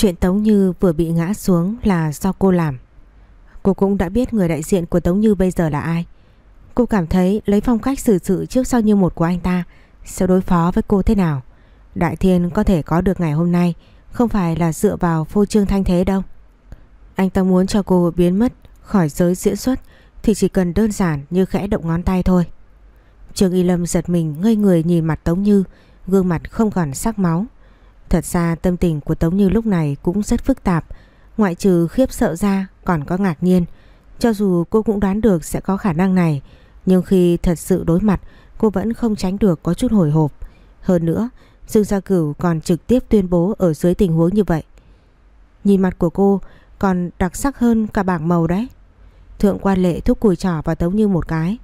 Chuyện Tống Như vừa bị ngã xuống là do cô làm. Cô cũng đã biết người đại diện của Tống Như bây giờ là ai. Cô cảm thấy lấy phong cách xử sự trước sau như một của anh ta sẽ đối phó với cô thế nào. Đại Thiên có thể có được ngày hôm nay không phải là dựa vào phô trương thanh thế đâu. Anh ta muốn cho cô biến mất khỏi giới diễn xuất thì chỉ cần đơn giản như khẽ động ngón tay thôi. Trương Y Lâm giật mình ngây người nhìn mặt Tống Như, gương mặt không còn sắc máu. Thật ra tâm tình của Tống Như lúc này cũng rất phức tạp, ngoại trừ khiếp sợ ra còn có ngạc nhiên. Cho dù cô cũng đoán được sẽ có khả năng này, nhưng khi thật sự đối mặt cô vẫn không tránh được có chút hồi hộp. Hơn nữa, Dương Gia Cửu còn trực tiếp tuyên bố ở dưới tình huống như vậy. Nhìn mặt của cô còn đặc sắc hơn cả bảng màu đấy. Thượng quan lệ thúc cùi trỏ vào Tống Như một cái.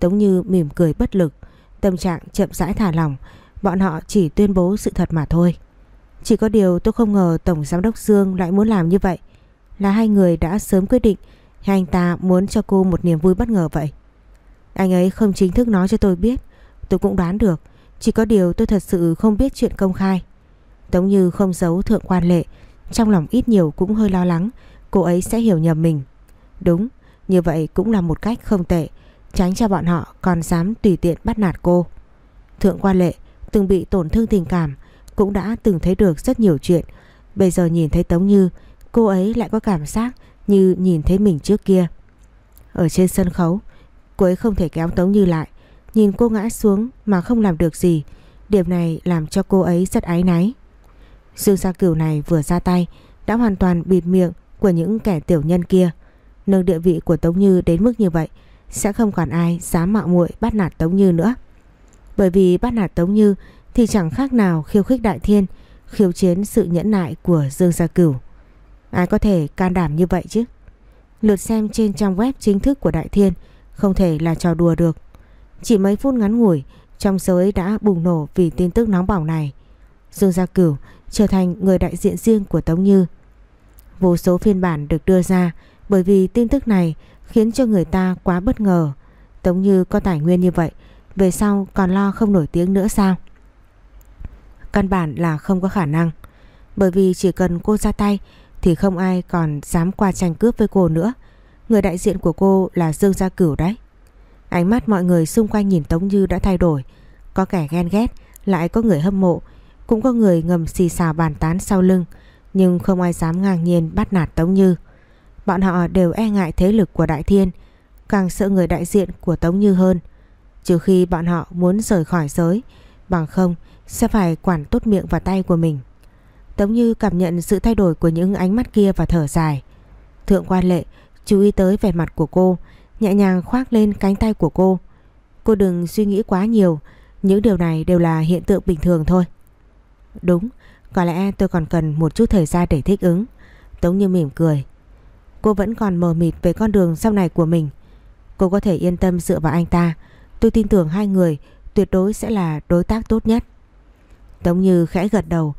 Tống Như mỉm cười bất lực, tâm trạng chậm rãi thả lỏng. Bọn họ chỉ tuyên bố sự thật mà thôi. Chỉ có điều tôi không ngờ Tổng Giám đốc Dương lại muốn làm như vậy. Là hai người đã sớm quyết định hay anh ta muốn cho cô một niềm vui bất ngờ vậy. Anh ấy không chính thức nói cho tôi biết. Tôi cũng đoán được. Chỉ có điều tôi thật sự không biết chuyện công khai. Tống Như không giấu thượng quan lệ. Trong lòng ít nhiều cũng hơi lo lắng. Cô ấy sẽ hiểu nhầm mình. Đúng, như vậy cũng là một cách không tệ. Tránh cho bọn họ còn dám tùy tiện bắt nạt cô. Thượng quan lệ từng bị tổn thương tình cảm cũng đã từng thấy được rất nhiều chuyện. Bây giờ nhìn thấy Tống Như, cô ấy lại có cảm giác như nhìn thấy mình trước kia. Ở trên sân khấu, cô ấy không thể kéo Tống Như lại. Nhìn cô ngã xuống mà không làm được gì. Điểm này làm cho cô ấy rất ái náy. Dương Gia Cửu này vừa ra tay đã hoàn toàn bịt miệng của những kẻ tiểu nhân kia. Nâng địa vị của Tống Như đến mức như vậy sẽ không còn ai dám mạo muội bắt nạt Tống Như nữa. Bởi vì bắt nạt Tống Như thì chẳng khác nào khiêu khích Đại Thiên, khiêu chiến sự nhẫn nại của Dương Gia Cửu. Ai có thể can đảm như vậy chứ? Lượt xem trên trang web chính thức của Đại Thiên không thể là trò đùa được. Chỉ mấy phút ngắn ngủi, trong giới đã bùng nổ vì tin tức nóng bỏng này. Dương Gia Cửu trở thành người đại diện riêng của Tống Như. Vô số phiên bản được đưa ra bởi vì tin tức này khiến cho người ta quá bất ngờ. Tống Như có tài nguyên như vậy, về sau còn lo không nổi tiếng nữa sao? Căn bản là không có khả năng. Bởi vì chỉ cần cô ra tay thì không ai còn dám qua tranh cướp với cô nữa. Người đại diện của cô là Dương Gia Cửu đấy. Ánh mắt mọi người xung quanh nhìn Tống Như đã thay đổi. Có kẻ ghen ghét, lại có người hâm mộ, cũng có người ngầm xì xào bàn tán sau lưng. Nhưng không ai dám ngang nhiên bắt nạt Tống Như. Bọn họ đều e ngại thế lực của Đại Thiên, càng sợ người đại diện của Tống Như hơn. Trừ khi bọn họ muốn rời khỏi giới, bằng không sẽ phải quản tốt miệng và tay của mình. Tống Như cảm nhận sự thay đổi của những ánh mắt kia và thở dài. Thượng quan lệ chú ý tới vẻ mặt của cô, nhẹ nhàng khoác lên cánh tay của cô. Cô đừng suy nghĩ quá nhiều, những điều này đều là hiện tượng bình thường thôi. Đúng, có lẽ tôi còn cần một chút thời gian để thích ứng. Tống Như mỉm cười. Cô vẫn còn mờ mịt về con đường sau này của mình. Cô có thể yên tâm dựa vào anh ta. Tôi tin tưởng hai người tuyệt đối sẽ là đối tác tốt nhất. Tống Như khẽ gật đầu,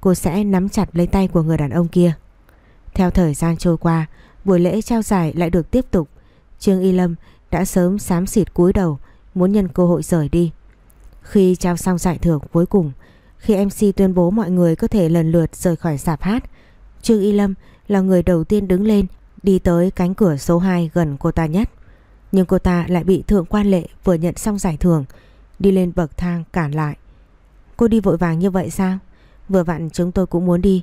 cô sẽ nắm chặt lấy tay của người đàn ông kia. Theo thời gian trôi qua, buổi lễ trao giải lại được tiếp tục. Trương Y Lâm đã sớm xám xịt cúi đầu, muốn nhân cơ hội rời đi. Khi trao xong giải thưởng cuối cùng, khi MC tuyên bố mọi người có thể lần lượt rời khỏi sạp hát, Trương Y Lâm là người đầu tiên đứng lên đi tới cánh cửa số 2 gần cô ta nhất. Nhưng cô ta lại bị thượng quan lệ vừa nhận xong giải thưởng, đi lên bậc thang cản lại. Cô đi vội vàng như vậy sao? Vừa vặn chúng tôi cũng muốn đi.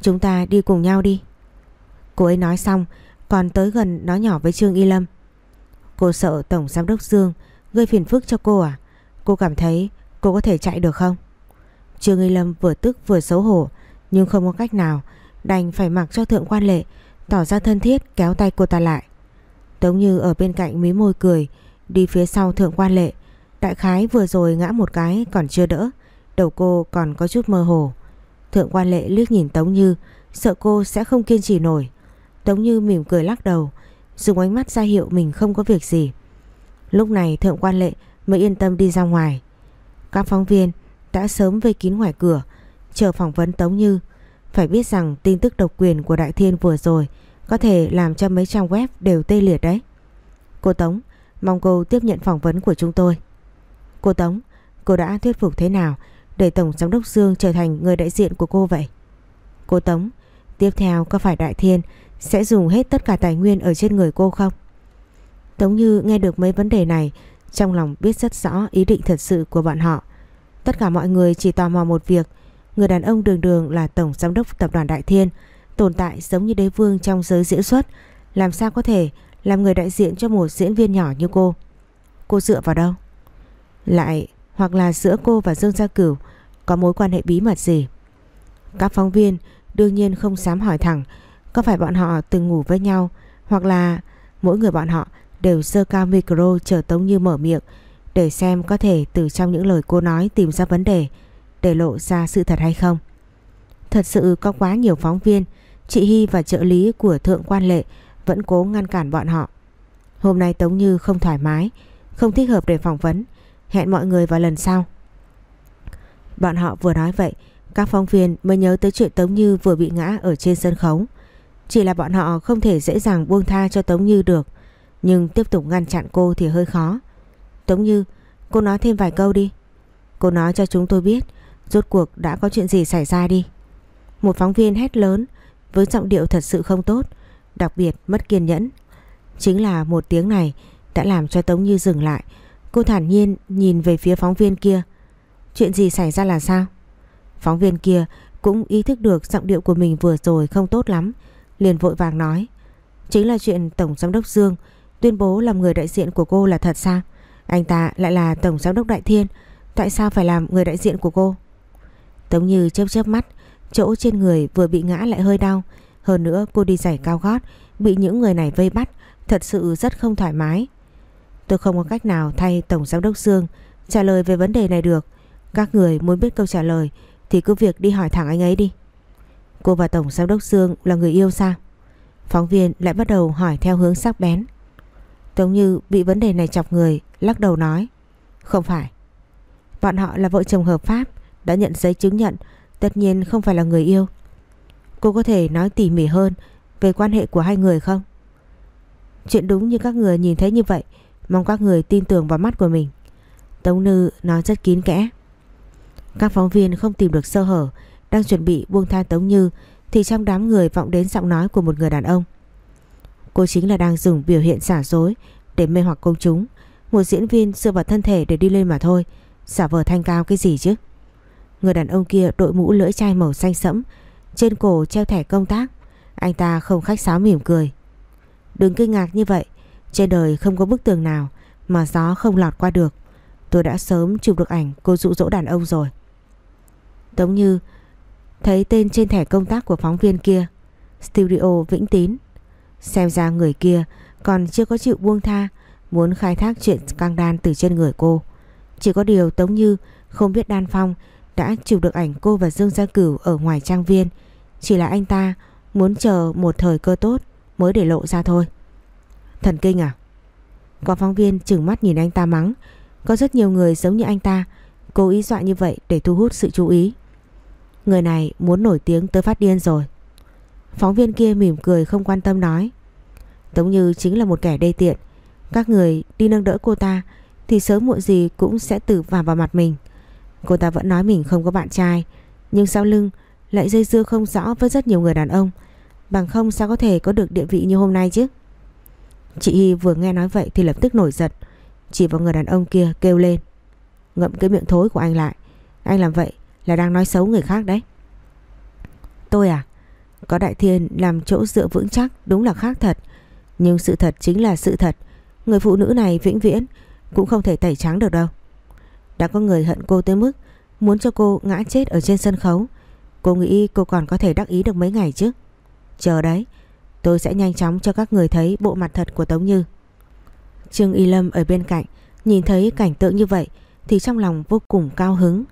Chúng ta đi cùng nhau đi. Cô ấy nói xong, còn tới gần nói nhỏ với Trương Y Lâm. Cô sợ Tổng Giám đốc Dương gây phiền phức cho cô à? Cô cảm thấy cô có thể chạy được không? Trương Y Lâm vừa tức vừa xấu hổ, nhưng không có cách nào, đành phải mặc cho thượng quan lệ, tỏ ra thân thiết kéo tay cô ta lại. Tống Như ở bên cạnh mí môi cười, đi phía sau thượng quan lệ. Đại khái vừa rồi ngã một cái còn chưa đỡ, đầu cô còn có chút mơ hồ. Thượng quan lệ liếc nhìn Tống Như, sợ cô sẽ không kiên trì nổi. Tống Như mỉm cười lắc đầu, dùng ánh mắt ra hiệu mình không có việc gì. Lúc này thượng quan lệ mới yên tâm đi ra ngoài. Các phóng viên đã sớm vây kín ngoài cửa, chờ phỏng vấn Tống Như. Phải biết rằng tin tức độc quyền của Đại Thiên vừa rồi có thể làm cho mấy trang web đều tê liệt đấy. Cô Tống, mong cô tiếp nhận phỏng vấn của chúng tôi. Cô Tống, cô đã thuyết phục thế nào để Tổng Giám đốc Dương trở thành người đại diện của cô vậy? Cô Tống, Tiếp theo có phải Đại Thiên sẽ dùng hết tất cả tài nguyên ở trên người cô không? Tống Như nghe được mấy vấn đề này trong lòng biết rất rõ ý định thật sự của bọn họ. Tất cả mọi người chỉ tò mò một việc Người đàn ông đường đường là tổng giám đốc tập đoàn Đại Thiên Tồn tại giống như đế vương trong giới diễn xuất Làm sao có thể làm người đại diện cho một diễn viên nhỏ như cô Cô dựa vào đâu? Lại hoặc là giữa cô và Dương Gia Cửu Có mối quan hệ bí mật gì? Các phóng viên đương nhiên không dám hỏi thẳng Có phải bọn họ từng ngủ với nhau Hoặc là mỗi người bọn họ đều sơ cao micro chờ Tống Như mở miệng để xem có thể từ trong những lời cô nói tìm ra vấn đề để lộ ra sự thật hay không. Thật sự có quá nhiều phóng viên, chị Hy và trợ lý của Thượng Quan Lệ vẫn cố ngăn cản bọn họ. Hôm nay Tống Như không thoải mái, không thích hợp để phỏng vấn, hẹn mọi người vào lần sau. Bọn họ vừa nói vậy, các phóng viên mới nhớ tới chuyện Tống Như vừa bị ngã ở trên sân khấu. Chỉ là bọn họ không thể dễ dàng buông tha cho Tống Như được, nhưng tiếp tục ngăn chặn cô thì hơi khó. Tống Như, cô nói thêm vài câu đi. Cô nói cho chúng tôi biết rốt cuộc đã có chuyện gì xảy ra đi. Một phóng viên hét lớn với giọng điệu thật sự không tốt, đặc biệt mất kiên nhẫn. Chính là một tiếng này đã làm cho Tống Như dừng lại. Cô thản nhiên nhìn về phía phóng viên kia. Chuyện gì xảy ra là sao? Phóng viên kia cũng ý thức được giọng điệu của mình vừa rồi không tốt lắm. Liền vội vàng nói. Chính là chuyện Tổng Giám đốc Dương tuyên bố làm người đại diện của cô là thật sao? Anh ta lại là Tổng Giám đốc Đại Thiên, Tại sao phải làm người đại diện của cô Tống Như chớp chớp mắt, Chỗ trên người vừa bị ngã lại hơi đau Hơn nữa cô đi giày cao gót, Bị những người này vây bắt, Thật sự rất không thoải mái Tôi không có cách nào thay Tổng Giám đốc Dương Trả lời về vấn đề này được. Các người muốn biết câu trả lời Thì cứ việc đi hỏi thẳng anh ấy đi. Cô và Tổng Giám đốc Dương là người yêu sao? Phóng viên lại bắt đầu hỏi theo hướng sắc bén. Tống Như bị vấn đề này chọc người, Lắc đầu nói, Không phải. Bọn họ là vợ chồng hợp pháp, Đã nhận giấy chứng nhận, Tất nhiên không phải là người yêu. Cô có thể nói tỉ mỉ hơn Về quan hệ của hai người không? Chuyện đúng như các người nhìn thấy như vậy Mong các người tin tưởng vào mắt của mình Tống Nư nói rất kín kẽ Các phóng viên không tìm được sơ hở Đang chuẩn bị buông tha Tống Như Thì trong đám người vọng đến giọng nói của một người đàn ông Cô chính là đang dùng biểu hiện xả dối để mê hoặc công chúng. Một diễn viên dựa vào thân thể để đi lên mà thôi. xả vờ thanh cao cái gì chứ? Người đàn ông kia đội mũ lưỡi chai màu xanh sẫm, trên cổ treo thẻ công tác. Anh ta không khách sáo mỉm cười. Đừng kinh ngạc như vậy, trên đời không có bức tường nào mà gió không lọt qua được. Tôi đã sớm chụp được ảnh cô dụ dỗ đàn ông rồi. Tống Như thấy tên trên thẻ công tác của phóng viên kia, Studio Vĩnh Tín. Xem ra người kia còn chưa có chịu buông tha Muốn khai thác chuyện căng đan từ trên người cô Chỉ có điều Tống Như không biết Đan Phong đã chụp được ảnh cô và Dương Gia Cửu ở ngoài trang viên Chỉ là anh ta muốn chờ một thời cơ tốt mới để lộ ra thôi Thần kinh à? Có phóng viên chừng mắt nhìn anh ta mắng. Có rất nhiều người giống như anh ta, Cố ý dọa như vậy để thu hút sự chú ý. Người này muốn nổi tiếng tới phát điên rồi. Phóng viên kia mỉm cười không quan tâm nói. Tống Như chính là một kẻ đê tiện. Các người đi nâng đỡ cô ta Thì sớm muộn gì cũng sẽ tự vào vào mặt mình. Cô ta vẫn nói mình không có bạn trai, Nhưng sau lưng lại dây dưa không rõ với rất nhiều người đàn ông. Bằng không sao có thể có được địa vị như hôm nay chứ? Chị Hy vừa nghe nói vậy thì lập tức nổi giận. Chỉ vào người đàn ông kia kêu lên. Ngậm cái miệng thối của anh lại. Anh làm vậy là đang nói xấu người khác đấy. Tôi à? Có đại thiên làm chỗ dựa vững chắc Đúng là khác thật. Nhưng sự thật chính là sự thật. Người phụ nữ này vĩnh viễn Cũng không thể tẩy trắng được đâu. Đã có người hận cô tới mức Muốn cho cô ngã chết ở trên sân khấu. Cô nghĩ cô còn có thể đắc ý được mấy ngày chứ? Chờ đấy Tôi sẽ nhanh chóng cho các người thấy bộ mặt thật của Tống Như. Trương Y Lâm ở bên cạnh, Nhìn thấy cảnh tượng như vậy, Thì trong lòng vô cùng cao hứng.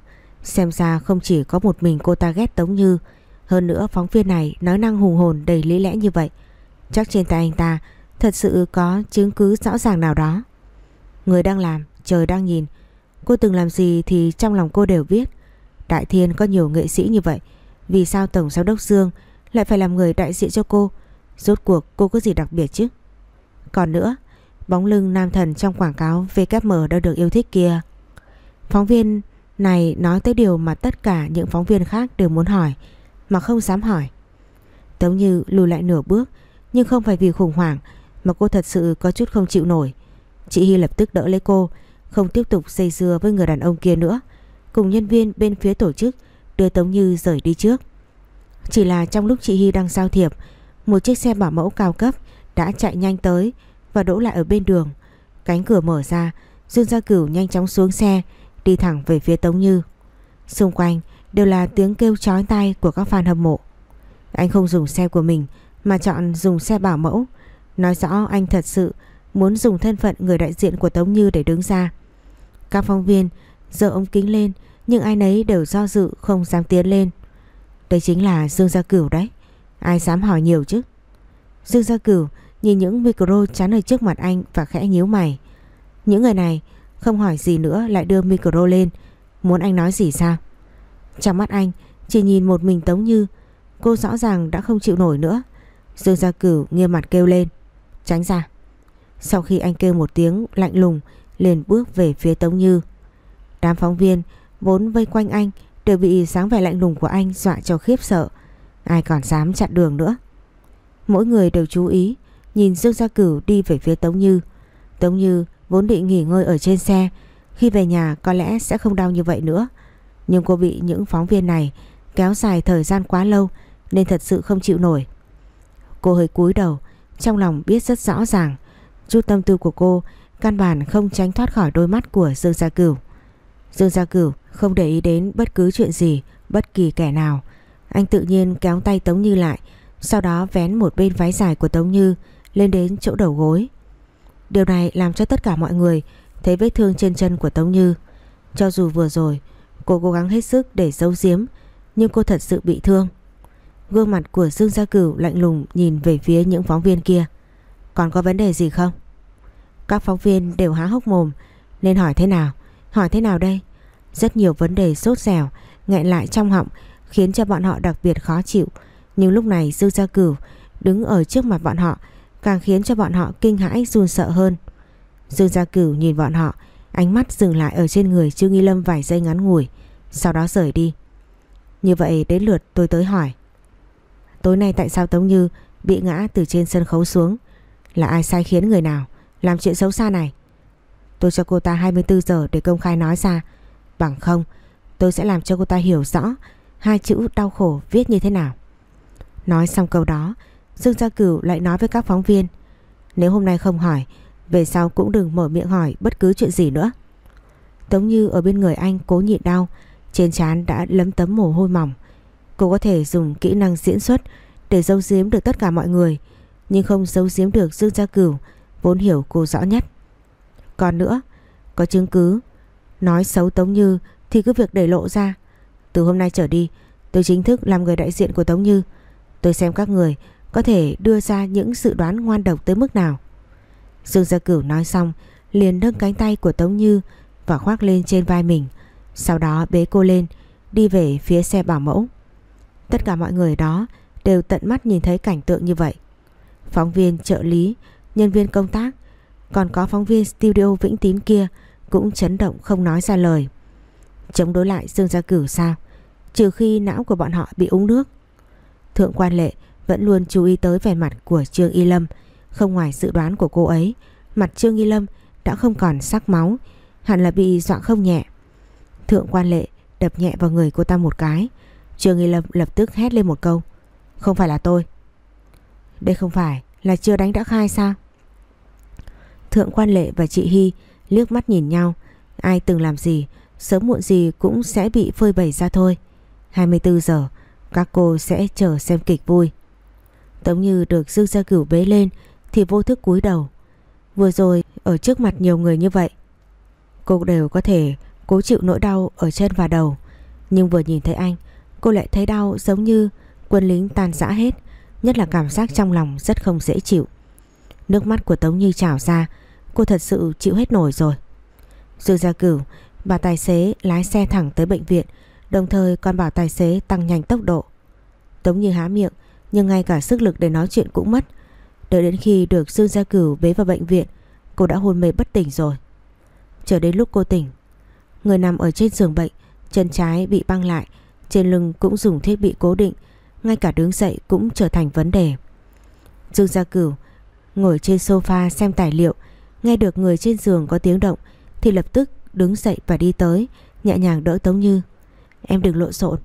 Xem ra không chỉ có một mình cô ta ghét Tống Như, Hơn nữa phóng viên này nói năng hùng hồn đầy lý lẽ như vậy. Chắc trên tay anh ta Thật sự có chứng cứ rõ ràng nào đó. Người đang làm, Trời đang nhìn. Cô từng làm gì thì trong lòng cô đều biết. Đại Thiên có nhiều nghệ sĩ như vậy, Vì sao Tổng Giám đốc Dương Lại phải làm người đại diện cho cô? Rốt cuộc cô có gì đặc biệt chứ Còn nữa Bóng lưng nam thần trong quảng cáo VKM đã được yêu thích kia Phóng viên này nói tới điều mà tất cả những phóng viên khác đều muốn hỏi Mà không dám hỏi Tống Như lùi lại nửa bước nhưng không phải vì khủng hoảng mà cô thật sự có chút không chịu nổi. Chị Hy lập tức đỡ lấy cô, không tiếp tục dây dưa với người đàn ông kia nữa. Cùng nhân viên bên phía tổ chức đưa Tống Như rời đi trước. Chỉ là trong lúc chị Hy đang giao thiệp, một chiếc xe bảo mẫu cao cấp đã chạy nhanh tới và đỗ lại ở bên đường. Cánh cửa mở ra, Dương Gia Cửu nhanh chóng xuống xe, đi thẳng về phía Tống Như. Xung quanh đều là tiếng kêu chói tai của các fan hâm mộ. Anh không dùng xe của mình mà chọn dùng xe bảo mẫu. Nói rõ anh thật sự muốn dùng thân phận người đại diện của Tống Như để đứng ra. Các phóng viên giơ ống kính lên nhưng ai nấy đều do dự không dám tiến lên. Đây chính là Dương Gia Cửu đấy. Ai dám hỏi nhiều chứ? Dương Gia Cửu nhìn những micro chắn ở trước mặt anh và khẽ nhíu mày. Những người này không hỏi gì nữa lại đưa micro lên. Muốn anh nói gì sao? Trong mắt anh chỉ nhìn một mình Tống Như. Cô rõ ràng đã không chịu nổi nữa. Dương Gia Cửu nghiêm mặt kêu lên. Tránh ra. Sau khi anh kêu một tiếng lạnh lùng, liền bước về phía Tống Như. Đám phóng viên vốn vây quanh anh đều bị sáng vẻ lạnh lùng của anh dọa cho khiếp sợ. Ai còn dám chặn đường nữa. Mỗi người đều chú ý nhìn Dương Gia Cửu đi về phía Tống Như. Tống Như vốn định nghỉ ngơi ở trên xe khi về nhà có lẽ sẽ không đau như vậy nữa. Nhưng cô bị những phóng viên này kéo dài thời gian quá lâu nên thật sự không chịu nổi. Cô hơi cúi đầu, trong lòng biết rất rõ ràng, chút tâm tư của cô căn bản không tránh thoát khỏi đôi mắt của Dương Gia Cửu. Dương Gia Cửu không để ý đến bất cứ chuyện gì, bất kỳ kẻ nào. Anh tự nhiên kéo tay Tống Như lại, sau đó vén một bên váy dài của Tống Như lên đến chỗ đầu gối. Điều này làm cho tất cả mọi người thấy vết thương trên chân của Tống Như. Cho dù vừa rồi cô cố gắng hết sức để giấu giếm, nhưng cô thật sự bị thương. Gương mặt của Dương Gia Cửu lạnh lùng nhìn về phía những phóng viên kia. Còn có vấn đề gì không? Các phóng viên đều há hốc mồm nên hỏi thế nào? Hỏi thế nào đây? Rất nhiều vấn đề sốt dẻo nghẹn lại trong họng khiến cho bọn họ đặc biệt khó chịu. Nhưng lúc này Dương Gia Cửu đứng ở trước mặt bọn họ càng khiến cho bọn họ kinh hãi run sợ hơn. Dương Gia Cửu nhìn bọn họ, ánh mắt dừng lại ở trên người Trương Nghi Lâm vài giây ngắn ngủi, sau đó rời đi. Như vậy đến lượt tôi tới hỏi. Tối nay tại sao Tống Như bị ngã từ trên sân khấu xuống? Là ai sai khiến người nào làm chuyện xấu xa này? Tôi cho cô ta 24 giờ để công khai nói ra. Bằng không, tôi sẽ làm cho cô ta hiểu rõ hai chữ đau khổ viết như thế nào. Nói xong câu đó, Dương Gia Cửu lại nói với các phóng viên Nếu hôm nay không hỏi Về sau cũng đừng mở miệng hỏi bất cứ chuyện gì nữa. Tống như ở bên người anh cố nhịn đau Trên trán đã lấm tấm mồ hôi mỏng. Cô có thể dùng kỹ năng diễn xuất Để giấu giếm được tất cả mọi người Nhưng không giấu giếm được Dương Gia Cửu Vốn hiểu cô rõ nhất. Còn nữa Có chứng cứ Nói xấu Tống Như thì cứ việc để lộ ra từ hôm nay trở đi Tôi chính thức làm người đại diện của Tống Như Tôi xem các người có thể đưa ra những dự đoán ngoan độc tới mức nào. Dương Gia Cửu nói xong liền nâng cánh tay của Tống Như và khoác lên trên vai mình. Sau đó bế cô lên đi về phía xe bảo mẫu. Tất cả mọi người đó đều tận mắt nhìn thấy cảnh tượng như vậy. Phóng viên trợ lý, nhân viên công tác, còn có phóng viên studio Vĩnh Tín kia cũng chấn động không nói ra lời. Chống đối lại Dương Gia Cửu sao? Trừ khi não của bọn họ bị uống nước. Thượng quan lệ vẫn luôn chú ý tới vẻ mặt của Trương Y Lâm. Không ngoài dự đoán của cô ấy, mặt Trương Y Lâm đã không còn sắc máu, hẳn là bị dọa không nhẹ. Thượng quan lệ đập nhẹ vào người cô ta một cái. Trương Y Lâm lập tức hét lên một câu. Không phải là tôi. Đây không phải là chưa đánh đã khai sao? Thượng quan lệ và chị Hy liếc mắt nhìn nhau. Ai từng làm gì, sớm muộn gì cũng sẽ bị phơi bày ra thôi. 24 giờ, các cô sẽ chờ xem kịch vui. Tống Như được Dương Gia Cửu bế lên thì vô thức cúi đầu. Vừa rồi ở trước mặt nhiều người như vậy, cô đều có thể cố chịu nỗi đau ở chân và đầu. Nhưng vừa nhìn thấy anh, cô lại thấy đau giống như quân lính tan rã hết, nhất là cảm giác trong lòng rất không dễ chịu. Nước mắt của Tống Như trào ra, cô thật sự chịu hết nổi rồi. Dương Gia Cửu, bà tài xế lái xe thẳng tới bệnh viện, đồng thời còn bảo tài xế tăng nhanh tốc độ. Tống Như há miệng, nhưng ngay cả sức lực để nói chuyện cũng mất. Đợi đến khi được Dương Gia Cửu bế vào bệnh viện, cô đã hôn mê bất tỉnh rồi. Chờ đến lúc cô tỉnh, người nằm ở trên giường bệnh, chân trái bị băng lại, trên lưng cũng dùng thiết bị cố định, ngay cả đứng dậy cũng trở thành vấn đề. Dương Gia Cửu ngồi trên sofa xem tài liệu, nghe được người trên giường có tiếng động thì lập tức đứng dậy và đi tới, nhẹ nhàng đỡ Tống Như. Em đừng lộn xộn.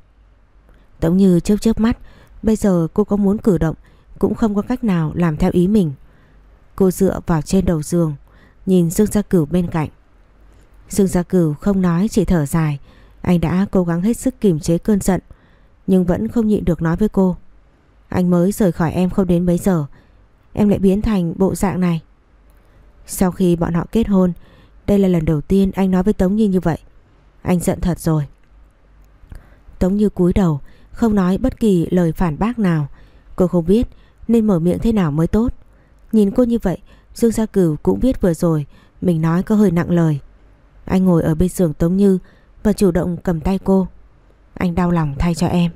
Tống Như chớp chớp mắt, bây giờ cô có muốn cử động cũng không có cách nào làm theo ý mình. Cô dựa vào trên đầu giường, nhìn Dương Gia Cửu bên cạnh. Dương Gia Cửu không nói chỉ thở dài, anh đã cố gắng hết sức kiềm chế cơn giận, nhưng vẫn không nhịn được nói với cô. Anh mới rời khỏi em không đến mấy giờ, em lại biến thành bộ dạng này. Sau khi bọn họ kết hôn, đây là lần đầu tiên anh nói với Tống Như như vậy. Anh giận thật rồi. Tống Như cúi đầu, không nói bất kỳ lời phản bác nào. Cô không biết nên mở miệng thế nào mới tốt. Nhìn cô như vậy, Dương Gia Cửu cũng biết vừa rồi mình nói có hơi nặng lời. Anh ngồi ở bên giường Tống Như và chủ động cầm tay cô. Anh đau lòng thay cho em.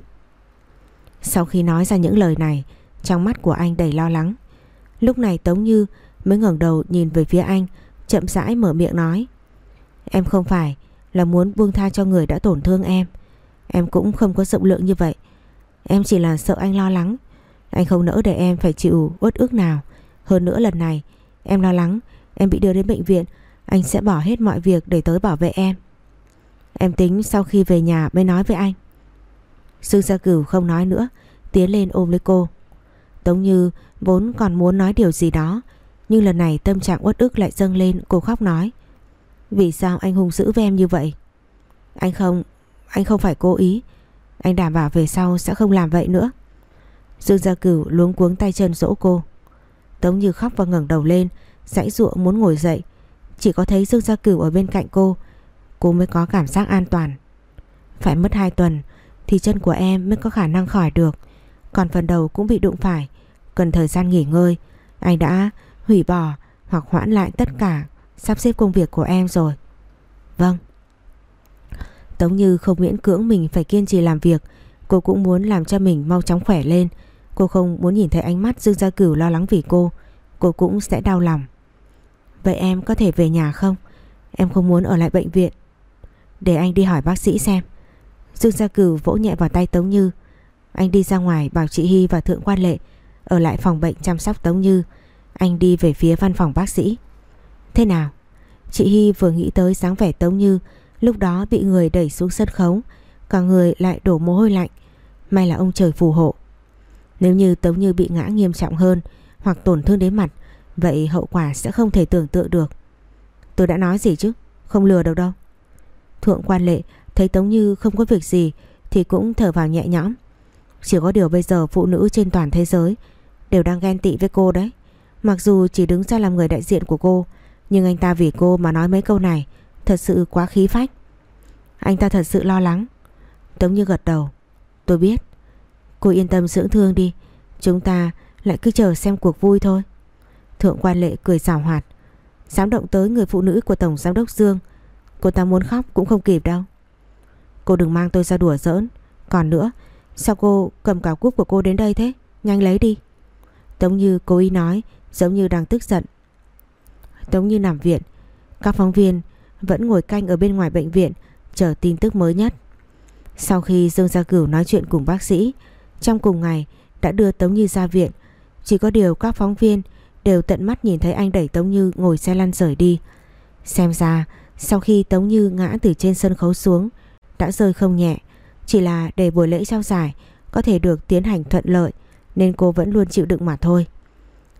Sau khi nói ra những lời này, trong mắt của anh đầy lo lắng. Lúc này Tống Như mới ngẩng đầu nhìn về phía anh, chậm rãi mở miệng nói. Em không phải là muốn buông tha cho người đã tổn thương em. Em cũng không có rộng lượng như vậy. Em chỉ là sợ anh lo lắng. Anh không nỡ để em phải chịu uất ức nào. Hơn nữa lần này, em lo lắng, em bị đưa đến bệnh viện, anh sẽ bỏ hết mọi việc để tới bảo vệ em. Em tính sau khi về nhà mới nói với anh. Dương Gia Cửu không nói nữa, tiến lên ôm lấy cô. Tống Như vốn còn muốn nói điều gì đó, nhưng lần này tâm trạng uất ức lại dâng lên, cô khóc nói. Vì sao anh hung dữ với em như vậy? Anh không, anh không phải cố ý. Anh đảm bảo về sau sẽ không làm vậy nữa. Dương Gia Cửu luống cuống tay chân dỗ cô. Tống Như khóc và ngẩng đầu lên, dãy ruộng muốn ngồi dậy. Chỉ có thấy Dương Gia Cửu ở bên cạnh cô, cô mới có cảm giác an toàn. Phải mất 2 tuần thì chân của em mới có khả năng khỏi được. Còn phần đầu cũng bị đụng phải, cần thời gian nghỉ ngơi. Anh đã hủy bỏ hoặc hoãn lại tất cả sắp xếp công việc của em rồi. Vâng. Tống Như không miễn cưỡng mình phải kiên trì làm việc, cô cũng muốn làm cho mình mau chóng khỏe lên. Cô không muốn nhìn thấy ánh mắt Dương Gia Cửu lo lắng vì cô, cô cũng sẽ đau lòng. Vậy em có thể về nhà không? Em không muốn ở lại bệnh viện. Để anh đi hỏi bác sĩ xem. Dương Gia Cửu vỗ nhẹ vào tay Tống Như. Anh đi ra ngoài bảo chị Hy và Thượng Quan Lệ ở lại phòng bệnh chăm sóc Tống Như. Anh đi về phía văn phòng bác sĩ. Thế nào? Chị Hy vừa nghĩ tới dáng vẻ Tống Như lúc đó bị người đẩy xuống sân khấu, cả người lại đổ mồ hôi lạnh. May là ông trời phù hộ. Nếu như Tống Như bị ngã nghiêm trọng hơn hoặc tổn thương đến mặt, vậy hậu quả sẽ không thể tưởng tượng được. Tôi đã nói gì chứ, không lừa đâu đâu. Thượng quan lệ thấy Tống Như không có việc gì thì cũng thở vào nhẹ nhõm. Chỉ có điều bây giờ phụ nữ trên toàn thế giới đều đang ghen tị với cô đấy. Mặc dù chỉ đứng ra làm người đại diện của cô, nhưng anh ta vì cô mà nói mấy câu này thật sự quá khí phách. Anh ta thật sự lo lắng. Tống Như gật đầu. Tôi biết. Cô yên tâm dưỡng thương đi. Chúng ta lại cứ chờ xem cuộc vui thôi. Thượng quan lệ cười xảo hoạt. Dám động tới người phụ nữ của Tổng Giám đốc Dương. Cô ta muốn khóc cũng không kịp đâu. Cô đừng mang tôi ra đùa giỡn. Còn nữa, sao cô cầm cả cúp của cô đến đây thế? Nhanh lấy đi. Tống Như cố ý nói, giống như đang tức giận. Tống Như nằm viện. Các phóng viên vẫn ngồi canh ở bên ngoài bệnh viện chờ tin tức mới nhất. Sau khi Dương Gia Cửu nói chuyện cùng bác sĩ, trong cùng ngày đã đưa Tống Như ra viện. Chỉ có điều các phóng viên đều tận mắt nhìn thấy anh đẩy Tống Như ngồi xe lăn rời đi. Xem ra sau khi Tống Như ngã từ trên sân khấu xuống đã rơi không nhẹ, chỉ là để buổi lễ trao giải có thể được tiến hành thuận lợi nên cô vẫn luôn chịu đựng mà thôi.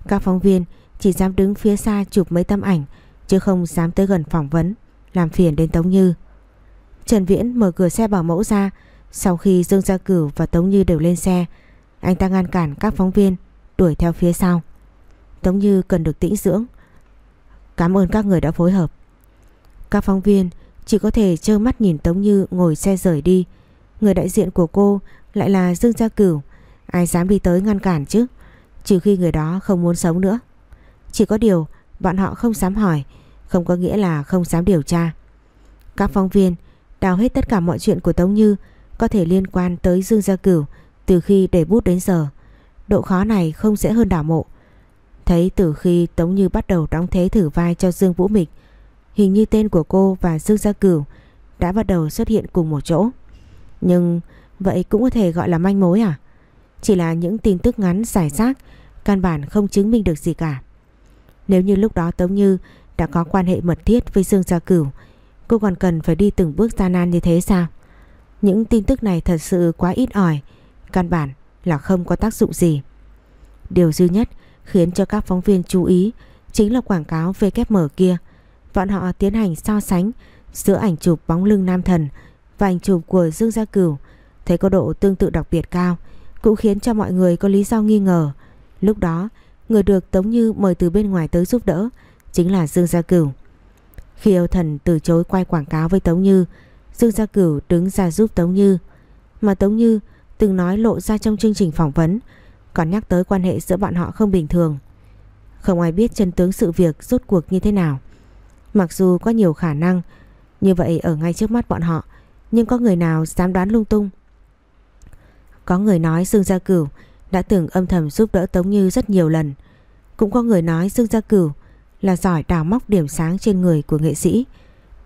Các phóng viên chỉ dám đứng phía xa chụp mấy tấm ảnh chứ không dám tới gần phỏng vấn, làm phiền đến Tống Như. Trần Viễn mở cửa xe bảo mẫu ra, sau khi Dương Gia Cửu và Tống Như đều lên xe, anh ta ngăn cản các phóng viên đuổi theo phía sau. Tống Như cần được tĩnh dưỡng. Cảm ơn các người đã phối hợp. Các phóng viên chỉ có thể trơ mắt nhìn Tống Như ngồi xe rời đi. Người đại diện của cô lại là Dương Gia Cửu. Ai dám đi tới ngăn cản chứ? Trừ khi người đó không muốn sống nữa. Chỉ có điều bọn họ không dám hỏi, không có nghĩa là không dám điều tra. Các phóng viên đào hết tất cả mọi chuyện của Tống Như có thể liên quan tới Dương Gia Cửu từ khi để bút đến giờ. Độ khó này không dễ hơn đảo mộ. Thấy từ khi Tống Như bắt đầu đóng thế thử vai cho Dương Vũ Mịch, hình như tên của cô và Dương Gia Cửu đã bắt đầu xuất hiện cùng một chỗ. Nhưng vậy cũng có thể gọi là manh mối à? Chỉ là những tin tức ngắn, giải rác, Căn bản không chứng minh được gì cả. Nếu như lúc đó Tống Như Đã có quan hệ mật thiết với Dương Gia Cửu, Cô còn cần phải đi từng bước gian nan như thế sao? Những tin tức này thật sự quá ít ỏi, Căn bản là không có tác dụng gì. Điều duy nhất khiến cho các phóng viên chú ý chính là quảng cáo VKM kia. Bọn họ tiến hành so sánh giữa ảnh chụp bóng lưng nam thần và ảnh chụp của Dương Gia Cửu, thấy có độ tương tự đặc biệt cao cũng khiến cho mọi người có lý do nghi ngờ. Lúc đó, người được Tống Như mời từ bên ngoài tới giúp đỡ chính là Dương Gia Cửu. Khi yêu thần từ chối quay quảng cáo với Tống Như, Dương Gia Cửu đứng ra giúp Tống Như. Mà Tống Như từng nói lộ ra trong chương trình phỏng vấn còn nhắc tới quan hệ giữa bọn họ không bình thường. Không ai biết chân tướng sự việc rốt cuộc như thế nào. Mặc dù có nhiều khả năng như vậy ở ngay trước mắt bọn họ, nhưng có người nào dám đoán lung tung. Có người nói Dương Gia Cửu đã từng âm thầm giúp đỡ Tống Như rất nhiều lần. Cũng có người nói Dương Gia Cửu là giỏi đào móc điểm sáng trên người của nghệ sĩ.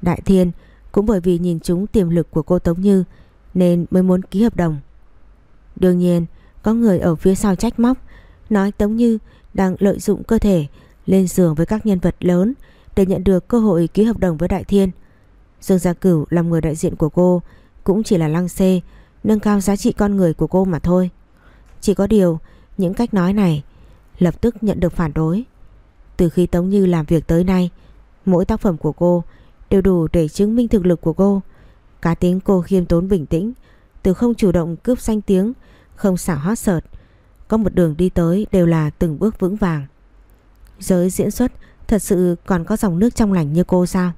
Đại Thiên cũng bởi vì nhìn chúng tiềm lực của cô Tống Như nên mới muốn ký hợp đồng. Đương nhiên, có người ở phía sau trách móc Nói Tống Như đang lợi dụng cơ thể Lên giường với các nhân vật lớn Để nhận được cơ hội ký hợp đồng với Đại Thiên Dương Gia Cửu làm người đại diện của cô Cũng chỉ là lăng xê Nâng cao giá trị con người của cô mà thôi Chỉ có điều, Những cách nói này Lập tức nhận được phản đối Từ khi Tống Như làm việc tới nay, Mỗi tác phẩm của cô Đều đủ để chứng minh thực lực của cô Cá tính cô khiêm tốn bình tĩnh, Từ không chủ động cướp danh tiếng, không xảo hót sợt. Có một đường đi tới đều là từng bước vững vàng. Giới diễn xuất thật sự còn có dòng nước trong lành như cô sao?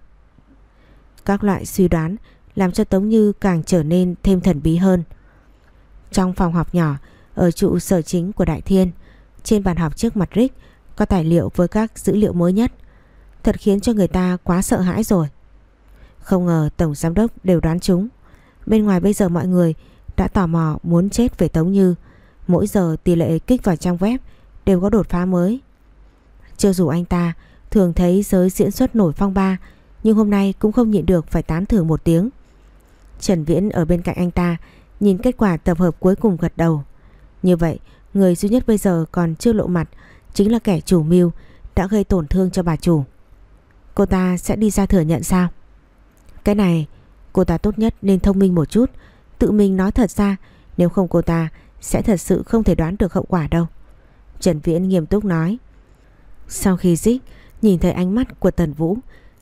Các loại suy đoán làm cho Tống Như càng trở nên thêm thần bí hơn. Trong phòng học nhỏ ở trụ sở chính của Đại Thiên, trên bàn học trước mặt Rick có tài liệu với các dữ liệu mới nhất. Thật khiến cho người ta quá sợ hãi rồi. Không ngờ Tổng Giám đốc đều đoán chúng. Bên ngoài bây giờ mọi người đã tò mò muốn chết về Tống Như. Mỗi giờ tỷ lệ kích vào trang web đều có đột phá mới. Chưa dù anh ta thường thấy giới diễn xuất nổi phong ba nhưng hôm nay cũng không nhịn được phải tán thưởng một tiếng. Trần Viễn ở bên cạnh anh ta nhìn kết quả tập hợp cuối cùng gật đầu. Như vậy, người duy nhất bây giờ còn chưa lộ mặt chính là kẻ chủ mưu đã gây tổn thương cho bà chủ. Cô ta sẽ đi ra thừa nhận sao? Cái này, cô ta tốt nhất nên thông minh một chút Tự mình nói thật ra Nếu không cô ta sẽ thật sự không thể đoán được hậu quả đâu Trần Viễn nghiêm túc nói Sau khi dích Nhìn thấy ánh mắt của Tần Vũ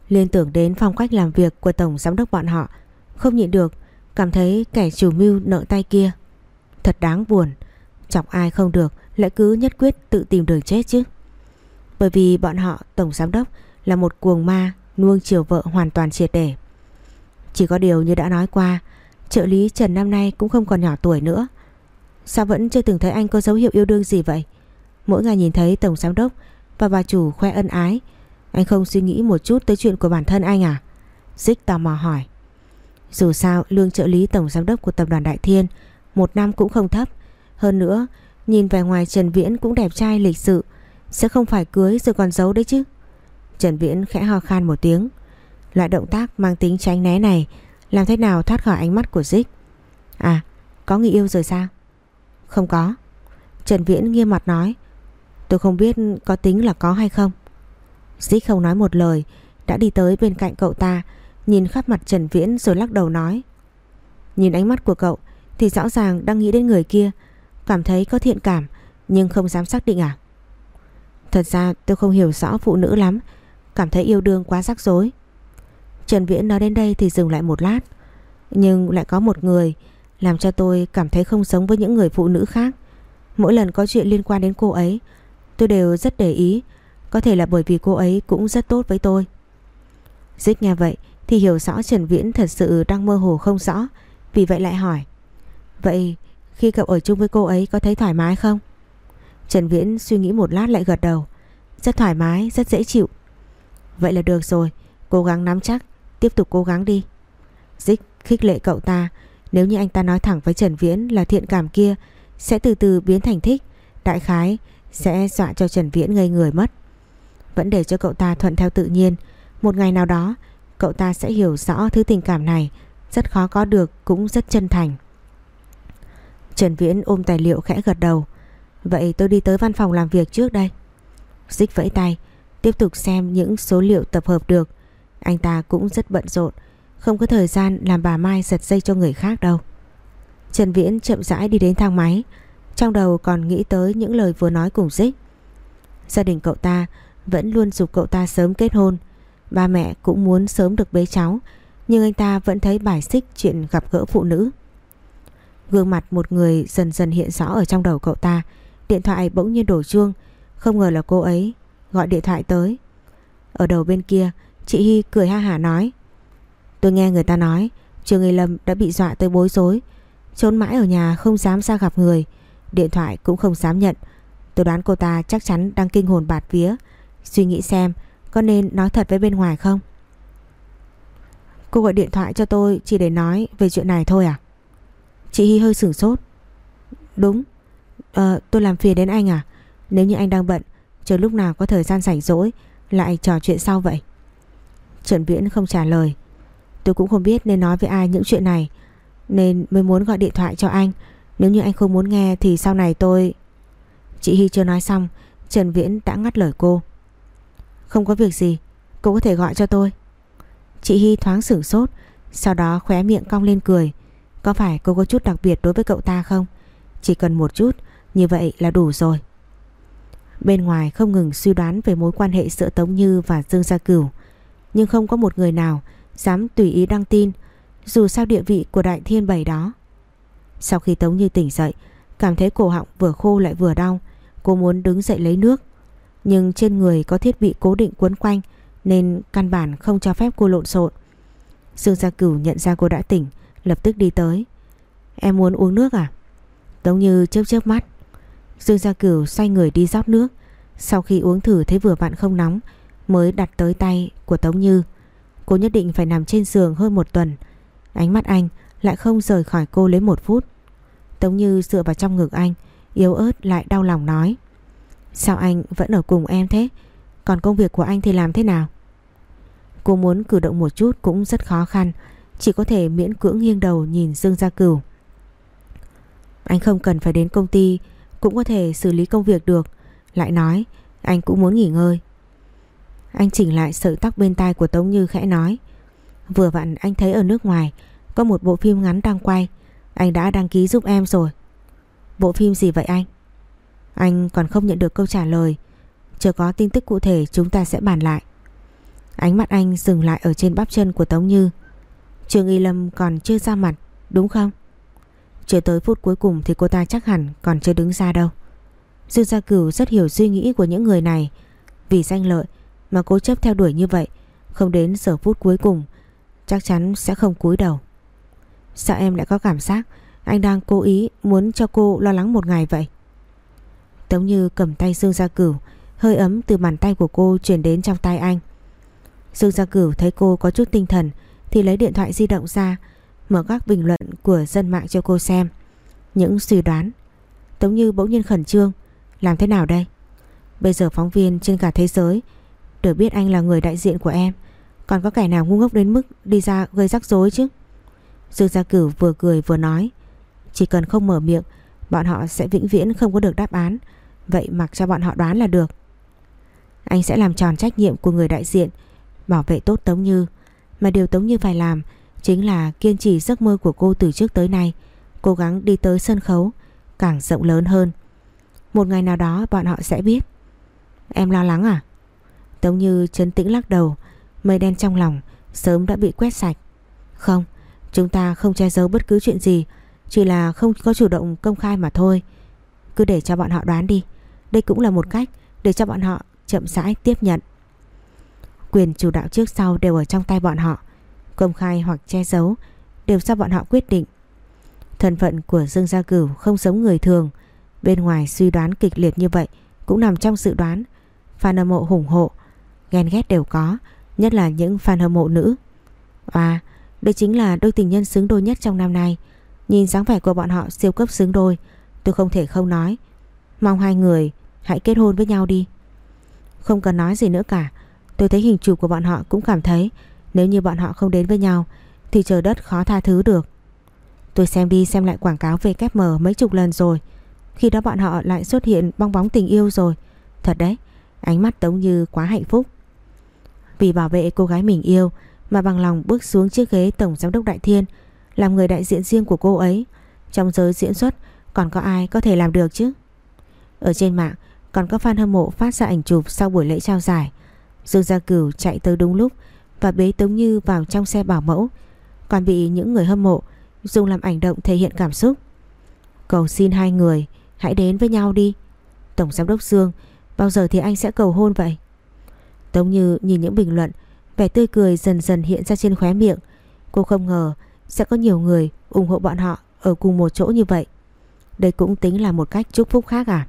liên tưởng đến phong cách làm việc của Tổng Giám đốc bọn họ không nhịn được, Cảm thấy kẻ chủ mưu nợ tay kia. Thật đáng buồn, Chọc ai không được lại cứ nhất quyết tự tìm đường chết chứ. Bởi vì bọn họ Tổng Giám đốc là một cuồng ma Nuông chiều vợ hoàn toàn triệt để. Chỉ có điều như đã nói qua, Trợ lý Trần năm nay cũng không còn nhỏ tuổi nữa. Sao vẫn chưa từng thấy anh có dấu hiệu yêu đương gì vậy? Mỗi ngày nhìn thấy Tổng Giám Đốc Và bà chủ khoe ân ái, Anh không suy nghĩ một chút tới chuyện của bản thân anh à? Dích tò mò hỏi. Dù sao, lương trợ lý Tổng Giám Đốc của Tập đoàn Đại Thiên, Một năm cũng không thấp. Hơn nữa, Nhìn vẻ ngoài Trần Viễn cũng đẹp trai, lịch sự. Sẽ không phải cưới rồi còn giấu đấy chứ. Trần Viễn khẽ ho khan một tiếng. Loại động tác mang tính tránh né này, làm thế nào thoát khỏi ánh mắt của Dích? À có người yêu rồi sao? Không có. Trần Viễn nghiêm mặt nói. Tôi không biết có tính là có hay không. Dích không nói một lời, Đã đi tới bên cạnh cậu ta Nhìn khắp mặt Trần Viễn rồi lắc đầu nói. Nhìn ánh mắt của cậu Thì rõ ràng đang nghĩ đến người kia. Cảm thấy có thiện cảm, Nhưng không dám xác định à? Thật ra tôi không hiểu rõ phụ nữ lắm. Cảm thấy yêu đương quá rắc rối. Trần Viễn nói đến đây thì dừng lại một lát. Nhưng lại có một người Làm cho tôi cảm thấy không giống với những người phụ nữ khác. Mỗi lần có chuyện liên quan đến cô ấy, Tôi đều rất để ý. Có thể là bởi vì cô ấy cũng rất tốt với tôi. Dích nghe vậy thì hiểu rõ Trần Viễn thật sự đang mơ hồ không rõ Vì vậy lại hỏi Vậy khi cậu ở chung với cô ấy có thấy thoải mái không? Trần Viễn suy nghĩ một lát lại gật đầu Rất thoải mái, rất dễ chịu. Vậy là được rồi Cố gắng nắm chắc Tiếp tục cố gắng đi. Dích khích lệ cậu ta Nếu như anh ta nói thẳng với Trần Viễn là thiện cảm kia Sẽ từ từ biến thành thích Đại khái sẽ dọa cho Trần Viễn ngây người mất. Vẫn để cho cậu ta thuận theo tự nhiên Một ngày nào đó Cậu ta sẽ hiểu rõ thứ tình cảm này. Rất khó có được, cũng rất chân thành. Trần Viễn ôm tài liệu khẽ gật đầu. Vậy tôi đi tới văn phòng làm việc trước đây. Dích vẫy tay, Tiếp tục xem những số liệu tập hợp được. Anh ta cũng rất bận rộn, Không có thời gian làm bà Mai giật dây cho người khác đâu. Trần Viễn chậm rãi đi đến thang máy, Trong đầu còn nghĩ tới những lời vừa nói cùng Dích Gia đình cậu ta vẫn luôn dục cậu ta sớm kết hôn Ba mẹ cũng muốn sớm được bế cháu, Nhưng anh ta vẫn thấy bài xích chuyện gặp gỡ phụ nữ. Gương mặt một người dần dần hiện rõ ở trong đầu cậu ta, Điện thoại bỗng nhiên đổ chuông, Không ngờ là cô ấy, Gọi điện thoại tới. Ở đầu bên kia, Chị Hy cười ha hả nói, Tôi nghe người ta nói, Trường Nghi Lâm đã bị dọa tới bối rối, Trốn mãi ở nhà không dám ra gặp người, Điện thoại cũng không dám nhận. Tôi đoán cô ta chắc chắn đang kinh hồn bạt vía, Suy nghĩ xem có nên nói thật với bên ngoài không? Cô gọi điện thoại cho tôi Chỉ để nói về chuyện này thôi à? Chị Hy hơi sửng sốt. Đúng. À, Tôi làm phiền đến anh à? Nếu như anh đang bận Chờ lúc nào có thời gian rảnh rỗi Lại trò chuyện sau vậy? Trần Viễn không trả lời. Tôi cũng không biết nên nói với ai những chuyện này Nên mới muốn gọi điện thoại cho anh. Nếu như anh không muốn nghe thì sau này tôi Chị Hy chưa nói xong Trần Viễn đã ngắt lời cô. Không có việc gì Cô có thể gọi cho tôi. Chị Hy thoáng sửng sốt, Sau đó khóe miệng cong lên cười. Có phải cô có chút đặc biệt đối với cậu ta không? Chỉ cần một chút, Như vậy là đủ rồi. Bên ngoài không ngừng suy đoán về mối quan hệ giữa Tống Như và Dương Gia Cửu. Nhưng không có một người nào dám tùy ý đăng tin, Dù sao địa vị của Đại Thiên Bảy đó. Sau khi Tống Như tỉnh dậy, Cảm thấy cổ họng vừa khô lại vừa đau. Cô muốn đứng dậy lấy nước nhưng trên người có thiết bị cố định quấn quanh, Nên căn bản không cho phép cô lộn xộn. Dương Gia Cửu nhận ra cô đã tỉnh, Lập tức đi tới. Em muốn uống nước à? Tống Như chớp chớp mắt. Dương Gia Cửu xoay người đi rót nước. Sau khi uống thử thấy vừa vặn không nóng, Mới đặt tới tay của Tống Như. Cô nhất định phải nằm trên giường hơn một tuần. Ánh mắt anh lại không rời khỏi cô lấy một phút. Tống Như dựa vào trong ngực anh, Yếu ớt lại đau lòng nói. Sao anh vẫn ở cùng em thế? Còn công việc của anh thì làm thế nào? Cô muốn cử động một chút cũng rất khó khăn, Chỉ có thể miễn cưỡng nghiêng đầu nhìn Dương Gia Cửu. Anh không cần phải đến công ty, Cũng có thể xử lý công việc được. Lại nói, anh cũng muốn nghỉ ngơi. Anh chỉnh lại sợi tóc bên tai của Tống Như khẽ nói. Vừa vặn anh thấy ở nước ngoài, Có một bộ phim ngắn đang quay. Anh đã đăng ký giúp em rồi. Bộ phim gì vậy anh? Anh còn không nhận được câu trả lời. Chờ có tin tức cụ thể, chúng ta sẽ bàn lại. Ánh mắt anh dừng lại ở trên bắp chân của Tống Như. Trường Y Lâm còn chưa ra mặt, Đúng không? Chưa tới phút cuối cùng thì cô ta chắc hẳn còn chưa đứng ra đâu. Dương Gia Cửu rất hiểu suy nghĩ của những người này. Vì danh lợi mà cố chấp theo đuổi như vậy, Không đến giờ phút cuối cùng, Chắc chắn sẽ không cúi đầu. Sao em lại có cảm giác Anh đang cố ý muốn cho cô lo lắng một ngày vậy? Tống như cầm tay Dương Gia Cửu, Hơi ấm từ bàn tay của cô chuyển đến trong tay anh. Dương Gia Cửu thấy cô có chút tinh thần Thì lấy điện thoại di động ra, Mở các bình luận của dân mạng cho cô xem. Những suy đoán. Tống như bỗng nhiên khẩn trương. Làm thế nào đây? Bây giờ phóng viên trên cả thế giới Đều biết anh là người đại diện của em. Còn có kẻ nào ngu ngốc đến mức Đi ra gây rắc rối chứ? Dương Gia Cửu vừa cười vừa nói. Chỉ cần không mở miệng, Bọn họ sẽ vĩnh viễn không có được đáp án. Vậy mặc cho bọn họ đoán là được. Anh sẽ làm tròn trách nhiệm của người đại diện, Bảo vệ tốt Tống Như. Mà điều Tống Như phải làm Chính là kiên trì giấc mơ của cô từ trước tới nay, Cố gắng đi tới sân khấu, Càng rộng lớn hơn. Một ngày nào đó bọn họ sẽ biết. Em lo lắng à? Tống Như chấn tĩnh lắc đầu, Mây đen trong lòng sớm đã bị quét sạch. Không, Chúng ta không che giấu bất cứ chuyện gì, Chỉ là không có chủ động công khai mà thôi. Cứ để cho bọn họ đoán đi. Đây cũng là một cách để cho bọn họ chậm rãi tiếp nhận. Quyền chủ đạo trước sau đều ở trong tay bọn họ, Công khai hoặc che giấu Đều do bọn họ quyết định. Thân phận của Dương Gia Cửu không giống người thường, Bên ngoài suy đoán kịch liệt như vậy Cũng nằm trong dự đoán. Fan hâm mộ hủng hộ, Ghen ghét đều có, Nhất là những fan hâm mộ nữ. Và đây chính là đôi tình nhân xứng đôi nhất trong năm nay. Nhìn dáng vẻ của bọn họ siêu cấp xứng đôi, Tôi không thể không nói, Mong hai người hãy kết hôn với nhau đi. Không cần nói gì nữa cả. Tôi thấy hình chụp của bọn họ cũng cảm thấy, Nếu như bọn họ không đến với nhau, Thì trời đất khó tha thứ được. Tôi xem đi xem lại quảng cáo về kép mờ mấy chục lần rồi. Khi đó bọn họ lại xuất hiện bong bóng tình yêu rồi. Thật đấy, Ánh mắt Tống Như quá hạnh phúc. Vì bảo vệ cô gái mình yêu Mà bằng lòng bước xuống chiếc ghế Tổng Giám đốc Đại Thiên, Làm người đại diện riêng của cô ấy. Trong giới diễn xuất, Còn có ai có thể làm được chứ? Ở trên mạng còn có fan hâm mộ phát ra ảnh chụp Sau buổi lễ trao giải. Dương Gia Cửu chạy tới đúng lúc Và bế Tống Như vào trong xe bảo mẫu. Còn bị những người hâm mộ Dùng làm ảnh động thể hiện cảm xúc. Cầu xin hai người, Hãy đến với nhau đi. Tổng Giám đốc Dương, Bao giờ thì anh sẽ cầu hôn vậy? Tống Như nhìn những bình luận, Vẻ tươi cười dần dần hiện ra trên khóe miệng. Cô không ngờ Sẽ có nhiều người ủng hộ bọn họ Ở cùng một chỗ như vậy. Đây cũng tính là một cách chúc phúc khác à?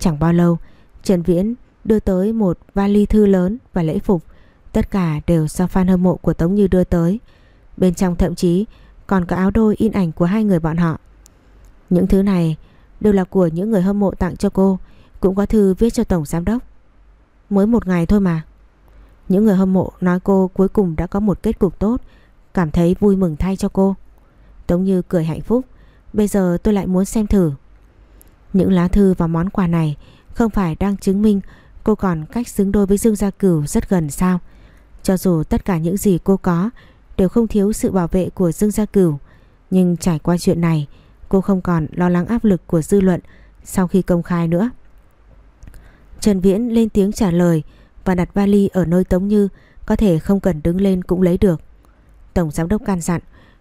Chẳng bao lâu, Trần Viễn đưa tới một vali thư lớn và lễ phục. Tất cả đều do fan hâm mộ của Tống Như đưa tới. Bên trong thậm chí còn có áo đôi in ảnh của hai người bọn họ. Những thứ này đều là của những người hâm mộ tặng cho cô, cũng có thư viết cho Tổng Giám Đốc. Mới một ngày thôi mà. Những người hâm mộ nói cô cuối cùng đã có một kết cục tốt, Cảm thấy vui mừng thay cho cô. Tống Như cười hạnh phúc. Bây giờ tôi lại muốn xem thử. Những lá thư và món quà này Không phải đang chứng minh Cô còn cách xứng đôi với Dương Gia Cửu rất gần sao Cho dù tất cả những gì cô có Đều không thiếu sự bảo vệ của Dương Gia Cửu, Nhưng trải qua chuyện này, Cô không còn lo lắng áp lực của dư luận Sau khi công khai nữa Trần Viễn lên tiếng trả lời và đặt vali ở nơi Tống Như có thể không cần đứng lên cũng lấy được. Tổng giám đốc can dặn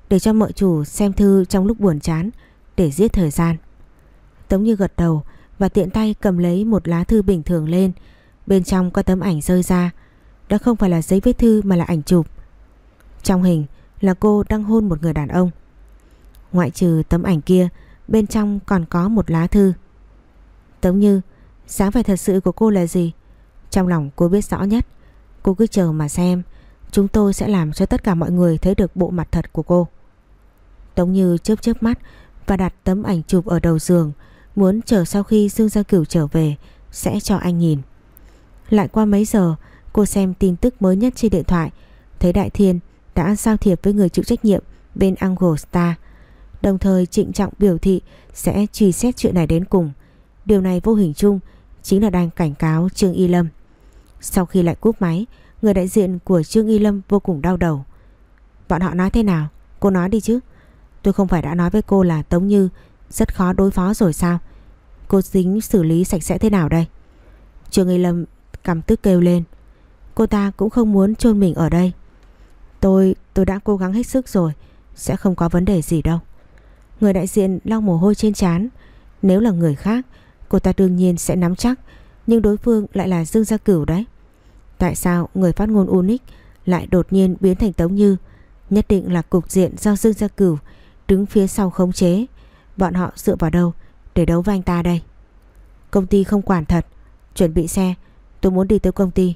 để cho mọi chủ xem thư trong lúc buồn chán để giết thời gian. Tống Như gật đầu và tiện tay cầm lấy một lá thư bình thường lên. Bên trong có tấm ảnh rơi ra. Đó không phải là giấy viết thư mà là ảnh chụp. Trong hình là cô đang hôn một người đàn ông. Ngoại trừ tấm ảnh kia, bên trong còn có một lá thư. Tống Như Sáng vẻ thật sự của cô là gì Trong lòng cô biết rõ nhất Cô cứ chờ mà xem Chúng tôi sẽ làm cho tất cả mọi người thấy được bộ mặt thật của cô Tống Như chớp chớp mắt Và đặt tấm ảnh chụp ở đầu giường Muốn chờ sau khi Dương Gia Cửu trở về Sẽ cho anh nhìn Lại qua mấy giờ Cô xem tin tức mới nhất trên điện thoại Thấy Đại Thiên đã giao thiệp với người chịu trách nhiệm Bên Angle Star Đồng thời trịnh trọng biểu thị Sẽ truy xét chuyện này đến cùng Điều này vô hình chung chính là đang cảnh cáo Trương Y Lâm. Sau khi lại cúp máy, người đại diện của Trương Y Lâm vô cùng đau đầu. Bọn họ nói thế nào? Cô nói đi chứ. Tôi không phải đã nói với cô là Tống Như rất khó đối phó rồi sao? Cô dính xử lý sạch sẽ thế nào đây? Trương Y Lâm cầm tức kêu lên. Cô ta cũng không muốn chôn mình ở đây. Tôi, tôi đã cố gắng hết sức rồi. Sẽ không có vấn đề gì đâu. Người đại diện lau mồ hôi trên trán. Nếu là người khác Cô ta đương nhiên sẽ nắm chắc Nhưng đối phương lại là Dương Gia Cửu đấy Tại sao người phát ngôn Unique Lại đột nhiên biến thành Tống Như Nhất định là cục diện do Dương Gia Cửu Đứng phía sau khống chế Bọn họ dựa vào đâu để đấu với anh ta đây. Công ty không quản thật. Chuẩn bị xe. Tôi muốn đi tới công ty.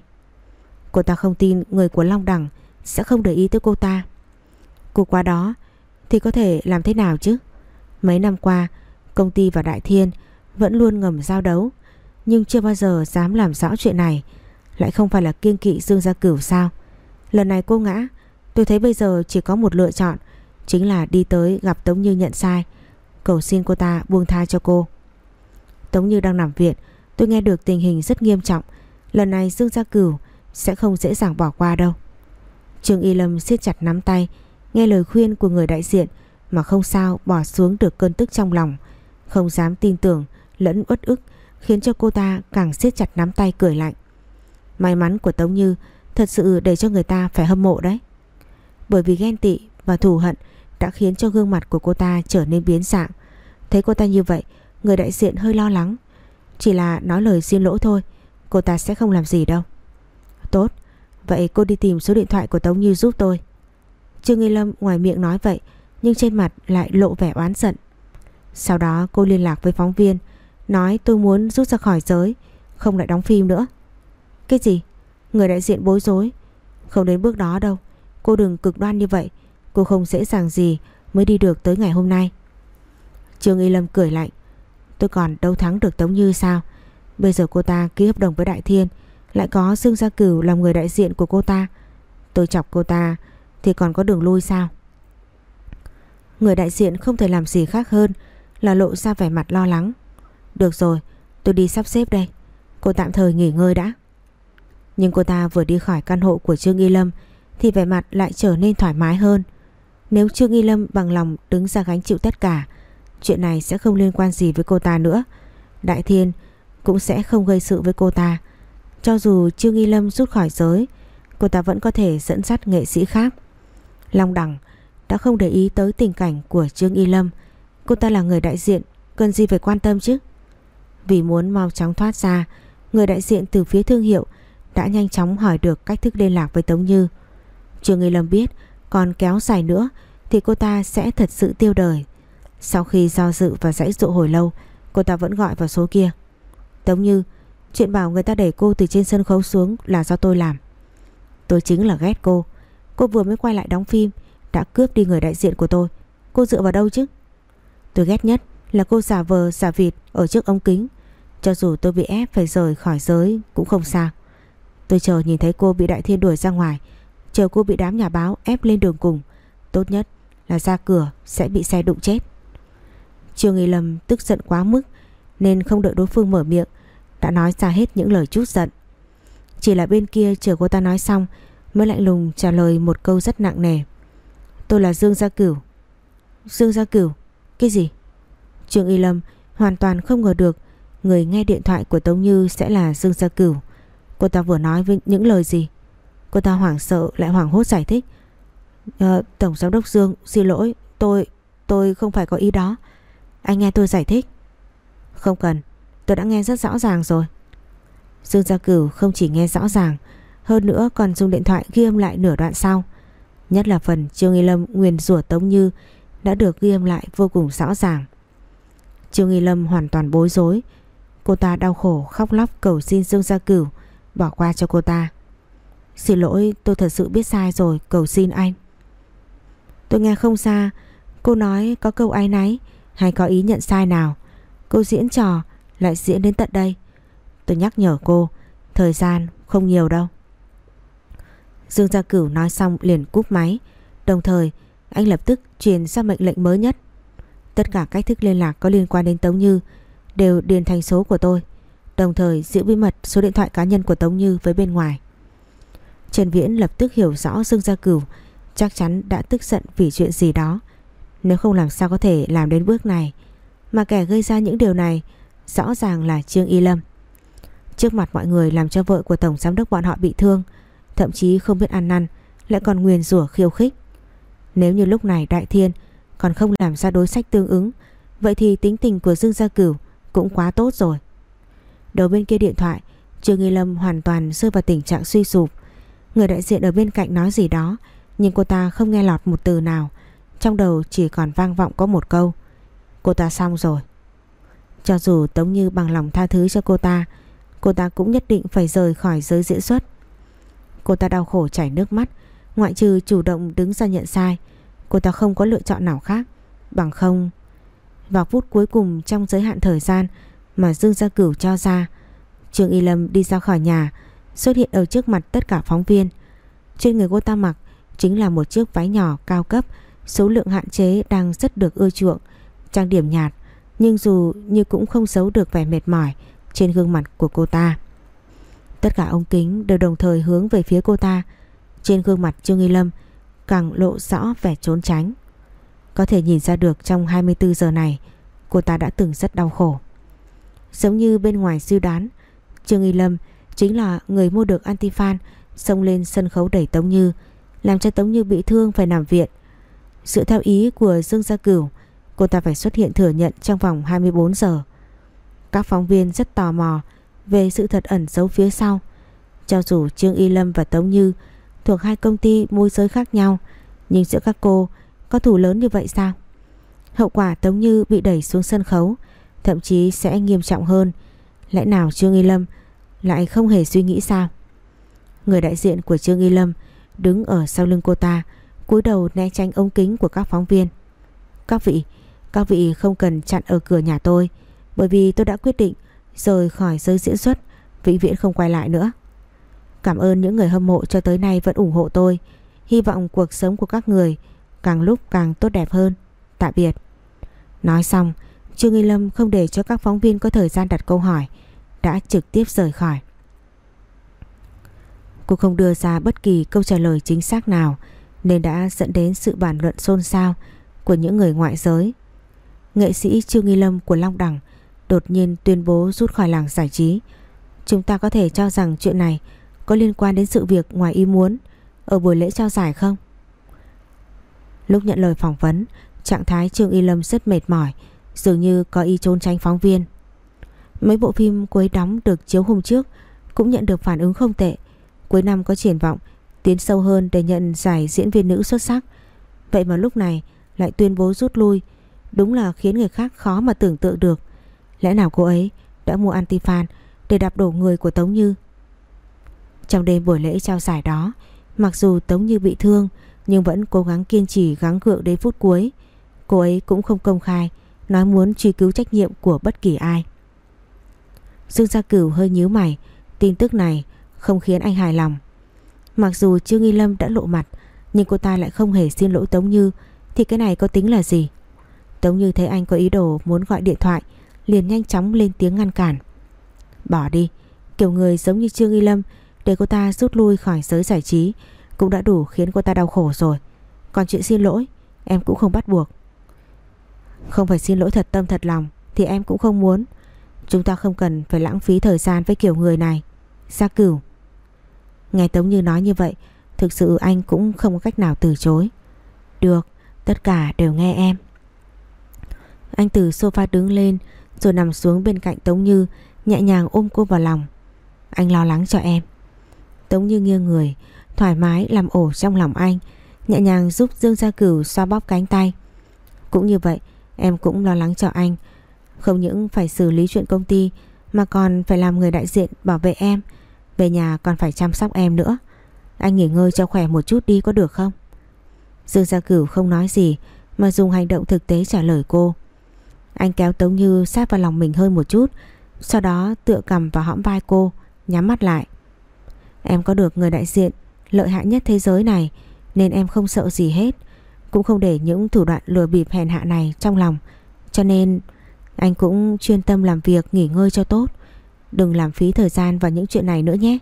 Cô ta không tin người của Long Đẳng Sẽ không để ý tới cô ta. Cô qua đó Thì có thể làm thế nào chứ? Mấy năm qua, Công ty và Đại Thiên vẫn luôn ngầm giao đấu, nhưng chưa bao giờ dám làm rõ chuyện này. Lại không phải là kiêng kỵ Dương Gia Cửu sao? Lần này cô ngã, tôi thấy bây giờ chỉ có một lựa chọn, chính là đi tới gặp Tống Như nhận sai cầu xin cô ta buông tha cho cô Tống Như đang nằm viện, tôi nghe được tình hình rất nghiêm trọng lần này Dương Gia Cửu sẽ không dễ dàng bỏ qua đâu Trương Y Lâm siết chặt nắm tay, nghe lời khuyên của người đại diện mà không sao bỏ xuống được cơn tức trong lòng không dám tin tưởng, lẫn uất ức, khiến cho cô ta càng siết chặt nắm tay cười lạnh. May mắn của Tống Như thật sự để cho người ta phải hâm mộ đấy. Bởi vì ghen tị và thù hận đã khiến cho gương mặt của cô ta trở nên biến dạng. Thấy cô ta như vậy, người đại diện hơi lo lắng. Chỉ là nói lời xin lỗi thôi, cô ta sẽ không làm gì đâu. Tốt, vậy cô đi tìm số điện thoại của Tống Như giúp tôi. Trương Nghi Lâm ngoài miệng nói vậy, nhưng trên mặt lại lộ vẻ oán giận. Sau đó cô liên lạc với phóng viên, Nói tôi muốn rút ra khỏi giới Không lại đóng phim nữa Cái gì? Người đại diện bối rối Không đến bước đó đâu Cô đừng cực đoan như vậy Cô không dễ dàng gì mới đi được tới ngày hôm nay Trương Y Lâm cười lạnh Tôi còn đâu thắng được Tống Như sao Bây giờ cô ta ký hợp đồng với Đại Thiên Lại có Dương Gia Cửu làm người đại diện của cô ta Tôi chọc cô ta Thì còn có đường lui sao Người đại diện không thể làm gì khác hơn là lộ ra vẻ mặt lo lắng. Được rồi, tôi đi sắp xếp đây. Cô tạm thời nghỉ ngơi đã. Nhưng cô ta vừa đi khỏi căn hộ của Trương Y Lâm thì vẻ mặt lại trở nên thoải mái hơn. Nếu Trương Y Lâm bằng lòng đứng ra gánh chịu tất cả, chuyện này sẽ không liên quan gì với cô ta nữa. Đại Thiên cũng sẽ không gây sự với cô ta. Cho dù Trương Y Lâm rút khỏi giới, cô ta vẫn có thể dẫn dắt nghệ sĩ khác. Long đẳng đã không để ý tới tình cảnh của Trương Y Lâm. Cô ta là người đại diện, cần gì phải quan tâm chứ? Vì muốn mau chóng thoát ra, người đại diện từ phía thương hiệu đã nhanh chóng hỏi được cách thức liên lạc với Tống Như. Trương Y Lâm biết còn kéo dài nữa thì cô ta sẽ thật sự tiêu đời. Sau khi do dự và dãy dụ hồi lâu, cô ta vẫn gọi vào số kia. Tống Như, chuyện bảo người ta đẩy cô từ trên sân khấu xuống là do tôi làm. Tôi chính là ghét cô. Cô vừa mới quay lại đóng phim, đã cướp đi người đại diện của tôi. Cô dựa vào đâu chứ? Tôi ghét nhất là cô giả vờ giả vịt ở trước ống kính. Cho dù tôi bị ép phải rời khỏi giới cũng không sao. Tôi chờ nhìn thấy cô bị đại thiên đuổi ra ngoài Chờ cô bị đám nhà báo ép lên đường cùng Tốt nhất là ra cửa sẽ bị xe đụng chết. Trương Nghi Lâm tức giận quá mức Nên không đợi đối phương mở miệng, Đã nói ra hết những lời chút giận. Chỉ là bên kia chờ cô ta nói xong, Mới lạnh lùng trả lời một câu rất nặng nề. Tôi là Dương Gia Cửu. Dương Gia Cửu? Cái gì? Trương Y Lâm hoàn toàn không ngờ được Người nghe điện thoại của Tống Như sẽ là Dương Gia Cửu. Cô ta vừa nói với những lời gì? Cô ta hoảng sợ, lại hoảng hốt giải thích à, Tổng giám đốc Dương Xin lỗi tôi Tôi không phải có ý đó. Anh nghe tôi giải thích. Không cần Tôi đã nghe rất rõ ràng rồi. Dương Gia Cửu không chỉ nghe rõ ràng Hơn nữa còn dùng điện thoại ghi âm lại nửa đoạn sau. Nhất là phần Trương nghi Lâm nguyền rủa Tống Như Đã được ghi âm lại vô cùng rõ ràng. Trương nghi Lâm hoàn toàn bối rối. Cô ta đau khổ khóc lóc cầu xin Dương Gia Cửu Bỏ qua cho cô ta. Xin lỗi tôi thật sự biết sai rồi Cầu xin anh. Tôi nghe không xa. Cô nói có câu ái náy, Hay có ý nhận sai nào. Cô diễn trò lại diễn đến tận đây. Tôi nhắc nhở cô, Thời gian không nhiều đâu. Dương Gia Cửu nói xong liền cúp máy. Đồng thời, anh lập tức truyền ra mệnh lệnh mới nhất. Tất cả cách thức liên lạc có liên quan đến Tống Như Đều điền thành số của tôi, Đồng thời giữ bí mật số điện thoại cá nhân của Tống Như với bên ngoài. Trần Viễn lập tức hiểu rõ Dương Gia Cửu chắc chắn đã tức giận vì chuyện gì đó. Nếu không làm sao có thể làm đến bước này. Mà kẻ gây ra những điều này rõ ràng là Trương Y Lâm. Trước mặt mọi người làm cho vợ của Tổng Giám đốc bọn họ bị thương, thậm chí không biết ăn năn, lại còn nguyền rủa khiêu khích. Nếu như lúc này Đại Thiên còn không làm ra đối sách tương ứng, vậy thì tính tình của Dương Gia Cửu cũng quá tốt rồi. Đầu bên kia điện thoại, Trương Y Lâm hoàn toàn rơi vào tình trạng suy sụp. Người đại diện ở bên cạnh nói gì đó, nhưng cô ta không nghe lọt một từ nào. Trong đầu chỉ còn vang vọng có một câu. Cô ta xong rồi. Cho dù Tống Như bằng lòng tha thứ cho cô ta, cô ta cũng nhất định phải rời khỏi giới diễn xuất. Cô ta đau khổ chảy nước mắt, ngoại trừ chủ động đứng ra nhận sai. Cô ta không có lựa chọn nào khác, bằng không... Vào phút cuối cùng trong giới hạn thời gian mà Dương Gia Cửu cho ra, Trương Y Lâm đi ra khỏi nhà, xuất hiện ở trước mặt tất cả phóng viên. Trên người cô ta mặc chính là một chiếc váy nhỏ cao cấp, số lượng hạn chế đang rất được ưa chuộng, trang điểm nhạt, nhưng dù như cũng không giấu được vẻ mệt mỏi trên gương mặt của cô ta. Tất cả ống kính đều đồng thời hướng về phía cô ta, trên gương mặt Trương nghi Lâm càng lộ rõ vẻ trốn tránh. Có thể nhìn ra được trong 24 giờ này, cô ta đã từng rất đau khổ. Giống như bên ngoài suy đoán, Trương nghi Lâm chính là người mua được antifan xông lên sân khấu đẩy Tống Như, làm cho Tống Như bị thương phải nằm viện. Dựa theo ý của Dương Gia Cửu, cô ta phải xuất hiện thừa nhận trong vòng 24 giờ. Các phóng viên rất tò mò về sự thật ẩn giấu phía sau. Cho dù Trương Y Lâm và Tống Như thuộc hai công ty môi giới khác nhau, nhưng giữa các cô có thủ lớn như vậy sao? Hậu quả Tống Như bị đẩy xuống sân khấu, thậm chí sẽ nghiêm trọng hơn. Lẽ nào Trương Y Lâm lại không hề suy nghĩ sao? Người đại diện của Trương Y Lâm đứng ở sau lưng cô ta, cúi đầu né tránh ống kính của các phóng viên. Các vị, các vị không cần chặn ở cửa nhà tôi, bởi vì tôi đã quyết định rời khỏi giới diễn xuất, vĩnh viễn không quay lại nữa. Cảm ơn những người hâm mộ cho tới nay vẫn ủng hộ tôi. Hy vọng cuộc sống của các người càng lúc càng tốt đẹp hơn. Tạm biệt. Nói xong, Trương Nghi Lâm không để cho các phóng viên có thời gian đặt câu hỏi, đã trực tiếp rời khỏi. Cô không đưa ra bất kỳ câu trả lời chính xác nào nên đã dẫn đến sự bàn luận xôn xao của những người ngoại giới. Nghệ sĩ Trương Nghi Lâm của Long Đẳng đột nhiên tuyên bố rút khỏi làng giải trí. Chúng ta có thể cho rằng chuyện này có liên quan đến sự việc ngoài ý muốn ở buổi lễ trao giải không? Lúc nhận lời phỏng vấn, trạng thái Trương Y Lâm rất mệt mỏi, dường như có ý trốn tránh phóng viên. Mấy bộ phim cuối đóng được chiếu hôm trước cũng nhận được phản ứng không tệ. Cuối năm có triển vọng tiến sâu hơn để nhận giải diễn viên nữ xuất sắc. Vậy mà lúc này lại tuyên bố rút lui, đúng là khiến người khác khó mà tưởng tượng được. Lẽ nào cô ấy đã mua antifan để đạp đổ người của Tống Như? Trong đêm buổi lễ trao giải đó, mặc dù Tống Như bị thương nhưng vẫn cố gắng kiên trì gắng gượng đến phút cuối. Cô ấy cũng không công khai nói muốn truy cứu trách nhiệm của bất kỳ ai. Dương Gia Cửu hơi nhíu mày, tin tức này không khiến anh hài lòng. Mặc dù Trương Nghi Lâm đã lộ mặt, nhưng cô ta lại không hề xin lỗi Tống Như, thì cái này có tính là gì? Tống Như thấy anh có ý đồ muốn gọi điện thoại, liền nhanh chóng lên tiếng ngăn cản. Bỏ đi, kiểu người giống như Trương Nghi Lâm để cô ta rút lui khỏi giới giải trí cũng đã đủ khiến cô ta đau khổ rồi. Còn chuyện xin lỗi, em cũng không bắt buộc. Không phải xin lỗi thật tâm thật lòng thì em cũng không muốn. Chúng ta không cần phải lãng phí thời gian với kiểu người này. Gia cửu. Nghe Tống Như nói như vậy, thực sự anh cũng không có cách nào từ chối. Được, tất cả đều nghe em. Anh từ sofa đứng lên rồi nằm xuống bên cạnh Tống Như, nhẹ nhàng ôm cô vào lòng. Anh lo lắng cho em. Tống Như nghiêng người, thoải mái làm ổ trong lòng anh, nhẹ nhàng giúp Dương Gia Cửu xoa bóp cánh tay. Cũng như vậy, em cũng lo lắng cho anh. Không những phải xử lý chuyện công ty mà còn phải làm người đại diện bảo vệ em. Về nhà còn phải chăm sóc em nữa. Anh nghỉ ngơi cho khỏe một chút đi có được không? Dương Gia Cửu không nói gì mà dùng hành động thực tế trả lời cô. Anh kéo Tống Như sát vào lòng mình hơn một chút, sau đó tựa cầm vào hõm vai cô, nhắm mắt lại. Em có được người đại diện lợi hại nhất thế giới này nên em không sợ gì hết, cũng không để những thủ đoạn lừa bịp hèn hạ này trong lòng. Cho nên anh cũng chuyên tâm làm việc nghỉ ngơi cho tốt, đừng làm phí thời gian vào những chuyện này nữa nhé.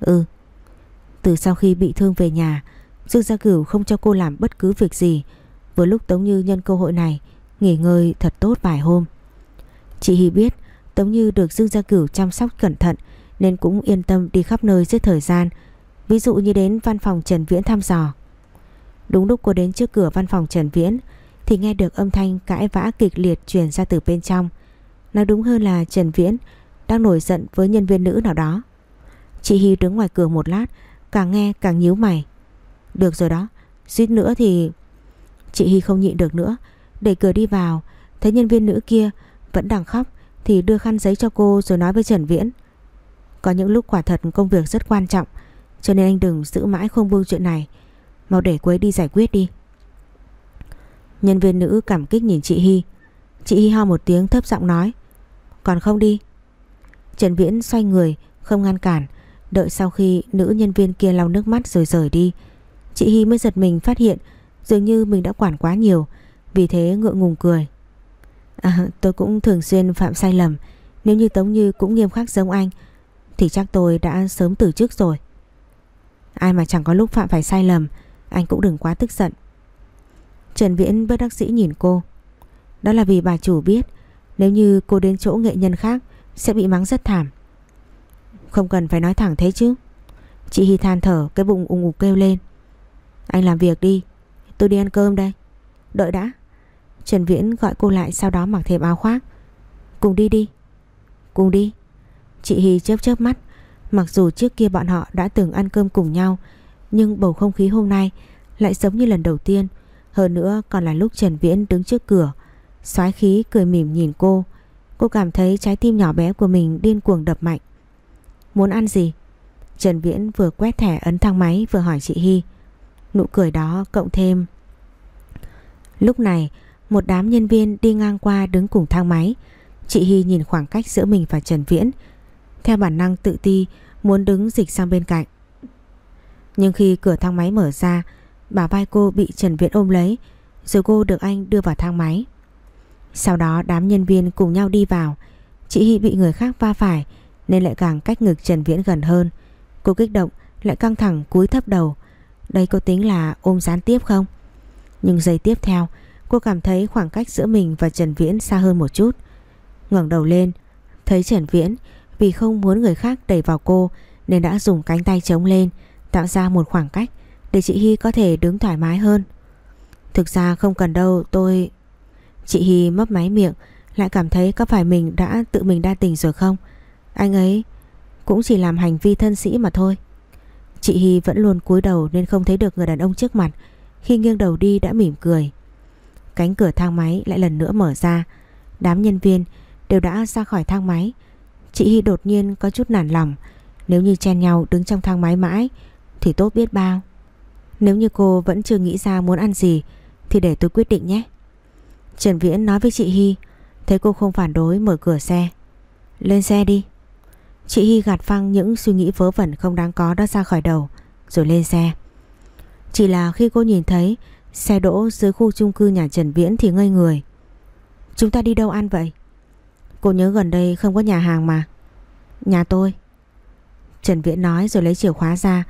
Ừ. Từ sau khi bị thương về nhà, Dương Gia Cửu không cho cô làm bất cứ việc gì. Vừa lúc Tống Như nhân cơ hội này nghỉ ngơi thật tốt vài hôm. Chị Hy biết Tống Như được Dương Gia Cửu chăm sóc cẩn thận nên cũng yên tâm đi khắp nơi giết thời gian Ví dụ như đến văn phòng Trần Viễn thăm dò Đúng lúc cô đến trước cửa văn phòng Trần Viễn Thì nghe được âm thanh cãi vã kịch liệt truyền ra từ bên trong Nói đúng hơn là Trần Viễn đang nổi giận với nhân viên nữ nào đó. Chị Hy đứng ngoài cửa một lát, Càng nghe càng nhíu mày. Được rồi đó, Suýt nữa thì Chị Hy không nhịn được nữa, Đẩy cửa đi vào. Thấy nhân viên nữ kia vẫn đang khóc Thì đưa khăn giấy cho cô rồi nói với Trần Viễn. Có những lúc quả thật công việc rất quan trọng, cho nên anh đừng giữ mãi không buông chuyện này. Mau để cô ấy đi giải quyết đi. Nhân viên nữ cảm kích nhìn chị Hy. Chị Hy ho một tiếng thấp giọng nói, Còn không đi Trần Viễn xoay người, không ngăn cản. Đợi sau khi nữ nhân viên kia lau nước mắt rồi rời đi, Chị Hy mới giật mình phát hiện Dường như mình đã quản quá nhiều. Vì thế ngượng ngùng cười. À tôi cũng thường xuyên phạm sai lầm. Nếu như Tống Như cũng nghiêm khắc giống anh, Thì chắc tôi đã sớm từ chức rồi. Ai mà chẳng có lúc phạm phải sai lầm, Anh cũng đừng quá tức giận. Trần Viễn bất đắc dĩ nhìn cô. Đó là vì bà chủ biết, Nếu như cô đến chỗ nghệ nhân khác sẽ bị mắng rất thảm. Không cần phải nói thẳng thế chứ. Chị Hy than thở, cái bụng ung ục kêu lên. Anh làm việc đi, Tôi đi ăn cơm đây. Đợi đã. Trần Viễn gọi cô lại sau đó mặc thêm áo khoác. Cùng đi đi. Cùng đi. Chị Hy chớp chớp mắt. Mặc dù trước kia bọn họ đã từng ăn cơm cùng nhau, Nhưng bầu không khí hôm nay Lại giống như lần đầu tiên. Hơn nữa còn là lúc Trần Viễn đứng trước cửa soái khí cười mỉm nhìn cô. Cô cảm thấy trái tim nhỏ bé của mình điên cuồng đập mạnh. Muốn ăn gì? Trần Viễn vừa quét thẻ ấn thang máy vừa hỏi chị Hy. Nụ cười đó cộng thêm. Lúc này Một đám nhân viên đi ngang qua đứng cùng thang máy. Chị Hy nhìn khoảng cách giữa mình và Trần Viễn. Theo bản năng tự ti muốn đứng dịch sang bên cạnh. Nhưng khi cửa thang máy mở ra, bà vai cô bị Trần Viễn ôm lấy, Rồi cô được anh đưa vào thang máy. Sau đó đám nhân viên cùng nhau đi vào. Chị Hy bị người khác va phải, Nên lại càng cách ngực Trần Viễn gần hơn. Cô kích động, lại căng thẳng, cúi thấp đầu. Đây có tính là ôm gián tiếp không? Nhưng giây tiếp theo, Cô cảm thấy khoảng cách giữa mình và Trần Viễn xa hơn một chút. ngẩng đầu lên, Thấy Trần Viễn, Vì không muốn người khác đẩy vào cô, Nên đã dùng cánh tay chống lên, Tạo ra một khoảng cách Để chị Hy có thể đứng thoải mái hơn. Thực ra không cần đâu, tôi Chị Hy mấp máy miệng, Lại cảm thấy có phải mình đã tự mình đa tình rồi không? Anh ấy Cũng chỉ làm hành vi thân sĩ mà thôi. Chị Hy vẫn luôn cúi đầu Nên không thấy được người đàn ông trước mặt. Khi nghiêng đầu đi đã mỉm cười. Cánh cửa thang máy lại lần nữa mở ra. Đám nhân viên đều đã ra khỏi thang máy. Chị Hy đột nhiên có chút nản lòng. Nếu như chen nhau đứng trong thang máy mãi, Thì tốt biết bao. Nếu như cô vẫn chưa nghĩ ra muốn ăn gì, Thì để tôi quyết định nhé. Trần Viễn nói với chị Hy, Thấy cô không phản đối, mở cửa xe. Lên xe đi. Chị Hy gạt phăng những suy nghĩ vớ vẩn không đáng có đó ra khỏi đầu, Rồi lên xe. Chỉ là khi cô nhìn thấy Xe đỗ dưới khu chung cư nhà Trần Viễn thì ngây người. Chúng ta đi đâu ăn vậy? Cô nhớ gần đây không có nhà hàng mà. Nhà tôi. Trần Viễn nói rồi lấy chìa khóa ra,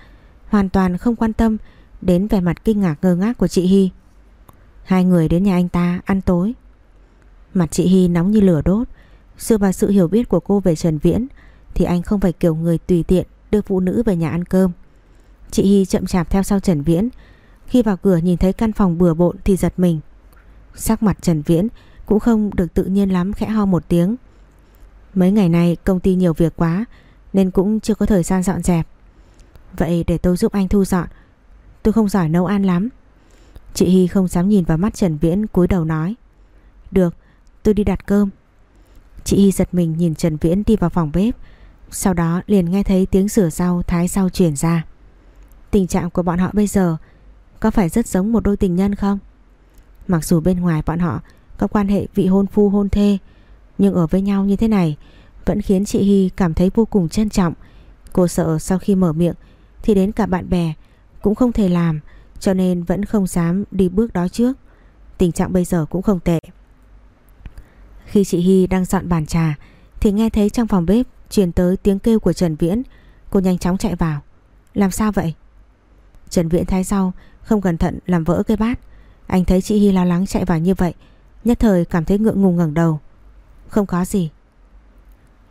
Hoàn toàn không quan tâm Đến vẻ mặt kinh ngạc ngơ ngác của chị Hy. Hai người đến nhà anh ta ăn tối. Mặt chị Hy nóng như lửa đốt. Dựa vào sự hiểu biết của cô về Trần Viễn, Thì anh không phải kiểu người tùy tiện Đưa phụ nữ về nhà ăn cơm. Chị Hy chậm chạp theo sau Trần Viễn. Khi vào cửa nhìn thấy căn phòng bừa bộn Thì giật mình. Sắc mặt Trần Viễn cũng không được tự nhiên lắm, khẽ ho một tiếng. Mấy ngày nay công ty nhiều việc quá, Nên cũng chưa có thời gian dọn dẹp. Vậy để tôi giúp anh thu dọn. Tôi không giỏi nấu ăn lắm. Chị Hy không dám nhìn vào mắt Trần Viễn, cúi đầu nói. Được, tôi đi đặt cơm. Chị Hy giật mình nhìn Trần Viễn đi vào phòng bếp. Sau đó liền nghe thấy tiếng rửa rau thái rau chuyển ra. Tình trạng của bọn họ bây giờ Có phải rất giống một đôi tình nhân không? Mặc dù bên ngoài bọn họ Có quan hệ vị hôn phu hôn thê, Nhưng ở với nhau như thế này Vẫn khiến chị Hy cảm thấy vô cùng trân trọng. Cô sợ sau khi mở miệng Thì đến cả bạn bè Cũng không thể làm cho nên vẫn không dám đi bước đó trước. Tình trạng bây giờ cũng không tệ. Khi chị Hy đang dọn bàn trà, Thì nghe thấy trong phòng bếp Truyền tới tiếng kêu của Trần Viễn. Cô nhanh chóng chạy vào. Làm sao vậy? Trần Viễn thái sau, Không cẩn thận làm vỡ cái bát. Anh thấy chị Hy lo lắng chạy vào như vậy, Nhất thời cảm thấy ngượng ngùng ngẩng đầu. Không có gì.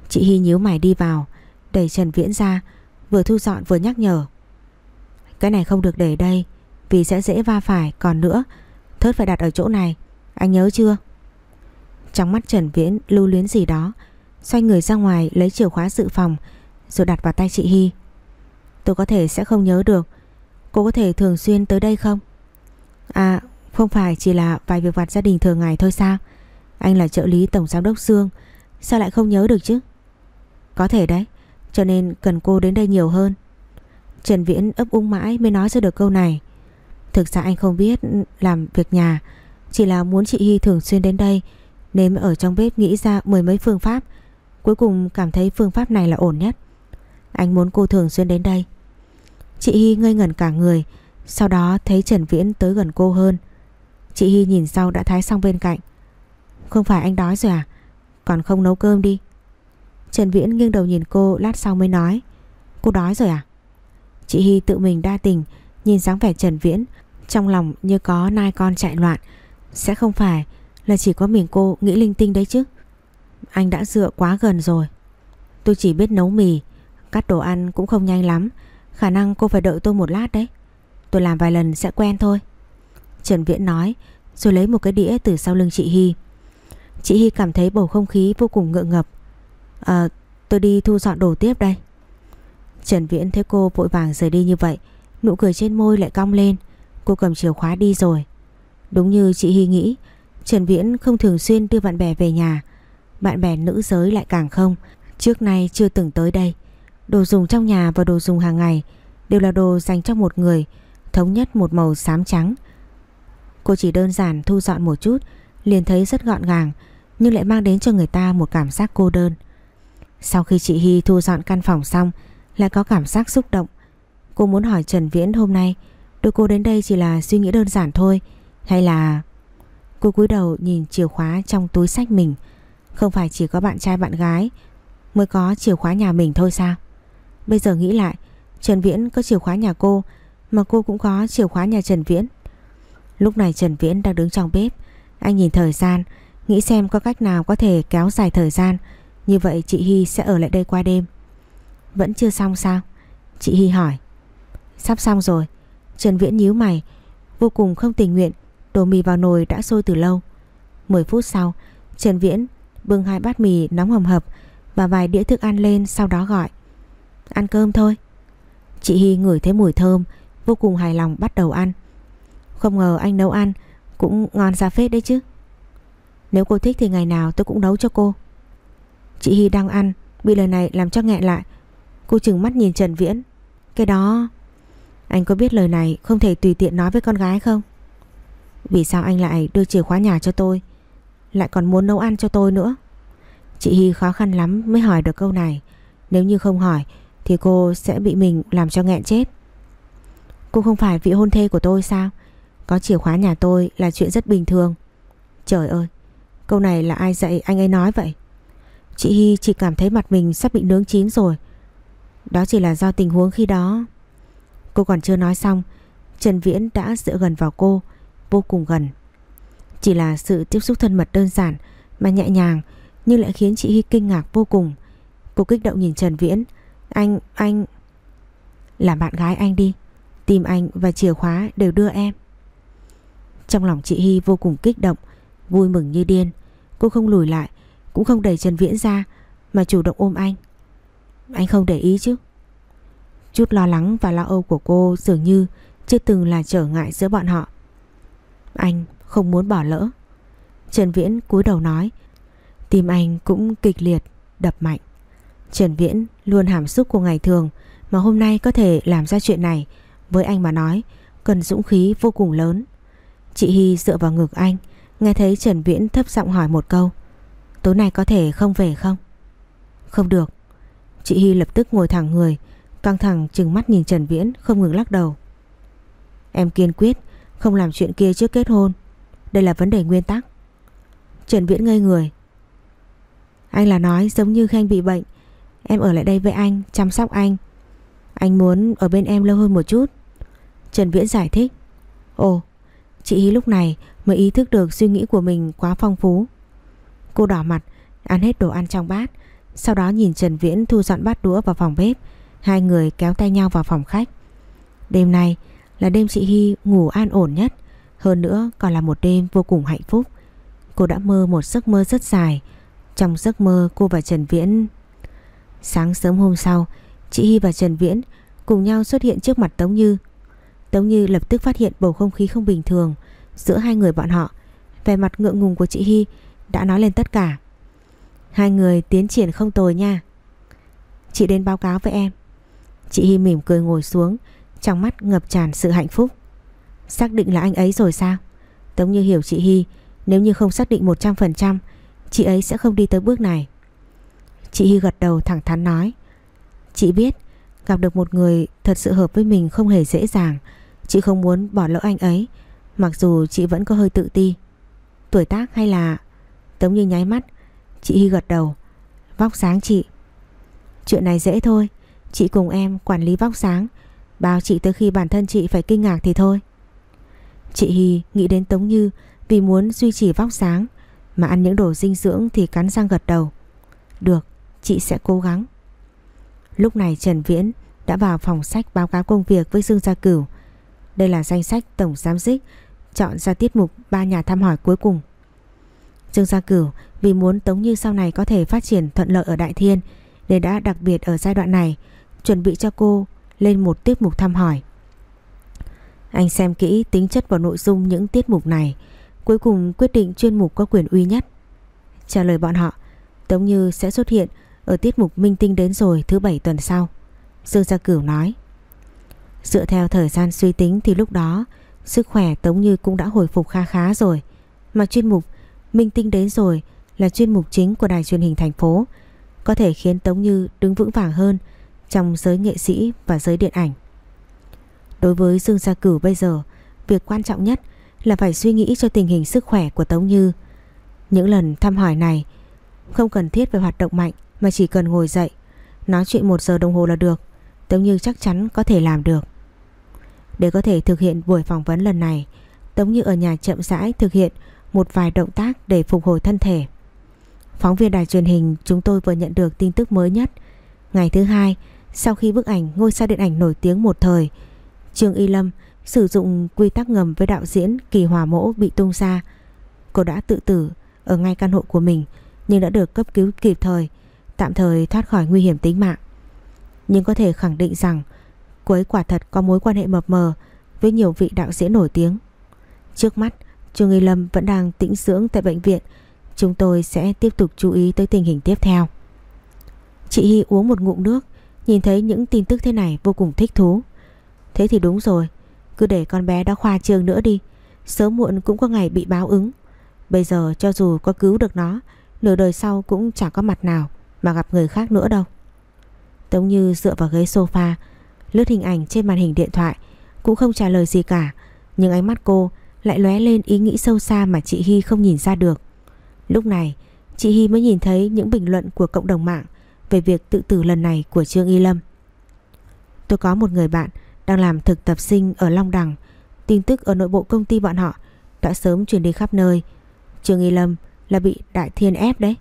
Chị Hy nhíu mày đi vào, Đẩy Trần Viễn ra, Vừa thu dọn vừa nhắc nhở. Cái này không được để đây vì sẽ dễ va phải. Còn nữa, Thớt phải đặt ở chỗ này. Anh nhớ chưa? Trong mắt Trần Viễn lưu luyến gì đó, Xoay người ra ngoài lấy chìa khóa dự phòng, Rồi đặt vào tay chị Hy. Tôi có thể sẽ không nhớ được. Cô có thể thường xuyên tới đây không? À không phải, chỉ là vài việc vặt gia đình thường ngày thôi sao? Anh là trợ lý tổng giám đốc Dương Sao lại không nhớ được chứ? Có thể đấy, Cho nên cần cô đến đây nhiều hơn. Trần Viễn ấp úng mãi mới nói ra được câu này. Thực ra anh không biết làm việc nhà, Chỉ là muốn chị Hy thường xuyên đến đây, Nên ở trong bếp nghĩ ra mười mấy phương pháp. Cuối cùng cảm thấy phương pháp này là ổn nhất. Anh muốn cô thường xuyên đến đây. Chị Hy ngây ngẩn cả người, Sau đó thấy Trần Viễn tới gần cô hơn. Chị Hy nhìn sau đã thái xong bên cạnh. Không phải anh đói rồi à? Còn không nấu cơm đi. Trần Viễn nghiêng đầu nhìn cô, lát sau mới nói. Cô đói rồi à? Chị Hy tự mình đa tình, Nhìn dáng vẻ Trần Viễn trong lòng như có nai con chạy loạn. Sẽ không phải là chỉ có mình cô nghĩ linh tinh đấy chứ. Anh đã dựa quá gần rồi. Tôi chỉ biết nấu mì, Cắt đồ ăn cũng không nhanh lắm. Khả năng cô phải đợi tôi một lát đấy. Tôi làm vài lần sẽ quen thôi. Trần Viễn nói, Rồi lấy một cái đĩa từ sau lưng chị Hy. Chị Hy cảm thấy bầu không khí vô cùng ngượng ngập. À tôi đi thu dọn đồ tiếp đây. Trần Viễn thấy cô vội vàng rời đi như vậy, Nụ cười trên môi lại cong lên. Cô cầm chìa khóa đi rồi. Đúng như chị Hy nghĩ, Trần Viễn không thường xuyên đưa bạn bè về nhà. Bạn bè nữ giới lại càng không. Trước nay chưa từng tới đây. Đồ dùng trong nhà và đồ dùng hàng ngày Đều là đồ dành cho một người, Thống nhất một màu xám trắng. Cô chỉ đơn giản thu dọn một chút, Liền thấy rất gọn gàng, Nhưng lại mang đến cho người ta một cảm giác cô đơn. Sau khi chị Hy thu dọn căn phòng xong, Lại có cảm giác xúc động. Cô muốn hỏi Trần Viễn hôm nay Đưa cô đến đây chỉ là suy nghĩ đơn giản thôi, Hay là Cô cúi đầu nhìn chìa khóa trong túi sách mình? Không phải chỉ có bạn trai bạn gái Mới có chìa khóa nhà mình thôi sao? Bây giờ nghĩ lại, Trần Viễn có chìa khóa nhà cô Mà cô cũng có chìa khóa nhà Trần Viễn. Lúc này Trần Viễn đang đứng trong bếp, Anh nhìn thời gian, Nghĩ xem có cách nào có thể kéo dài thời gian. Như vậy chị Hy sẽ ở lại đây qua đêm. Vẫn chưa xong sao? Chị Hy hỏi. Sắp xong rồi. Trần Viễn nhíu mày, Vô cùng không tình nguyện Đồ mì vào nồi đã sôi từ lâu. 10 phút sau, Trần Viễn bưng hai bát mì nóng hầm hập Và vài đĩa thức ăn lên sau đó gọi. Ăn cơm thôi. Chị Hy ngửi thấy mùi thơm, Vô cùng hài lòng bắt đầu ăn. Không ngờ anh nấu ăn Cũng ngon ra phết đấy chứ. Nếu cô thích thì ngày nào tôi cũng nấu cho cô. Chị Hy đang ăn, Bị lời này làm cho nghẹn lại. Cô chừng mắt nhìn Trần Viễn. Cái đó anh có biết lời này không thể tùy tiện nói với con gái không? Vì sao anh lại đưa chìa khóa nhà cho tôi? Lại còn muốn nấu ăn cho tôi nữa? Chị Hy khó khăn lắm mới hỏi được câu này. Nếu như không hỏi, Thì cô sẽ bị mình làm cho nghẹn chết. Cô không phải vị hôn thê của tôi sao? Có chìa khóa nhà tôi là chuyện rất bình thường. Trời ơi, Câu này là ai dạy anh ấy nói vậy? Chị Hy chỉ cảm thấy mặt mình sắp bị nướng chín rồi. Đó chỉ là do tình huống khi đó. Cô còn chưa nói xong Trần Viễn đã dựa gần vào cô Vô cùng gần. Chỉ là sự tiếp xúc thân mật đơn giản Mà nhẹ nhàng Nhưng lại khiến chị Hy kinh ngạc vô cùng. Cô kích động nhìn Trần Viễn. Anh, anh Làm bạn gái anh đi Tìm anh và chìa khóa đều đưa em. Trong lòng chị Hy vô cùng kích động Vui mừng như điên. Cô không lùi lại Cũng không đẩy Trần Viễn ra Mà chủ động ôm anh. Anh không để ý chứ? Chút lo lắng và lo âu của cô dường như chưa từng là trở ngại giữa bọn họ. Anh không muốn bỏ lỡ. Trần Viễn cúi đầu nói. Tim anh cũng kịch liệt, đập mạnh. Trần Viễn luôn hàm xúc của ngày thường mà hôm nay có thể làm ra chuyện này với anh mà nói cần dũng khí vô cùng lớn. Chị Hy dựa vào ngực anh nghe thấy Trần Viễn thấp giọng hỏi một câu. Tối nay có thể không về không? Không được. Chị Hy lập tức ngồi thẳng người Căng thẳng chừng mắt nhìn Trần Viễn, không ngừng lắc đầu. Em kiên quyết, Không làm chuyện kia trước kết hôn. Đây là vấn đề nguyên tắc. Trần Viễn ngây người. Anh là nói giống như Khanh bị bệnh. Em ở lại đây với anh, Chăm sóc anh. Anh muốn ở bên em lâu hơn một chút. Trần Viễn giải thích. Ồ, Chị Hí lúc này mới ý thức được suy nghĩ của mình quá phong phú. Cô đỏ mặt, Ăn hết đồ ăn trong bát, Sau đó nhìn Trần Viễn thu dọn bát đũa vào phòng bếp. Hai người kéo tay nhau vào phòng khách. Đêm nay là đêm chị Hy ngủ an ổn nhất, Hơn nữa còn là một đêm vô cùng hạnh phúc. Cô đã mơ một giấc mơ rất dài. Trong giấc mơ, cô và Trần Viễn Sáng sớm hôm sau, Chị Hy và Trần Viễn cùng nhau xuất hiện trước mặt Tống Như. Tống Như lập tức phát hiện bầu không khí không bình thường Giữa hai người bọn họ. Về mặt ngượng ngùng của chị Hy Đã nói lên tất cả. Hai người tiến triển không tồi nha. Chị đến báo cáo với em. Chị Hy mỉm cười ngồi xuống, Trong mắt ngập tràn sự hạnh phúc. Xác định là anh ấy rồi sao? Tống như hiểu chị Hy Nếu như không xác định 100% Chị ấy sẽ không đi tới bước này. Chị Hy gật đầu thẳng thắn nói, Chị biết, Gặp được một người thật sự hợp với mình không hề dễ dàng. Chị không muốn bỏ lỡ anh ấy, Mặc dù chị vẫn có hơi tự ti. Tuổi tác hay là Tống như nháy mắt, Chị Hy gật đầu, Vóc sáng chị. Chuyện này dễ thôi Chị cùng em quản lý vóc sáng. Bao chị tới khi bản thân chị phải kinh ngạc thì thôi. Chị Hy nghĩ đến Tống Như Vì muốn duy trì vóc sáng Mà ăn những đồ dinh dưỡng thì cắn răng gật đầu. Được, chị sẽ cố gắng. Lúc này Trần Viễn đã vào phòng sách báo cáo công việc với Dương Gia Cửu. Đây là danh sách tổng giám dích Chọn ra tiết mục ba nhà thăm hỏi cuối cùng. Dương Gia Cửu vì muốn Tống Như sau này có thể phát triển thuận lợi ở Đại Thiên Nên đã đặc biệt ở giai đoạn này chuẩn bị cho cô lên một tiết mục thăm hỏi. Anh xem kỹ tính chất và nội dung những tiết mục này, cuối cùng quyết định chuyên mục có quyền uy nhất. Trả lời bọn họ, Tống Như sẽ xuất hiện ở tiết mục Minh Tinh đến rồi thứ bảy tuần sau. Dương Gia Cửu nói. Dựa theo thời gian suy tính thì lúc đó sức khỏe Tống Như cũng đã hồi phục kha khá rồi. Mà chuyên mục Minh Tinh đến rồi là chuyên mục chính của đài truyền hình thành phố, có thể khiến Tống Như đứng vững vàng hơn trong giới nghệ sĩ và giới điện ảnh. Đối với Dương Gia Cửu bây giờ, việc quan trọng nhất là phải suy nghĩ cho tình hình sức khỏe của Tống Như. Những lần thăm hỏi này không cần thiết về hoạt động mạnh mà chỉ cần ngồi dậy, nói chuyện một giờ đồng hồ là được. Tống Như chắc chắn có thể làm được. Để có thể thực hiện buổi phỏng vấn lần này, Tống Như ở nhà chậm rãi thực hiện một vài động tác để phục hồi thân thể. Phóng viên đài truyền hình chúng tôi vừa nhận được tin tức mới nhất. Ngày thứ hai, sau khi bức ảnh ngôi sao điện ảnh nổi tiếng một thời, Trương Y Lâm sử dụng quy tắc ngầm với đạo diễn Kỳ Hòa Mỗ bị tung ra. Cô đã tự tử ở ngay căn hộ của mình nhưng đã được cấp cứu kịp thời, tạm thời thoát khỏi nguy hiểm tính mạng. Nhưng có thể khẳng định rằng cô ấy quả thật có mối quan hệ mập mờ với nhiều vị đạo diễn nổi tiếng. Trước mắt, Trương Y Lâm vẫn đang tĩnh dưỡng tại bệnh viện. Chúng tôi sẽ tiếp tục chú ý tới tình hình tiếp theo. Chị Hy uống một ngụm nước, nhìn thấy những tin tức thế này vô cùng thích thú. Thế thì đúng rồi, cứ để con bé đó khoa trương nữa đi, sớm muộn cũng có ngày bị báo ứng. Bây giờ cho dù có cứu được nó, nửa đời sau cũng chẳng có mặt nào mà gặp người khác nữa đâu. Tống Như dựa vào ghế sofa, lướt hình ảnh trên màn hình điện thoại, cũng không trả lời gì cả, nhưng ánh mắt cô lại lóe lên ý nghĩ sâu xa mà chị Hy không nhìn ra được. Lúc này, chị Hy mới nhìn thấy những bình luận của cộng đồng mạng về việc tự tử lần này của Trương Y Lâm. Tôi có một người bạn đang làm thực tập sinh ở Long Đằng, tin tức ở nội bộ công ty bọn họ đã sớm truyền đi khắp nơi. Trương Y Lâm là bị Đại Thiên ép đấy.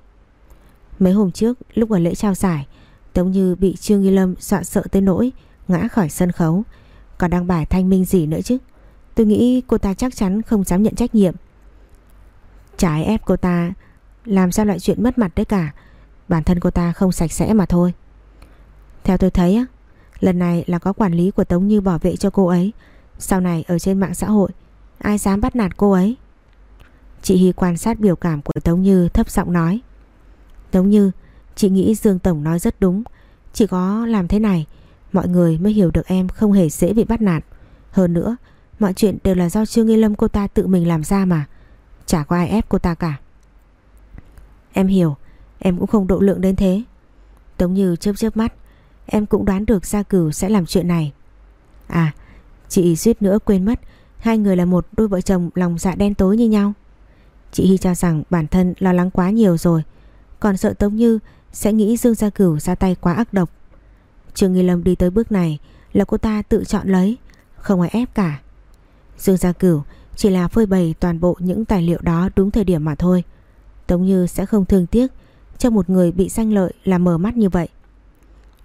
Mấy hôm trước lúc ở lễ trao giải, Tống Như bị Trương Y Lâm dọa sợ tới nỗi ngã khỏi sân khấu, còn đăng bài thanh minh gì nữa chứ. Tôi nghĩ cô ta chắc chắn không dám nhận trách nhiệm Trái ép cô ta Làm sao loại chuyện mất mặt đấy cả Bản thân cô ta không sạch sẽ mà thôi. Theo tôi thấy á, Lần này là có quản lý của Tống Như bảo vệ cho cô ấy. Sau này ở trên mạng xã hội, Ai dám bắt nạt cô ấy? Chị Hy quan sát biểu cảm của Tống Như thấp giọng nói. Tống Như, Chị nghĩ Dương Tổng nói rất đúng. Chỉ có làm thế này, Mọi người mới hiểu được em không hề dễ bị bắt nạt. Hơn nữa, Mọi chuyện đều là do Trương Nghi Lâm cô ta tự mình làm ra mà. Chả có ai ép cô ta cả. Em hiểu Em cũng không độ lượng đến thế. Tống Như chớp chớp mắt, Em cũng đoán được Gia Cửu sẽ làm chuyện này. À Chị suýt nữa quên mất, Hai người là một đôi vợ chồng lòng dạ đen tối như nhau. Chị Hy cho rằng bản thân lo lắng quá nhiều rồi, Còn sợ Tống Như Sẽ nghĩ Dương Gia Cửu ra tay quá ác độc. Trương Nghi Lâm đi tới bước này Là cô ta tự chọn lấy, Không ai ép cả. Dương Gia Cửu chỉ là phơi bày toàn bộ những tài liệu đó đúng thời điểm mà thôi. Tống Như sẽ không thương tiếc cho một người bị danh lợi làm mờ mắt như vậy.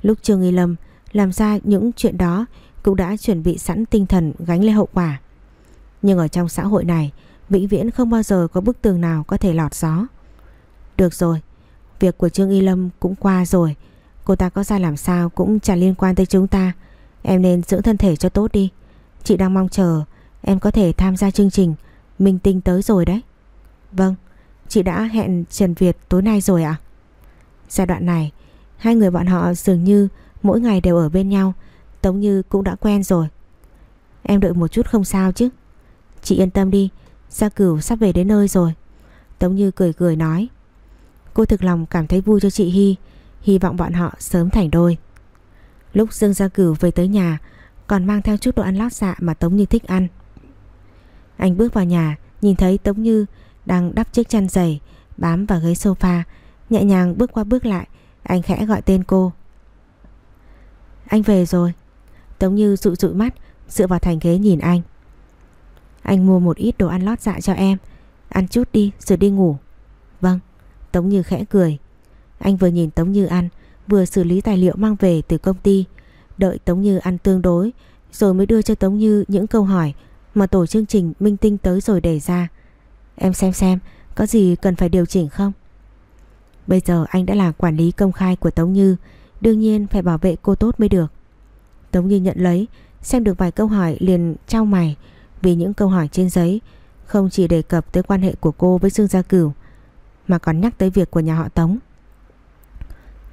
Lúc Trương Nghi Lâm làm ra những chuyện đó cũng đã chuẩn bị sẵn tinh thần gánh lấy hậu quả. Nhưng ở trong xã hội này, vĩnh viễn không bao giờ có bức tường nào có thể lọt gió. Được rồi, việc của Trương Y Lâm cũng qua rồi. Cô ta có ra làm sao cũng chẳng liên quan tới chúng ta. Em nên dưỡng thân thể cho tốt đi. Chị đang mong chờ Em có thể tham gia chương trình Minh Tinh tới rồi đấy Vâng Chị đã hẹn Trần Việt tối nay rồi ạ à? Giai đoạn này, Hai người bọn họ dường như Mỗi ngày đều ở bên nhau, Tống Như cũng đã quen rồi. Em đợi một chút không sao chứ? Chị yên tâm đi, Gia Cửu sắp về đến nơi rồi. Tống Như cười cười nói. Cô thực lòng cảm thấy vui cho chị Hy Hy vọng bọn họ sớm thành đôi. Lúc Dương Gia Cửu về tới nhà, Còn mang theo chút đồ ăn lót dạ mà Tống Như thích ăn. Anh bước vào nhà, Nhìn thấy Tống Như đang đắp chiếc chăn dày, Bám vào ghế sofa Nhẹ nhàng bước qua bước lại, Anh khẽ gọi tên cô. Anh về rồi. Tống Như dụi dụi mắt, Dựa vào thành ghế nhìn anh. Anh mua một ít đồ ăn lót dạ cho em. Ăn chút đi, rồi đi ngủ. Vâng Tống Như khẽ cười. Anh vừa nhìn Tống Như ăn, Vừa xử lý tài liệu mang về từ công ty. Đợi Tống Như ăn tương đối, Rồi mới đưa cho Tống Như những câu hỏi mà tổ chương trình Minh Tinh tới rồi đề ra. Em xem xem, có gì cần phải điều chỉnh không? Bây giờ anh đã là quản lý công khai của Tống Như, đương nhiên phải bảo vệ cô tốt mới được. Tống Như nhận lấy, xem được vài câu hỏi liền trao mày vì những câu hỏi trên giấy không chỉ đề cập tới quan hệ của cô với Dương Gia Cửu mà còn nhắc tới việc của nhà họ Tống.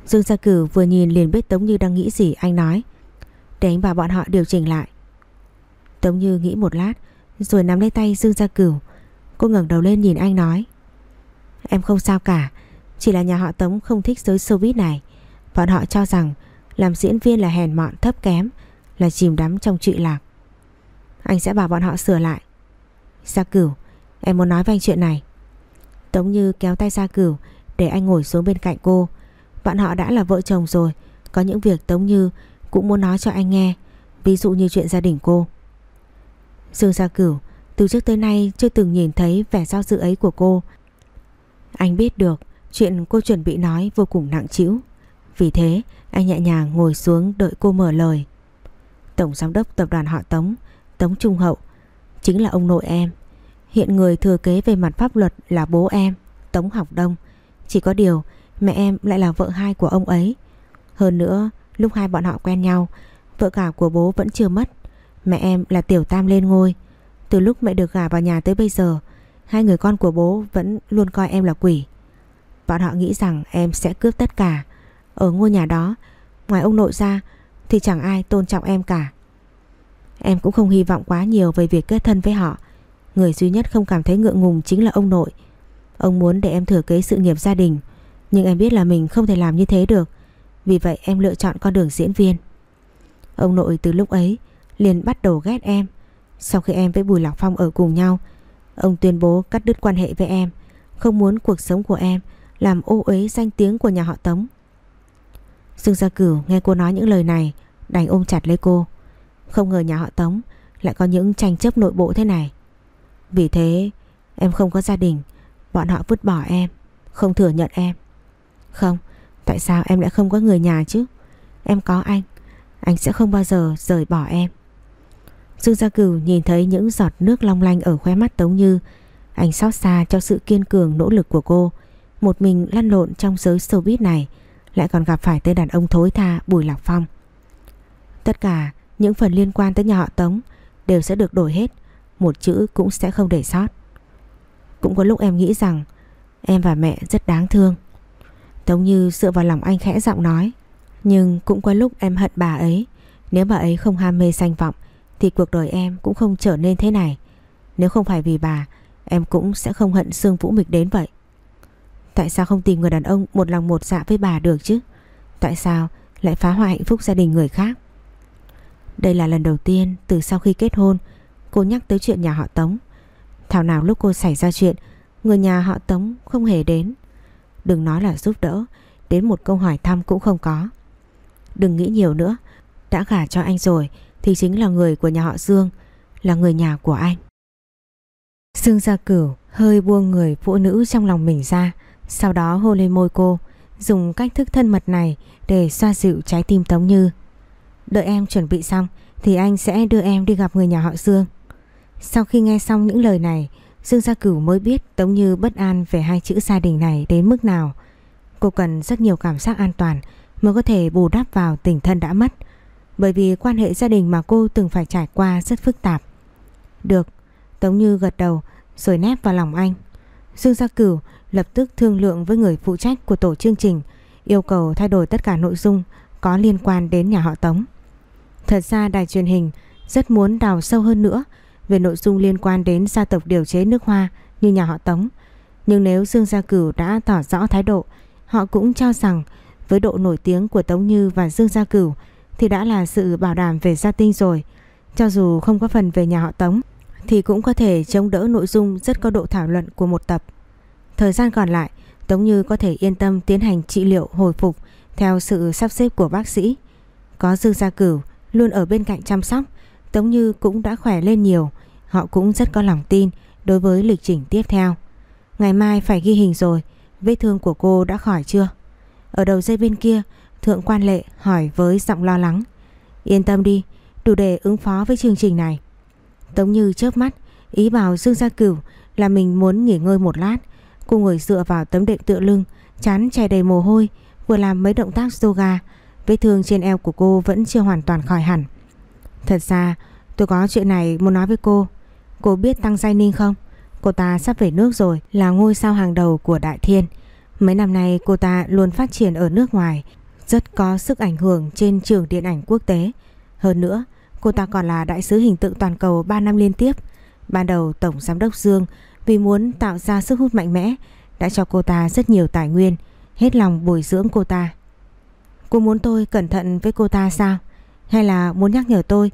Dương Gia Cửu vừa nhìn liền biết Tống Như đang nghĩ gì anh nói. Để anh bảo bọn họ điều chỉnh lại. Tống Như nghĩ một lát Rồi nắm lấy tay Dương Gia Cửu Cô ngẩng đầu lên nhìn anh nói Em không sao cả chỉ là nhà họ Tống không thích giới showbiz này Bọn họ cho rằng Làm diễn viên là hèn mọn thấp kém Là chìm đắm trong trụy lạc Anh sẽ bảo bọn họ sửa lại Gia Cửu, em muốn nói với anh chuyện này. Tống Như kéo tay Gia Cửu để anh ngồi xuống bên cạnh cô. Bọn họ đã là vợ chồng rồi, có những việc Tống Như cũng muốn nói cho anh nghe, ví dụ như chuyện gia đình cô. Dương Gia Cửu từ trước tới nay chưa từng nhìn thấy vẻ giao dự ấy của cô. Anh biết được chuyện cô chuẩn bị nói vô cùng nặng trĩu. Vì thế anh nhẹ nhàng ngồi xuống đợi cô mở lời. Tổng giám đốc tập đoàn họ Tống, Tống Trung Hậu, chính là ông nội em. Hiện người thừa kế về mặt pháp luật là bố em, Tống Học Đông. Chỉ có điều mẹ em lại là vợ hai của ông ấy. Hơn nữa lúc hai bọn họ quen nhau, vợ cả của bố vẫn chưa mất. Mẹ em là tiểu tam lên ngôi. Từ lúc mẹ được gả vào nhà tới bây giờ, hai người con của bố vẫn luôn coi em là quỷ. Bọn họ nghĩ rằng em sẽ cướp tất cả. Ở ngôi nhà đó, ngoài ông nội ra thì chẳng ai tôn trọng em cả. Em cũng không hy vọng quá nhiều về việc kết thân với họ. Người duy nhất không cảm thấy ngượng ngùng chính là ông nội. Ông muốn để em thừa kế sự nghiệp gia đình, nhưng em biết là mình không thể làm như thế được. Vì vậy em lựa chọn con đường diễn viên. Ông nội từ lúc ấy liền bắt đầu ghét em. Sau khi em với Bùi Lạc Phong ở cùng nhau, ông tuyên bố cắt đứt quan hệ với em, không muốn cuộc sống của em làm ô uế danh tiếng của nhà họ Tống. Dương Gia Cửu nghe cô nói những lời này, đành ôm chặt lấy cô. Không ngờ nhà họ Tống lại có những tranh chấp nội bộ thế này. Vì thế em không có gia đình, bọn họ vứt bỏ em, không thừa nhận em. Không, tại sao em lại không có người nhà chứ? Em có anh, anh sẽ không bao giờ rời bỏ em. Dương Gia Cửu nhìn thấy những giọt nước long lanh ở khóe mắt Tống Như. Anh xót xa cho sự kiên cường nỗ lực của cô. Một mình lăn lộn trong giới showbiz này lại còn gặp phải tên đàn ông thối tha Bùi Lạc Phong. Tất cả những phần liên quan tới nhà họ Tống đều sẽ được đổi hết. Một chữ cũng sẽ không để sót. Cũng có lúc em nghĩ rằng em và mẹ rất đáng thương. Tống Như dựa vào lòng anh khẽ giọng nói. Nhưng cũng có lúc em hận bà ấy. Nếu bà ấy không ham mê danh vọng thì cuộc đời em cũng không trở nên thế này. Nếu không phải vì bà, em cũng sẽ không hận Sương Vũ Mịch đến vậy. Tại sao không tìm người đàn ông một lòng một dạ với bà được chứ? Tại sao lại phá hoại hạnh phúc gia đình người khác? Đây là lần đầu tiên từ sau khi kết hôn cô nhắc tới chuyện nhà họ Tống. Thảo nào lúc cô xảy ra chuyện người nhà họ Tống không hề đến. Đừng nói là giúp đỡ, đến một câu hỏi thăm cũng không có. Đừng nghĩ nhiều nữa, đã gả cho anh rồi thì chính là người của nhà họ Dương, là người nhà của anh. Dương Gia Cửu hơi buông người phụ nữ trong lòng mình ra, sau đó hôn lên môi cô, dùng cách thức thân mật này để xoa dịu trái tim Tống Như. Đợi em chuẩn bị xong thì anh sẽ đưa em đi gặp người nhà họ Dương. Sau khi nghe xong những lời này, Dương Gia Cửu mới biết Tống Như bất an về hai chữ gia đình này đến mức nào. Cô cần rất nhiều cảm giác an toàn mới có thể bù đắp vào tình thân đã mất. Bởi vì quan hệ gia đình mà cô từng phải trải qua rất phức tạp. Được, Tống Như gật đầu rồi nép vào lòng anh. Dương Gia Cửu lập tức thương lượng với người phụ trách của tổ chương trình yêu cầu thay đổi tất cả nội dung có liên quan đến nhà họ Tống. Thật ra đài truyền hình rất muốn đào sâu hơn nữa về nội dung liên quan đến gia tộc điều chế nước hoa như nhà họ Tống. Nhưng nếu Dương Gia Cửu đã tỏ rõ thái độ, họ cũng cho rằng với độ nổi tiếng của Tống Như và Dương Gia Cửu thì đã là sự bảo đảm về gia tinh rồi. Cho dù không có phần về nhà họ Tống thì cũng có thể chống đỡ nội dung rất có độ thảo luận của một tập. Thời gian còn lại, Tống Như có thể yên tâm tiến hành trị liệu hồi phục theo sự sắp xếp của bác sĩ. Có Dương Gia Cửu luôn ở bên cạnh chăm sóc, Tống Như cũng đã khỏe lên nhiều, họ cũng rất có lòng tin đối với lịch trình tiếp theo. Ngày mai phải ghi hình rồi, vết thương của cô đã khỏi chưa? Ở đầu dây bên kia, Thượng quan lệ hỏi với giọng lo lắng. Yên tâm đi, đủ để ứng phó với chương trình này. Tống Như chớp mắt, ý bảo Dương Gia Cửu là mình muốn nghỉ ngơi một lát. Cô ngồi dựa vào tấm đệm tựa lưng, chán chảy đầy mồ hôi, vừa làm mấy động tác yoga. Vết thương trên eo của cô vẫn chưa hoàn toàn khỏi hẳn. Thật ra, tôi có chuyện này muốn nói với cô. Cô biết Tăng Giai Ninh không? Cô ta sắp về nước rồi, là ngôi sao hàng đầu của Đại Thiên. Mấy năm nay cô ta luôn phát triển ở nước ngoài, rất có sức ảnh hưởng trên trường điện ảnh quốc tế. Hơn nữa, cô ta còn là đại sứ hình tượng toàn cầu 3 năm liên tiếp. Ban đầu Tổng Giám đốc Dương vì muốn tạo ra sức hút mạnh mẽ đã cho cô ta rất nhiều tài nguyên, hết lòng bồi dưỡng cô ta. Cô muốn tôi cẩn thận với cô ta sao? Hay là muốn nhắc nhở tôi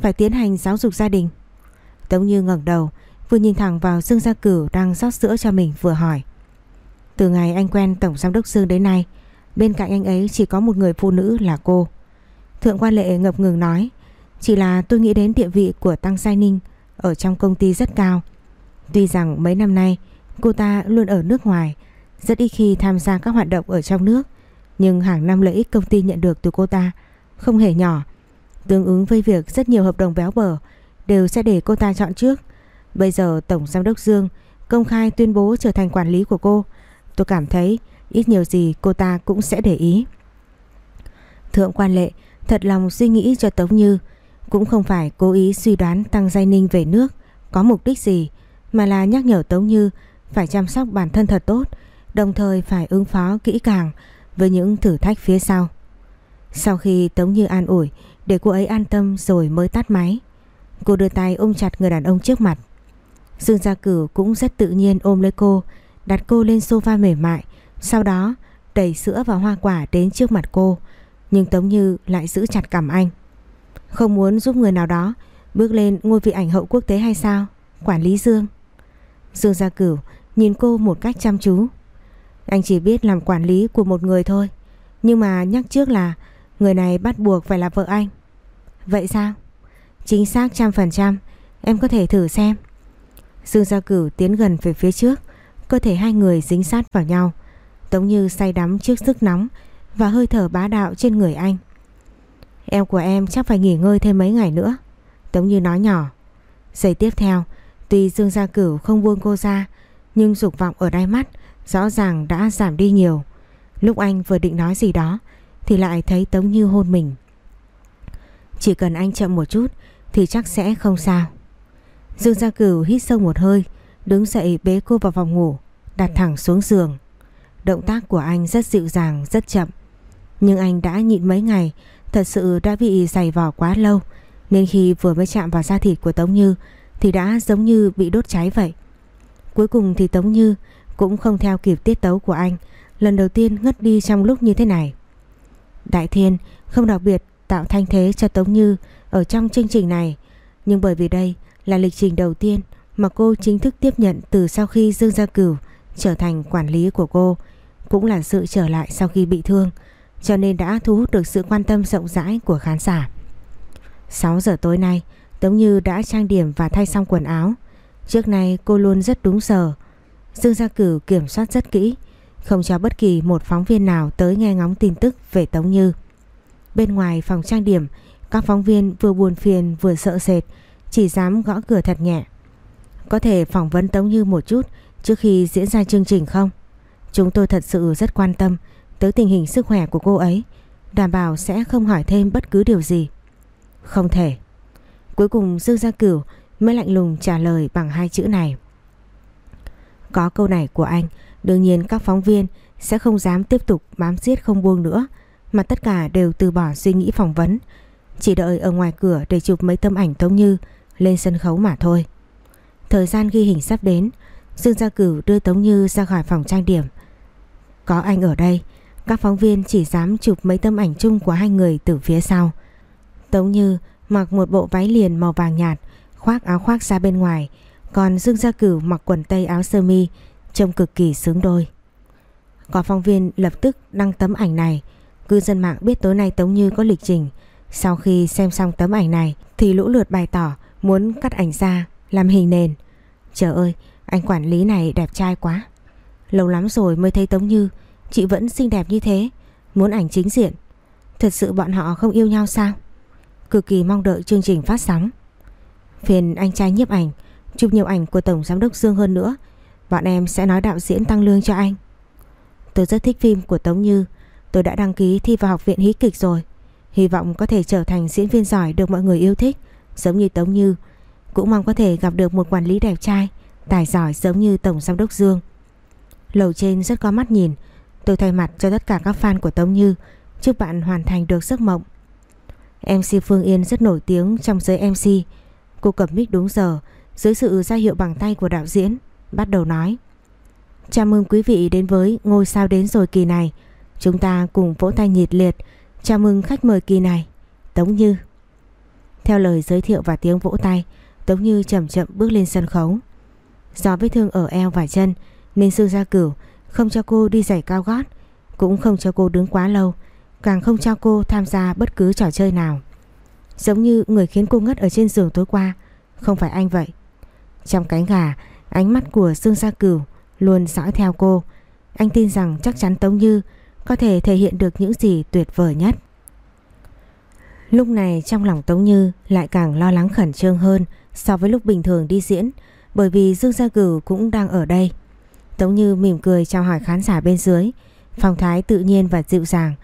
phải tiến hành giáo dục gia đình? Tống Như ngẩng đầu, Vừa nhìn thẳng vào Dương Gia Cửu đang rót sữa cho mình vừa hỏi Từ ngày anh quen Tổng Giám đốc Dương đến nay Bên cạnh anh ấy chỉ có một người phụ nữ là cô Thượng quan lệ ngập ngừng nói Chỉ là tôi nghĩ đến địa vị của Tăng Sai Ninh Ở trong công ty rất cao Tuy rằng mấy năm nay, Cô ta luôn ở nước ngoài, Rất ít khi tham gia các hoạt động ở trong nước. Nhưng hàng năm lợi ích công ty nhận được từ cô ta Không hề nhỏ. Tương ứng với việc rất nhiều hợp đồng béo bở Đều sẽ để cô ta chọn trước. Bây giờ Tổng Giám đốc Dương Công khai tuyên bố trở thành quản lý của cô. Tôi cảm thấy ít nhiều gì cô ta cũng sẽ để ý. Thượng quan lệ thật lòng suy nghĩ cho Tống Như, Cũng không phải cố ý suy đoán Tăng Giai Ninh về nước Có mục đích gì mà là nhắc nhở Tống Như phải chăm sóc bản thân thật tốt, đồng thời phải ứng phó kỹ càng với những thử thách phía sau. Sau khi Tống Như an ủi để cô ấy an tâm rồi mới tắt máy, cô đưa tay ôm chặt người đàn ông trước mặt. Dương Gia Cửu cũng rất tự nhiên ôm lấy cô, đặt cô lên sofa mềm mại, sau đó đẩy sữa và hoa quả đến trước mặt cô, nhưng Tống Như lại giữ chặt cầm anh. Không muốn giúp người nào đó bước lên ngôi vị ảnh hậu quốc tế hay sao? Quản lý Dương. Dương Gia Cửu nhìn cô một cách chăm chú. Anh chỉ biết làm quản lý của một người thôi. Nhưng mà nhắc trước là người này bắt buộc phải là vợ anh. Vậy sao? Chính xác trăm phần trăm. Em có thể thử xem. Dương Gia Cửu tiến gần về phía trước. Cơ thể hai người dính sát vào nhau. Tống như say đắm trước sức nóng và hơi thở bá đạo trên người anh. Eo của em chắc phải nghỉ ngơi thêm mấy ngày nữa. Tống như nói nhỏ. Giây tiếp theo, tuy Dương Gia Cửu không buông cô ra, nhưng dục vọng ở đáy mắt rõ ràng đã giảm đi nhiều. Lúc anh vừa định nói gì đó thì lại thấy Tống Như hôn mình. Chỉ cần anh chậm một chút thì chắc sẽ không sao. Dương Gia Cửu hít sâu một hơi, đứng dậy bế cô vào phòng ngủ, đặt thẳng xuống giường. Động tác của anh rất dịu dàng, rất chậm. Nhưng anh đã nhịn mấy ngày, thật sự đã bị dày vò quá lâu, nên khi vừa mới chạm vào da thịt của Tống Như thì đã giống như bị đốt cháy vậy. Cuối cùng thì Tống Như cũng không theo kịp tiết tấu của anh, lần đầu tiên ngất đi trong lúc như thế này. Đại Thiên không đặc biệt tạo thanh thế cho Tống Như ở trong chương trình này, nhưng bởi vì đây là lịch trình đầu tiên mà cô chính thức tiếp nhận từ sau khi Dương Gia Cửu trở thành quản lý của cô, cũng là sự trở lại sau khi bị thương, cho nên đã thu hút được sự quan tâm rộng rãi của khán giả. 6 giờ tối nay, Tống Như đã trang điểm và thay xong quần áo, Trước nay cô luôn rất đúng giờ. Dương Gia Cử kiểm soát rất kỹ Không cho bất kỳ một phóng viên nào tới nghe ngóng tin tức về Tống Như. Bên ngoài phòng trang điểm Các phóng viên vừa buồn phiền vừa sợ sệt Chỉ dám gõ cửa thật nhẹ. Có thể phỏng vấn Tống Như một chút Trước khi diễn ra chương trình không? Chúng tôi thật sự rất quan tâm Tới tình hình sức khỏe của cô ấy Đảm bảo sẽ không hỏi thêm bất cứ điều gì. Không thể. Cuối cùng Dương Gia Cửu mới lạnh lùng trả lời bằng hai chữ này. Có câu này của anh, đương nhiên các phóng viên sẽ không dám tiếp tục bám giết không buông nữa, mà tất cả đều từ bỏ suy nghĩ phỏng vấn, chỉ đợi ở ngoài cửa để chụp mấy tấm ảnh Tống Như lên sân khấu mà thôi. Thời gian ghi hình sắp đến, Dương Gia Cửu đưa Tống Như ra khỏi phòng trang điểm. Có anh ở đây, các phóng viên chỉ dám chụp mấy tấm ảnh chung của hai người từ phía sau. Tống Như mặc một bộ váy liền màu vàng nhạt, khoác áo khoác ra bên ngoài, còn Dương Gia Cửu mặc quần tây áo sơ mi, trông cực kỳ sướng đôi. Có phóng viên lập tức đăng tấm ảnh này, cư dân mạng biết tối nay Tống Như có lịch trình. Sau khi xem xong tấm ảnh này thì lũ lượt bày tỏ muốn cắt ảnh ra, làm hình nền. Trời ơi, anh quản lý này đẹp trai quá. Lâu lắm rồi mới thấy Tống Như, chị vẫn xinh đẹp như thế, muốn ảnh chính diện. Thật sự bọn họ không yêu nhau sao? Cực kỳ mong đợi chương trình phát sóng. Phiền anh trai nhiếp ảnh, Chụp nhiều ảnh của Tổng Giám đốc Dương hơn nữa. Bọn em sẽ nói đạo diễn tăng lương cho anh. Tôi rất thích phim của Tống Như. Tôi đã đăng ký thi vào học viện hí kịch rồi. Hy vọng có thể trở thành diễn viên giỏi được mọi người yêu thích, Giống như Tống Như. Cũng mong có thể gặp được một quản lý đẹp trai, Tài giỏi giống như Tổng Giám đốc Dương. Lầu trên rất có mắt nhìn. Tôi thay mặt cho tất cả các fan của Tống Như. Chúc bạn hoàn thành được giấc mộng. MC Phương Yên rất nổi tiếng trong giới MC Cô cầm mic đúng giờ dưới sự ra hiệu bằng tay của đạo diễn bắt đầu nói. Chào mừng quý vị đến với ngôi sao đến rồi kỳ này. Chúng ta cùng vỗ tay nhiệt liệt Chào mừng khách mời kỳ này. Tống Như. Theo lời giới thiệu và tiếng vỗ tay Tống Như chậm chậm bước lên sân khấu. Do vết thương ở eo và chân nên sư gia cửu không cho cô đi giày cao gót, cũng không cho cô đứng quá lâu, càng không cho cô tham gia bất cứ trò chơi nào. Giống như người khiến cô ngất ở trên giường tối qua, không phải anh vậy. Trong cánh gà, ánh mắt của Dương Gia Cửu luôn dõi theo cô. Anh tin rằng chắc chắn Tống Như có thể thể hiện được những gì tuyệt vời nhất. Lúc này trong lòng Tống Như lại càng lo lắng khẩn trương hơn so với lúc bình thường đi diễn bởi vì Dương Gia Cửu cũng đang ở đây. Tống Như mỉm cười chào hỏi khán giả bên dưới, phong thái tự nhiên và dịu dàng,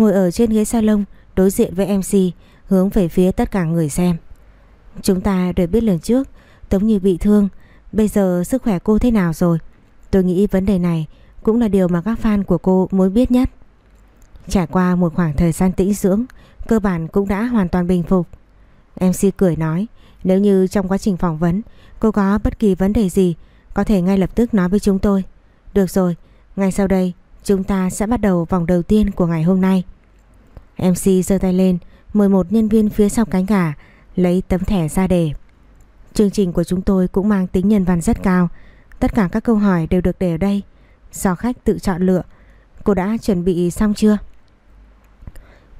ngồi ở trên ghế salon đối diện với MC hướng về phía tất cả người xem. Chúng ta đều biết lần trước Tống Như bị thương, bây giờ sức khỏe cô thế nào rồi? Tôi nghĩ vấn đề này cũng là điều mà các fan của cô muốn biết nhất. Trải qua một khoảng thời gian tĩnh dưỡng, cơ bản cũng đã hoàn toàn bình phục. MC cười nói, nếu như trong quá trình phỏng vấn cô có bất kỳ vấn đề gì, có thể ngay lập tức nói với chúng tôi. Được rồi, ngay sau đây chúng ta sẽ bắt đầu vòng đầu tiên của ngày hôm nay. MC giơ tay lên, mời một nhân viên phía sau cánh gà lấy tấm thẻ ra đề. Chương trình của chúng tôi cũng mang tính nhân văn rất cao. Tất cả các câu hỏi đều được để ở đây, do khách tự chọn lựa. Cô đã chuẩn bị xong chưa?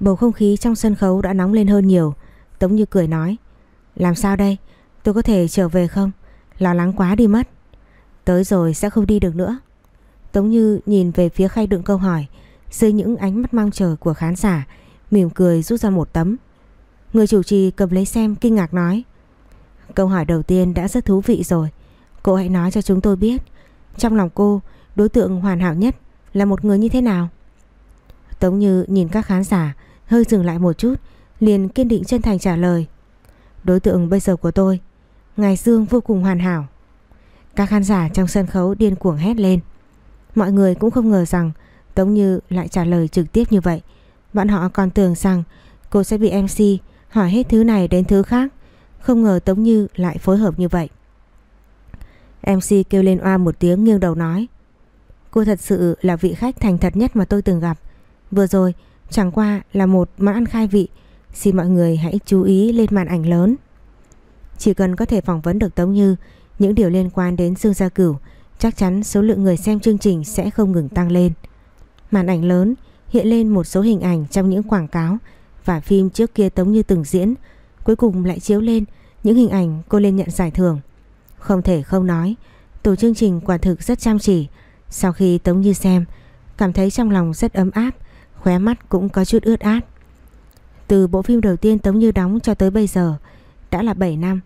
Bầu không khí trong sân khấu đã nóng lên hơn nhiều. Tống Như cười nói. Làm sao đây? Tôi có thể trở về không? Lo lắng quá đi mất. Tới rồi sẽ không đi được nữa. Tống Như nhìn về phía khay đựng câu hỏi, dưới những ánh mắt mong chờ của khán giả, mỉm cười rút ra một tấm. Người chủ trì cầm lấy xem, kinh ngạc nói, Câu hỏi đầu tiên đã rất thú vị rồi. Cô hãy nói cho chúng tôi biết, Trong lòng cô, đối tượng hoàn hảo nhất Là một người như thế nào? Tống Như nhìn các khán giả, Hơi dừng lại một chút, Liền kiên định chân thành trả lời, Đối tượng bây giờ của tôi, Ngài Dương vô cùng hoàn hảo. Các khán giả trong sân khấu điên cuồng hét lên Mọi người cũng không ngờ rằng Tống Như lại trả lời trực tiếp như vậy. Bọn họ còn tưởng rằng Cô sẽ bị MC hỏi hết thứ này đến thứ khác. Không ngờ Tống Như lại phối hợp như vậy. MC kêu lên oa một tiếng nghiêng đầu nói, Cô thật sự là vị khách thành thật nhất mà tôi từng gặp. Vừa rồi chẳng qua là một món ăn khai vị. Xin mọi người hãy chú ý lên màn ảnh lớn. Chỉ cần có thể phỏng vấn được Tống Như, Những điều liên quan đến Dương Gia Cửu Chắc chắn số lượng người xem chương trình sẽ không ngừng tăng lên Màn ảnh lớn hiện lên một số hình ảnh trong những quảng cáo và phim trước kia Tống Như từng diễn, cuối cùng lại chiếu lên những hình ảnh cô lên nhận giải thưởng. Không thể không nói, tổ chương trình quả thực rất chăm chỉ. Sau khi Tống Như xem, cảm thấy trong lòng rất ấm áp, khóe mắt cũng có chút ướt át. Từ bộ phim đầu tiên Tống Như đóng cho tới bây giờ, đã là 7 năm.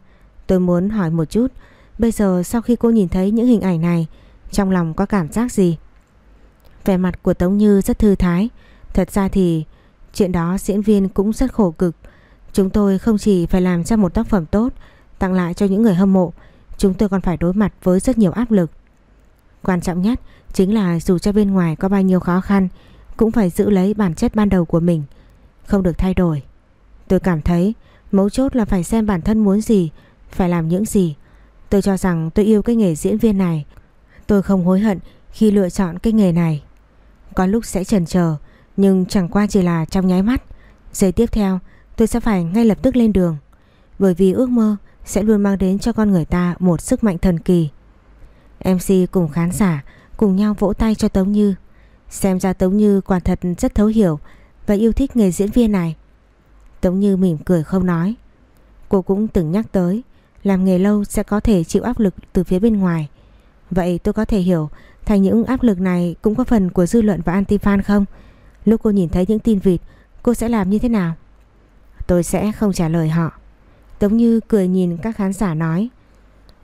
Tôi muốn hỏi một chút, bây giờ sau khi cô nhìn thấy những hình ảnh này, trong lòng có cảm giác gì? Vẻ mặt của Tống Như rất thư thái, thật ra thì Chuyện đó diễn viên cũng rất khổ cực. Chúng tôi không chỉ phải làm ra một tác phẩm tốt, tặng lại cho những người hâm mộ, chúng tôi còn phải đối mặt với rất nhiều áp lực. Quan trọng nhất chính là dù cho bên ngoài có bao nhiêu khó khăn, cũng phải giữ lấy bản chất ban đầu của mình, không được thay đổi. Tôi cảm thấy mấu chốt là phải xem bản thân muốn gì, phải làm những gì. Tôi cho rằng tôi yêu cái nghề diễn viên này. Tôi không hối hận khi lựa chọn cái nghề này. Có lúc sẽ chần chờ, nhưng chẳng qua chỉ là trong nháy mắt. Giây tiếp theo tôi sẽ phải ngay lập tức lên đường Bởi vì ước mơ sẽ luôn mang đến cho con người ta một sức mạnh thần kỳ. MC cùng khán giả cùng nhau vỗ tay cho Tống Như. Xem ra Tống Như quả thật rất thấu hiểu và yêu thích nghề diễn viên này. Tống Như mỉm cười không nói. Cô cũng từng nhắc tới làm nghề lâu sẽ có thể chịu áp lực từ phía bên ngoài. Vậy tôi có thể hiểu Thành những áp lực này cũng có phần của dư luận và anti-fan không? Lúc cô nhìn thấy những tin vịt, Cô sẽ làm như thế nào? Tôi sẽ không trả lời họ. Tống Như cười nhìn các khán giả nói,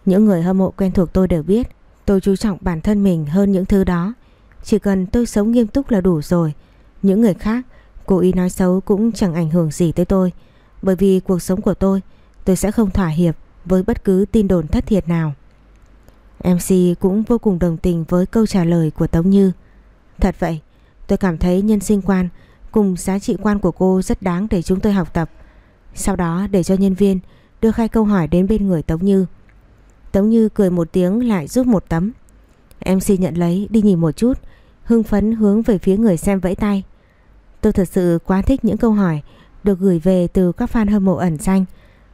Những người hâm mộ quen thuộc tôi đều biết, Tôi chú trọng bản thân mình hơn những thứ đó. Chỉ cần tôi sống nghiêm túc là đủ rồi. Những người khác, Cố ý nói xấu cũng chẳng ảnh hưởng gì tới tôi. Bởi vì cuộc sống của tôi Tôi sẽ không thỏa hiệp. Với bất cứ tin đồn thất thiệt nào MC cũng vô cùng đồng tình với câu trả lời của Tống Như Thật vậy Tôi cảm thấy nhân sinh quan cùng giá trị quan của cô rất đáng để chúng tôi học tập. Sau đó để cho nhân viên đưa khai câu hỏi đến bên người Tống Như. Tống Như cười một tiếng lại rút một tấm. MC nhận lấy đi nhìn một chút, hưng phấn hướng về phía người xem vẫy tay. Tôi thật sự quá thích những câu hỏi được gửi về từ các fan hâm mộ ẩn danh.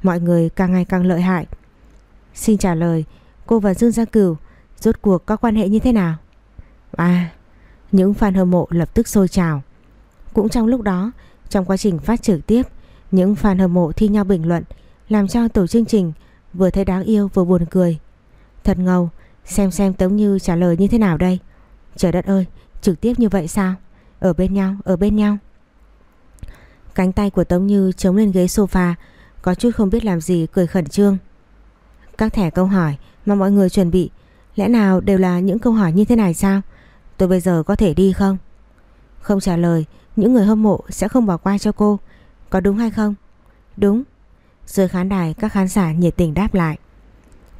Mọi người càng ngày càng lợi hại. Xin trả lời, cô và Dương Gia Cửu rốt cuộc có quan hệ như thế nào? À, những fan hâm mộ lập tức sôi trào. Cũng trong lúc đó, trong quá trình phát trực tiếp, những fan hâm mộ thi nhau bình luận làm cho tổ chương trình vừa thấy đáng yêu vừa buồn cười. Thật ngầu, xem xem Tống Như trả lời như thế nào đây. Trời đất ơi, trực tiếp như vậy sao? Ở bên nhau, ở bên nhau. Cánh tay của Tống Như chống lên ghế sofa, có chút không biết làm gì cười khẩn trương. Các thẻ câu hỏi mà mọi người chuẩn bị, lẽ nào đều là những câu hỏi như thế này sao? Tôi bây giờ có thể đi không? Không trả lời, những người hâm mộ sẽ không bỏ qua cho cô. Có đúng hay không? Đúng. Dưới khán đài các khán giả nhiệt tình đáp lại.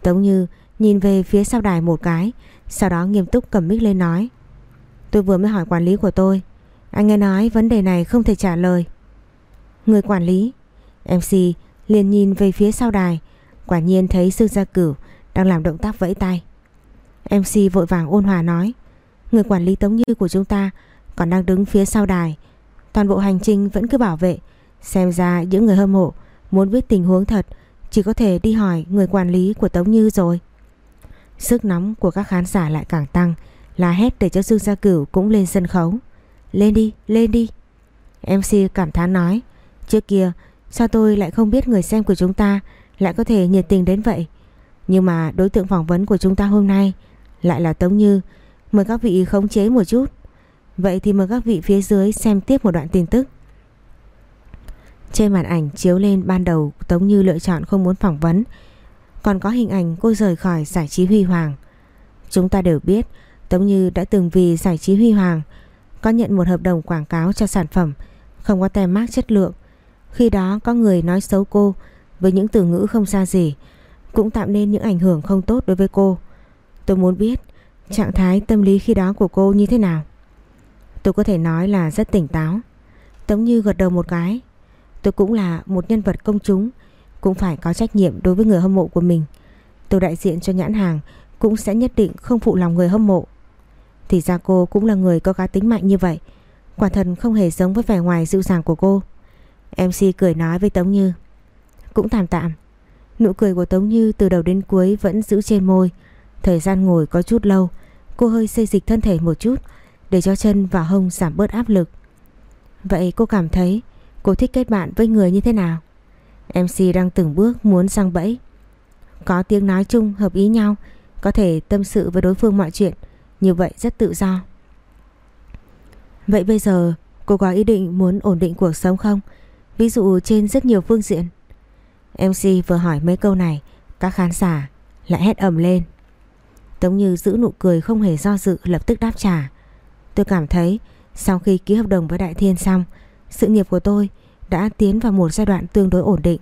Tống Như nhìn về phía sau đài một cái, sau đó nghiêm túc cầm mic lên nói. Tôi vừa mới hỏi quản lý của tôi. Anh nghe nói vấn đề này không thể trả lời. Người quản lý. MC liền nhìn về phía sau đài. Quả nhiên thấy sư gia cửu đang làm động tác vẫy tay. MC vội vàng ôn hòa nói. Người quản lý Tống Như của chúng ta còn đang đứng phía sau đài. Toàn bộ hành trình vẫn cứ bảo vệ. Xem ra những người hâm mộ muốn biết tình huống thật chỉ có thể đi hỏi người quản lý của Tống Như rồi. Sức nóng của các khán giả lại càng tăng là hét để cho Dương Gia Cửu cũng lên sân khấu. Lên đi, lên đi. MC cảm thán nói. Trước kia sao tôi lại không biết người xem của chúng ta lại có thể nhiệt tình đến vậy. Nhưng mà đối tượng phỏng vấn của chúng ta hôm nay lại là Tống Như. Mời các vị khống chế một chút. Vậy thì mời các vị phía dưới xem tiếp một đoạn tin tức. Trên màn ảnh chiếu lên ban đầu, Tống Như lựa chọn không muốn phỏng vấn. Còn có hình ảnh cô rời khỏi giải trí Huy Hoàng. Chúng ta đều biết, Tống Như đã từng vì giải trí Huy Hoàng có nhận một hợp đồng quảng cáo cho sản phẩm, không có tem mác chất lượng. Khi đó có người nói xấu cô với những từ ngữ không xa gì cũng tạo nên những ảnh hưởng không tốt đối với cô. Tôi muốn biết trạng thái tâm lý khi đó của cô như thế nào. Tôi có thể nói là rất tỉnh táo. Tống Như gật đầu một cái. Tôi cũng là một nhân vật công chúng, cũng phải có trách nhiệm đối với người hâm mộ của mình. Tôi đại diện cho nhãn hàng cũng sẽ nhất định không phụ lòng người hâm mộ. Thì ra cô cũng là người có cá tính mạnh như vậy. Quả thần không hề giống với vẻ ngoài dịu dàng của cô. MC cười nói với Tống Như. Cũng tạm tạm. Nụ cười của Tống Như từ đầu đến cuối vẫn giữ trên môi. Thời gian ngồi có chút lâu, cô hơi xây dịch thân thể một chút để cho chân và hông giảm bớt áp lực. Vậy cô cảm thấy cô thích kết bạn với người như thế nào? MC đang từng bước muốn sang bẫy. Có tiếng nói chung hợp ý nhau, có thể tâm sự với đối phương mọi chuyện, như vậy rất tự do. Vậy bây giờ cô có ý định muốn ổn định cuộc sống không? Ví dụ trên rất nhiều phương diện. MC vừa hỏi mấy câu này, các khán giả lại hét ầm lên. Tống Như giữ nụ cười không hề do dự lập tức đáp trả. Tôi cảm thấy sau khi ký hợp đồng với Đại Thiên xong, sự nghiệp của tôi đã tiến vào một giai đoạn tương đối ổn định.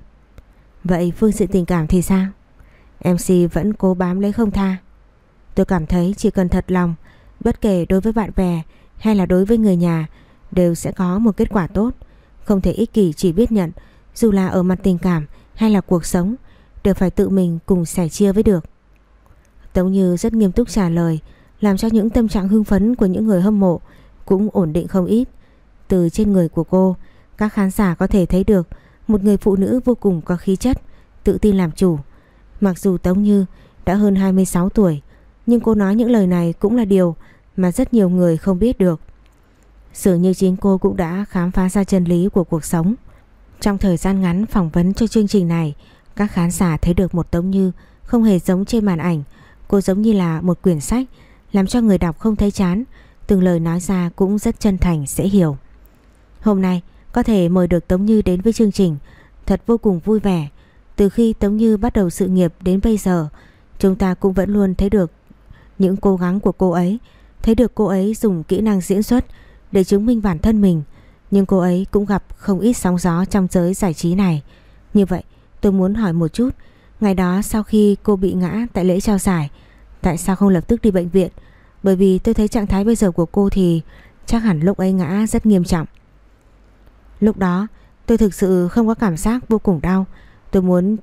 Vậy phương diện tình cảm thì sao? MC vẫn cố bám lấy không tha. Tôi cảm thấy chỉ cần thật lòng, bất kể đối với bạn bè hay là đối với người nhà đều sẽ có một kết quả tốt. Không thể ích kỷ chỉ biết nhận, dù là ở mặt tình cảm hay là cuộc sống, đều phải tự mình cùng sẻ chia với được. Tống Như rất nghiêm túc trả lời, làm cho những tâm trạng hưng phấn của những người hâm mộ cũng ổn định không ít. Từ trên người của cô, các khán giả có thể thấy được một người phụ nữ vô cùng có khí chất, tự tin làm chủ. Mặc dù Tống Như đã hơn 26 tuổi, nhưng cô nói những lời này cũng là điều mà rất nhiều người không biết được. Dường như chính cô cũng đã khám phá ra chân lý của cuộc sống. Trong thời gian ngắn phỏng vấn cho chương trình này, các khán giả thấy được một Tống Như không hề giống trên màn ảnh. Cô giống như là một quyển sách làm cho người đọc không thấy chán, từng lời nói ra cũng rất chân thành dễ hiểu. Hôm nay có thể mời được Tống Như đến với chương trình, thật vô cùng vui vẻ. Từ khi Tống Như bắt đầu sự nghiệp đến bây giờ, chúng ta cũng vẫn luôn thấy được những cố gắng của cô ấy, thấy được cô ấy dùng kỹ năng diễn xuất để chứng minh bản thân mình. Nhưng cô ấy cũng gặp không ít sóng gió trong giới giải trí này. Như vậy, tôi muốn hỏi một chút, ngày đó sau khi cô bị ngã tại lễ trao giải, tại sao không lập tức đi bệnh viện? Bởi vì tôi thấy trạng thái bây giờ của cô thì chắc hẳn lúc ấy ngã rất nghiêm trọng. Lúc đó tôi thực sự không có cảm giác vô cùng đau. Tôi muốn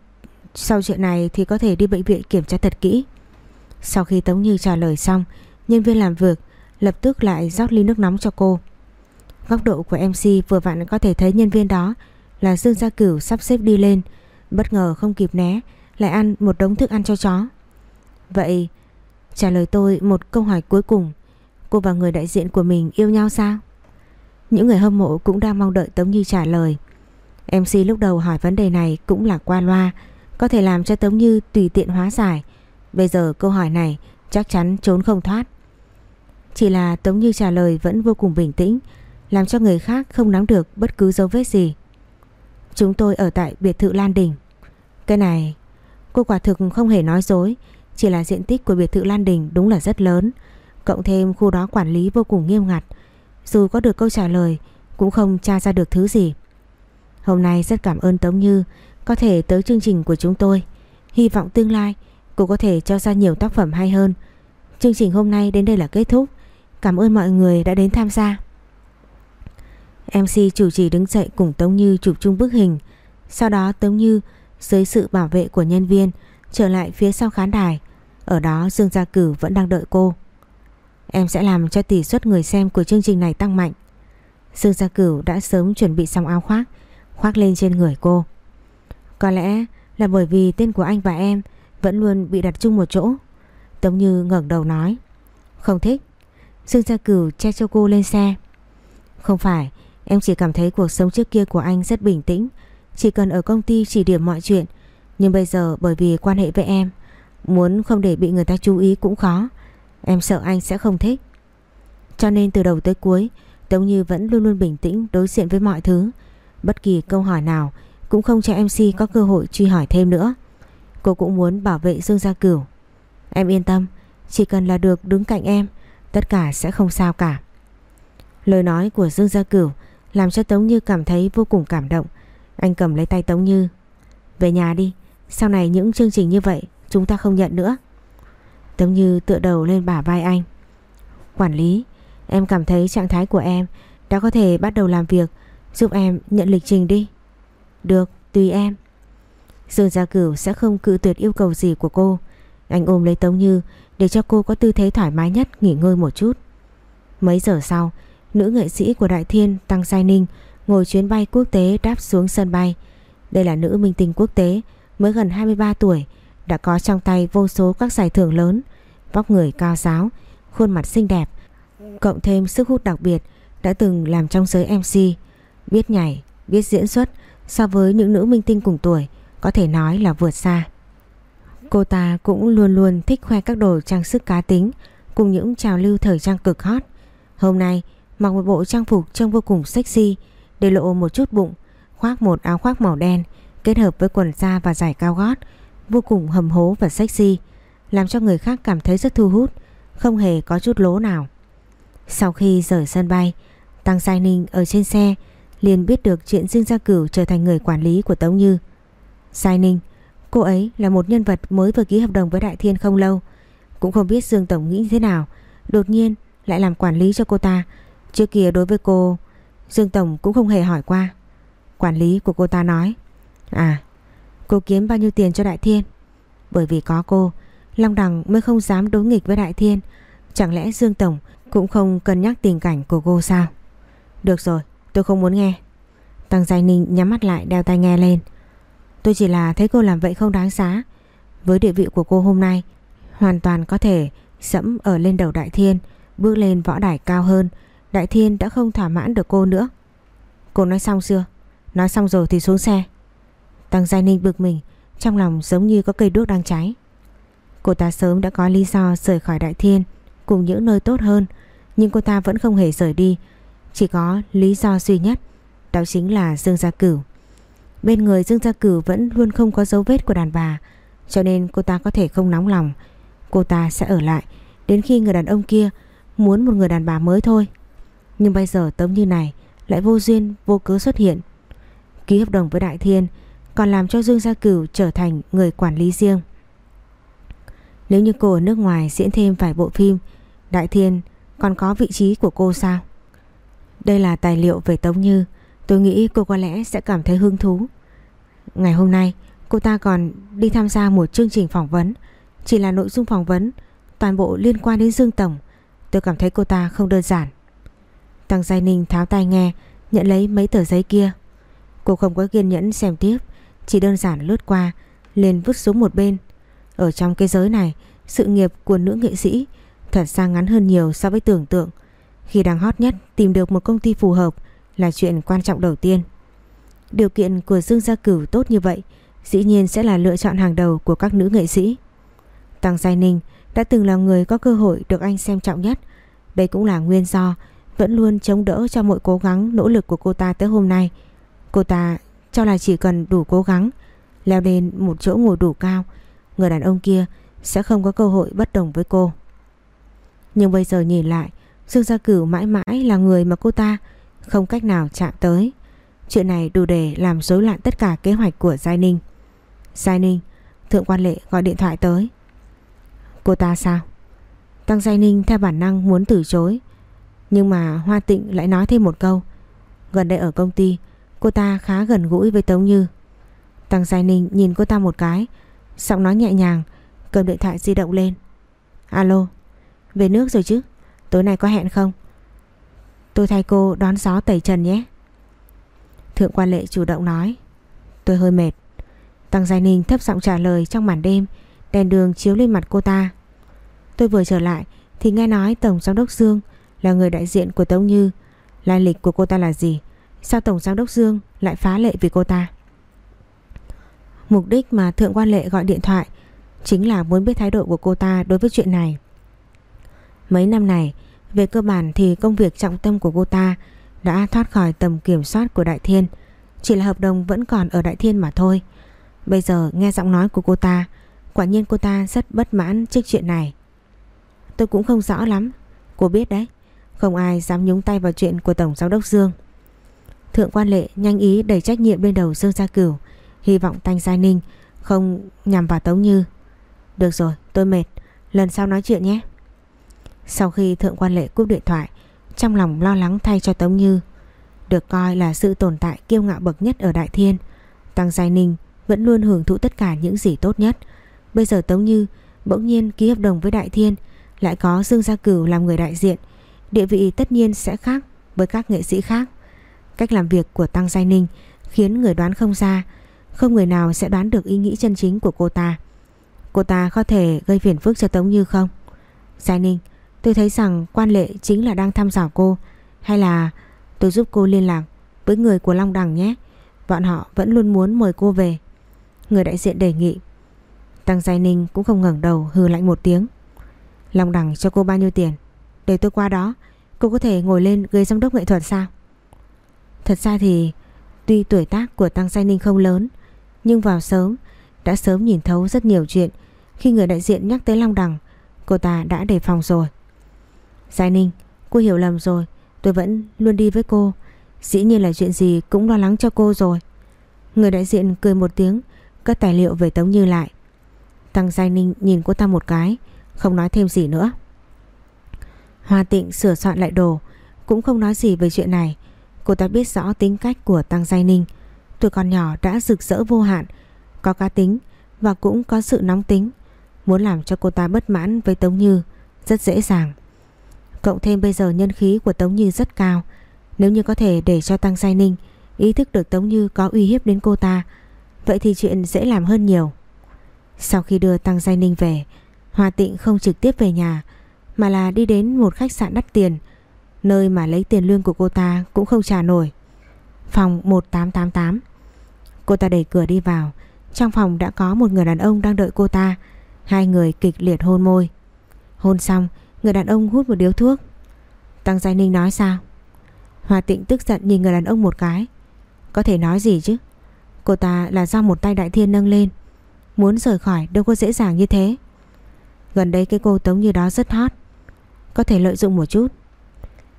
sau chuyện này thì có thể đi bệnh viện kiểm tra thật kỹ. Sau khi Tống Như trả lời xong, nhân viên làm việc lập tức lại rót ly nước nóng cho cô. Góc độ của MC vừa vặn có thể thấy nhân viên đó là Dương Gia Cửu sắp xếp đi lên, bất ngờ không kịp né, lại ăn một đống thức ăn cho chó. Vậy trả lời tôi một câu hỏi cuối cùng Cô và người đại diện của mình yêu nhau sao? Những người hâm mộ cũng đang mong đợi Tống Như trả lời MC lúc đầu hỏi vấn đề này cũng là qua loa Có thể làm cho Tống Như tùy tiện hóa giải Bây giờ câu hỏi này chắc chắn trốn không thoát chỉ là Tống Như trả lời vẫn vô cùng bình tĩnh, Làm cho người khác không nắm được bất cứ dấu vết gì. Chúng tôi ở tại biệt thự Lan Đình. Cái này, Cô quả thực không hề nói dối, Chỉ là diện tích của biệt thự Lan Đình đúng là rất lớn, Cộng thêm khu đó quản lý vô cùng nghiêm ngặt, Dù có được câu trả lời Cũng không tra ra được thứ gì. Hôm nay rất cảm ơn Tống Như Có thể tới chương trình của chúng tôi, Hy vọng tương lai Cô có thể cho ra nhiều tác phẩm hay hơn. Chương trình hôm nay đến đây là kết thúc. Cảm ơn mọi người đã đến tham gia. MC chủ trì đứng dậy cùng Tống Như chụp chung bức hình. Sau đó Tống Như, dưới sự bảo vệ của nhân viên, trở lại phía sau khán đài. Ở đó Dương Gia Cử vẫn đang đợi cô. Em sẽ làm cho tỷ suất người xem của chương trình này tăng mạnh. Dương Gia Cửu đã sớm chuẩn bị xong áo khoác Khoác lên trên người cô. Có lẽ là bởi vì tên của anh và em Vẫn luôn bị đặt chung một chỗ. Tống Như ngẩng đầu nói, Không thích. Dương Gia Cửu che cho cô lên xe. Không phải, Em chỉ cảm thấy cuộc sống trước kia của anh rất bình tĩnh. Chỉ cần ở công ty chỉ điểm mọi chuyện. Nhưng bây giờ bởi vì quan hệ với em, Muốn không để bị người ta chú ý cũng khó. Em sợ anh sẽ không thích. Cho nên từ đầu tới cuối, Tống Như vẫn luôn luôn bình tĩnh đối diện với mọi thứ. Bất kỳ câu hỏi nào Cũng không cho MC có cơ hội truy hỏi thêm nữa. Cô cũng muốn bảo vệ Dương Gia Cửu. Em yên tâm, Chỉ cần là được đứng cạnh em Tất cả sẽ không sao cả. Lời nói của Dương Gia Cửu Làm cho Tống Như cảm thấy vô cùng cảm động. Anh cầm lấy tay Tống Như. Về nhà đi, Sau này những chương trình như vậy Chúng ta không nhận nữa. Tống Như tựa đầu lên bả vai anh. Quản lý, Em cảm thấy trạng thái của em Đã có thể bắt đầu làm việc, Giúp em nhận lịch trình đi. Được, tùy em. Dương Gia Cửu sẽ không cự tuyệt yêu cầu gì của cô. Anh ôm lấy Tống Như để cho cô có tư thế thoải mái nhất Nghỉ ngơi một chút. Mấy giờ sau Nữ nghệ sĩ của Đại Thiên Tăng Giai Ninh Ngồi chuyến bay quốc tế đáp xuống sân bay. Đây là nữ minh tinh quốc tế Mới gần 23 tuổi Đã có trong tay vô số các giải thưởng lớn Vóc người cao giáo Khuôn mặt xinh đẹp Cộng thêm sức hút đặc biệt Đã từng làm trong giới MC Biết nhảy, biết diễn xuất So với những nữ minh tinh cùng tuổi Có thể nói là vượt xa. Cô ta cũng luôn luôn thích khoe các đồ trang sức cá tính Cùng những trào lưu thời trang cực hot Hôm nay mặc một bộ trang phục trông vô cùng sexy Để lộ một chút bụng Khoác một áo khoác màu đen Kết hợp với quần da và giày cao gót Vô cùng hầm hố và sexy Làm cho người khác cảm thấy rất thu hút Không hề có chút lố nào Sau khi rời sân bay Tăng Sai Ninh ở trên xe liền biết được chuyện Dương Gia Cửu trở thành người quản lý của Tống Như. Sai Ninh, cô ấy là một nhân vật mới vừa ký hợp đồng với Đại Thiên không lâu. Cũng không biết Dương Tổng nghĩ thế nào, đột nhiên lại làm quản lý cho cô ta. Trước kia đối với cô, Dương Tổng cũng không hề hỏi qua. Quản lý của cô ta nói, à, cô kiếm bao nhiêu tiền cho Đại Thiên? Bởi vì có cô, Long Đằng mới không dám đối nghịch với Đại Thiên. Chẳng lẽ Dương Tổng cũng không cân nhắc tình cảnh của cô sao? Được rồi, Tôi không muốn nghe Tăng Giai Ninh nhắm mắt lại đeo tai nghe lên Tôi chỉ là thấy cô làm vậy không đáng giá. Với địa vị của cô hôm nay, Hoàn toàn có thể Dẫm ở lên đầu Đại Thiên, Bước lên võ đài cao hơn. Đại Thiên đã không thỏa mãn được cô nữa. Cô nói xong chưa? Nói xong rồi thì xuống xe. Tăng Giai Ninh bực mình, Trong lòng giống như có cây đuốc đang cháy. Cô ta sớm đã có lý do rời khỏi Đại Thiên, Cùng những nơi tốt hơn, Nhưng cô ta vẫn không hề rời đi. Chỉ có lý do duy nhất, Đó chính là Dương Gia Cửu. Bên người Dương Gia Cửu vẫn luôn không có dấu vết của đàn bà, Cho nên cô ta có thể không nóng lòng. Cô ta sẽ ở lại, Đến khi người đàn ông kia Muốn một người đàn bà mới thôi. Nhưng bây giờ Tống Như này Lại vô duyên, vô cớ xuất hiện. Ký hợp đồng với Đại Thiên Còn làm cho Dương Gia Cửu trở thành người quản lý riêng. Nếu như cô ở nước ngoài diễn thêm vài bộ phim, Đại Thiên còn có vị trí của cô sao? Đây là tài liệu về Tống Như Tôi nghĩ cô có lẽ sẽ cảm thấy hứng thú. Ngày hôm nay, Cô ta còn đi tham gia một chương trình phỏng vấn. Chỉ là nội dung phỏng vấn, Toàn bộ liên quan đến Dương Tổng. Tôi cảm thấy cô ta không đơn giản. Tăng Giai Ninh tháo tay nghe, Nhận lấy mấy tờ giấy kia. Cô không có kiên nhẫn xem tiếp, Chỉ đơn giản lướt qua, liền vứt xuống một bên. Ở trong cái giới này, sự nghiệp của nữ nghệ sĩ thật ra ngắn hơn nhiều so với tưởng tượng. Khi đang hot nhất tìm được một công ty phù hợp là chuyện quan trọng đầu tiên. Điều kiện của Dương Gia Cửu tốt như vậy, dĩ nhiên sẽ là lựa chọn hàng đầu của các nữ nghệ sĩ. Tăng Giai Ninh đã từng là người có cơ hội được anh xem trọng nhất. Đây cũng là nguyên do vẫn luôn chống đỡ cho mọi cố gắng, nỗ lực của cô ta tới hôm nay. Cô ta cho là chỉ cần đủ cố gắng, leo lên một chỗ ngồi đủ cao, người đàn ông kia sẽ không có cơ hội bất đồng với cô. Nhưng bây giờ nhìn lại, Dương Gia Cửu mãi mãi là người mà cô ta không cách nào chạm tới. Chuyện này đủ để làm rối loạn tất cả kế hoạch của Giai Ninh. Giai Ninh, Thượng quan lệ gọi điện thoại tới. Cô ta sao? Tăng Giai Ninh theo bản năng muốn từ chối. Nhưng mà Hoa Tịnh lại nói thêm một câu. Gần đây ở công ty, cô ta khá gần gũi với Tống Như. Tăng Giai Ninh nhìn cô ta một cái, giọng nói nhẹ nhàng, cầm điện thoại di động lên. Alo, về nước rồi chứ? Tối nay có hẹn không? Tôi thay cô đón gió tẩy trần nhé. Thượng quan lệ chủ động nói. Tôi hơi mệt. Tăng Giai Ninh thấp giọng trả lời trong màn đêm, đèn đường chiếu lên mặt cô ta. Tôi vừa trở lại thì nghe nói Tổng Giám đốc Dương là người đại diện của Tống Như. Lai lịch của cô ta là gì? Sao Tổng Giám đốc Dương lại phá lệ vì cô ta? Mục đích mà Thượng quan lệ gọi điện thoại chính là muốn biết thái độ của cô ta đối với chuyện này. Mấy năm này, về cơ bản thì công việc trọng tâm của cô ta đã thoát khỏi tầm kiểm soát của Đại Thiên. Chỉ là hợp đồng vẫn còn ở Đại Thiên mà thôi. Bây giờ nghe giọng nói của cô ta, quả nhiên cô ta rất bất mãn trước chuyện này. Tôi cũng không rõ lắm. Cô biết đấy, không ai dám nhúng tay vào chuyện của Tổng Giám đốc Dương. Thượng quan lệ nhanh ý đẩy trách nhiệm lên đầu Dương Gia Cửu, hy vọng Thanh Gia Ninh không nhằm vào Tống Như. Được rồi, tôi mệt, lần sau nói chuyện nhé. Sau khi Thượng quan lệ cúp điện thoại, trong lòng lo lắng thay cho Tống Như. Được coi là sự tồn tại kiêu ngạo bậc nhất ở Đại Thiên. Tăng Giai Ninh vẫn luôn hưởng thụ tất cả những gì tốt nhất. Bây giờ Tống Như bỗng nhiên ký hợp đồng với Đại Thiên, lại có Dương Gia Cửu làm người đại diện. Địa vị tất nhiên sẽ khác với các nghệ sĩ khác. Cách làm việc của Tăng Giai Ninh khiến người đoán không ra, không người nào sẽ đoán được ý nghĩ chân chính của cô ta. Cô ta có thể gây phiền phức cho Tống Như không? Giai Ninh, tôi thấy rằng quan lệ chính là đang thăm dò cô, hay là tôi giúp cô liên lạc với người của Long Đằng nhé. Bọn họ vẫn luôn muốn mời cô về. Người đại diện đề nghị. Tăng Giai Ninh cũng không ngẩng đầu hừ lạnh một tiếng. Long Đằng cho cô bao nhiêu tiền? Để tôi qua đó, cô có thể ngồi lên ghế giám đốc nghệ thuật sao? Thật ra thì tuy tuổi tác của Tăng Giai Ninh không lớn, nhưng vào sớm đã sớm nhìn thấu rất nhiều chuyện. Khi người đại diện nhắc tới Long Đằng, cô ta đã đề phòng rồi. Giai Ninh, cô hiểu lầm rồi, tôi vẫn luôn đi với cô. Dĩ nhiên là chuyện gì cũng lo lắng cho cô rồi. Người đại diện cười một tiếng, cất tài liệu về Tống Như lại. Tăng Giai Ninh nhìn cô ta một cái, không nói thêm gì nữa. Hoa Tịnh sửa soạn lại đồ, cũng không nói gì về chuyện này. Cô ta biết rõ tính cách của Tăng Giai Ninh. Tuổi còn nhỏ đã rực rỡ vô hạn, có cá tính và cũng có sự nóng tính. Muốn làm cho cô ta bất mãn với Tống Như rất dễ dàng. Cộng thêm bây giờ nhân khí của Tống Như rất cao. Nếu như có thể để cho Tăng Giai Ninh ý thức được Tống Như có uy hiếp đến cô ta, vậy thì chuyện dễ làm hơn nhiều. Sau khi đưa Tăng Giai Ninh về, Hòa Tịnh không trực tiếp về nhà, mà là đi đến một khách sạn đắt tiền, nơi mà lấy tiền lương của cô ta cũng không trả nổi. Phòng 1888 Cô ta đẩy cửa đi vào Trong phòng đã có một người đàn ông đang đợi cô ta Hai người kịch liệt hôn môi Hôn xong Người đàn ông hút một điếu thuốc. Tăng Giai Ninh nói sao? Hòa tịnh tức giận nhìn người đàn ông một cái. Có thể nói gì chứ? Cô ta là do một tay đại thiên nâng lên. Muốn rời khỏi đâu có dễ dàng như thế. Gần đây cái cô Tống như đó rất hot. Có thể lợi dụng một chút.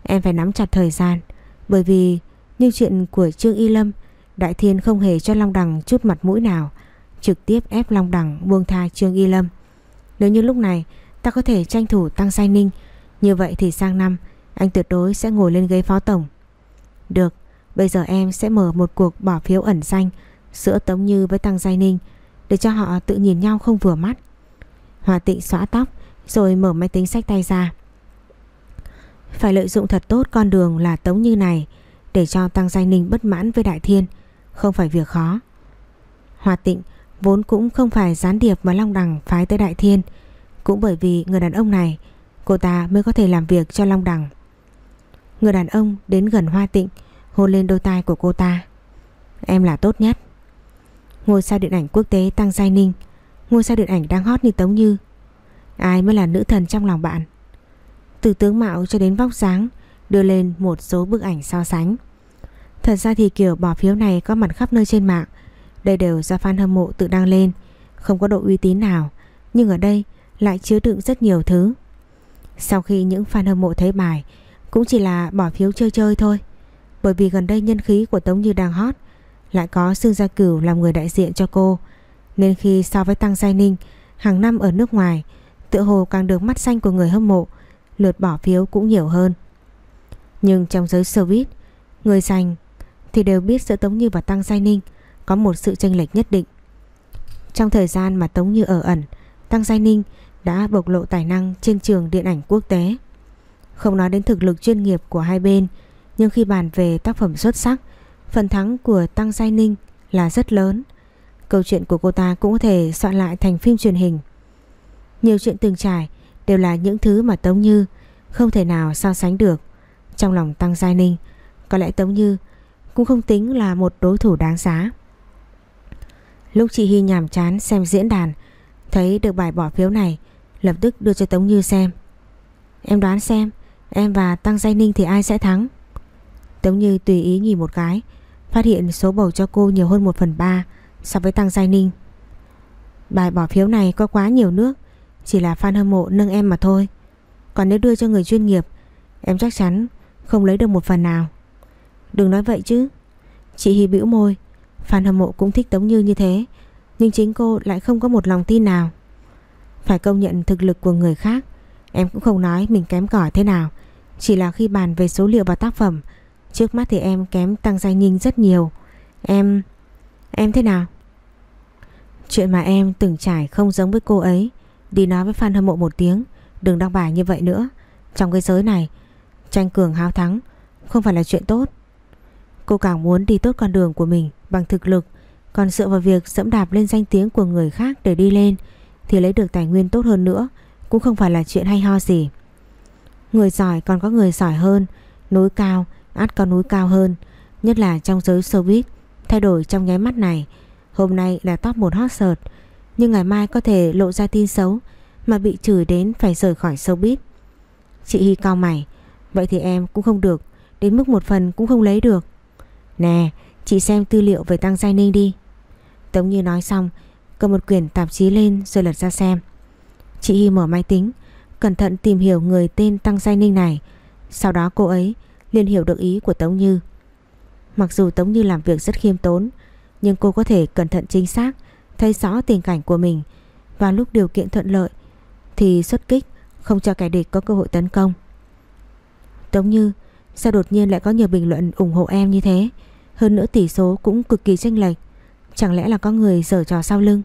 Em phải nắm chặt thời gian. Bởi vì như chuyện của Trương Y Lâm, Đại Thiên không hề cho Long Đằng chút mặt mũi nào, Trực tiếp ép Long Đằng buông tha Trương Y Lâm. Nếu như lúc này ta có thể tranh thủ tăng sai ninh. Như vậy thì sang năm, anh tuyệt đối sẽ ngồi lên ghế phó tổng. Được, Bây giờ em sẽ mở một cuộc bỏ phiếu ẩn danh Giữa Tống Như với Tăng Giai Ninh Để cho họ tự nhìn nhau không vừa mắt. Hòa tịnh xóa tóc Rồi mở máy tính sách tay ra. Phải lợi dụng thật tốt con đường là Tống Như này Để cho Tăng Giai Ninh bất mãn với Đại Thiên, Không phải việc khó. Hòa tịnh vốn cũng không phải gián điệp mà Long Đằng phái tới Đại Thiên cũng bởi vì người đàn ông này, Cô ta mới có thể làm việc cho Long Đằng. Người đàn ông đến gần Hoa Tịnh, Hôn lên đôi tai của cô ta. Em là tốt nhất. Ngôi sao điện ảnh quốc tế Tăng Giai Ninh, Ngôi sao điện ảnh đang hot như Tống Như. Ai mới là nữ thần trong lòng bạn? Từ tướng mạo cho đến vóc dáng, Đưa lên một số bức ảnh so sánh. Thật ra thì kiểu bỏ phiếu này có mặt khắp nơi trên mạng. Đây đều do fan hâm mộ tự đăng lên. Không có độ uy tín nào. Nhưng ở đây lại chứa đựng rất nhiều thứ. Sau khi những fan hâm mộ thấy bài Cũng chỉ là bỏ phiếu chơi chơi thôi. Bởi vì gần đây nhân khí của Tống Như đang hot Lại có Sương Gia Cửu làm người đại diện cho cô. Nên khi so với Tăng Giai Ninh Hàng năm ở nước ngoài Tựa hồ càng được mắt xanh của người hâm mộ Lượt bỏ phiếu cũng nhiều hơn. Nhưng trong giới showbiz Người dành thì đều biết giữa Tống Như và Tăng Giai Ninh có một sự chênh lệch nhất định. Trong thời gian mà Tống Như ở ẩn, Tăng Giai Ninh đã bộc lộ tài năng trên trường điện ảnh quốc tế. Không nói đến thực lực chuyên nghiệp của hai bên, nhưng khi bàn về tác phẩm xuất sắc, phần thắng của Tăng Giai Ninh là rất lớn. Câu chuyện của cô ta cũng có thể soạn lại thành phim truyền hình. Nhiều chuyện từng trải đều là những thứ mà Tống Như không thể nào so sánh được. Trong lòng Tăng Giai Ninh, có lẽ Tống Như cũng không tính là một đối thủ đáng giá. Lúc chị Hy nhàm chán xem diễn đàn, thấy được bài bỏ phiếu này, lập tức đưa cho Tống Như xem. Em đoán xem, em và Tăng Giai Ninh thì ai sẽ thắng? Tống Như tùy ý nhìn một cái, phát hiện số bầu cho cô nhiều hơn 1 phần 3 so với Tăng Giai Ninh. Bài bỏ phiếu này có quá nhiều nước, chỉ là fan hâm mộ nâng em mà thôi. Còn nếu đưa cho người chuyên nghiệp, em chắc chắn không lấy được một phần nào. Đừng nói vậy chứ Chị Hy bĩu môi fan hâm mộ cũng thích Tống Như như thế Nhưng chính cô lại không có một lòng tin nào phải công nhận thực lực của người khác. Em cũng không nói mình kém cỏi thế nào, Chỉ là khi bàn về số liệu và tác phẩm, Trước mắt thì em kém Tăng Giai Ninh rất nhiều. Em... Em thế nào? Chuyện mà em từng trải không giống với cô ấy, Đi nói với fan hâm mộ một tiếng, Đừng đăng bài như vậy nữa. Trong cái giới này, Tranh cường hao thắng, Không phải là chuyện tốt. Cô càng muốn đi tốt con đường của mình bằng thực lực, Còn dựa vào việc dẫm đạp lên danh tiếng của người khác để đi lên thì lấy được tài nguyên tốt hơn nữa Cũng không phải là chuyện hay ho gì. Người giỏi còn có người giỏi hơn Núi cao át có núi cao hơn Nhất là trong giới showbiz. Thay đổi trong nháy mắt này Hôm nay là top 1 hot search Nhưng ngày mai có thể lộ ra tin xấu Mà bị chửi đến phải rời khỏi showbiz. Chị Hi cao mày Vậy thì em cũng không được Đến mức một phần cũng không lấy được. Nè, chị xem tư liệu về Tăng Giai Ninh đi. Tống Như nói xong, cầm một quyển tạp chí lên rồi lật ra xem. Chị Hy mở máy tính, cẩn thận tìm hiểu người tên Tăng Giai Ninh này. Sau đó cô ấy liền hiểu được ý của Tống Như. Mặc dù Tống Như làm việc rất khiêm tốn, nhưng cô có thể cẩn thận chính xác, thấy rõ tình cảnh của mình và lúc điều kiện thuận lợi thì xuất kích, không cho kẻ địch có cơ hội tấn công. Tống Như Sao đột nhiên lại có nhiều bình luận ủng hộ em như thế Hơn nữa tỷ số cũng cực kỳ chênh lệch Chẳng lẽ là có người giở trò sau lưng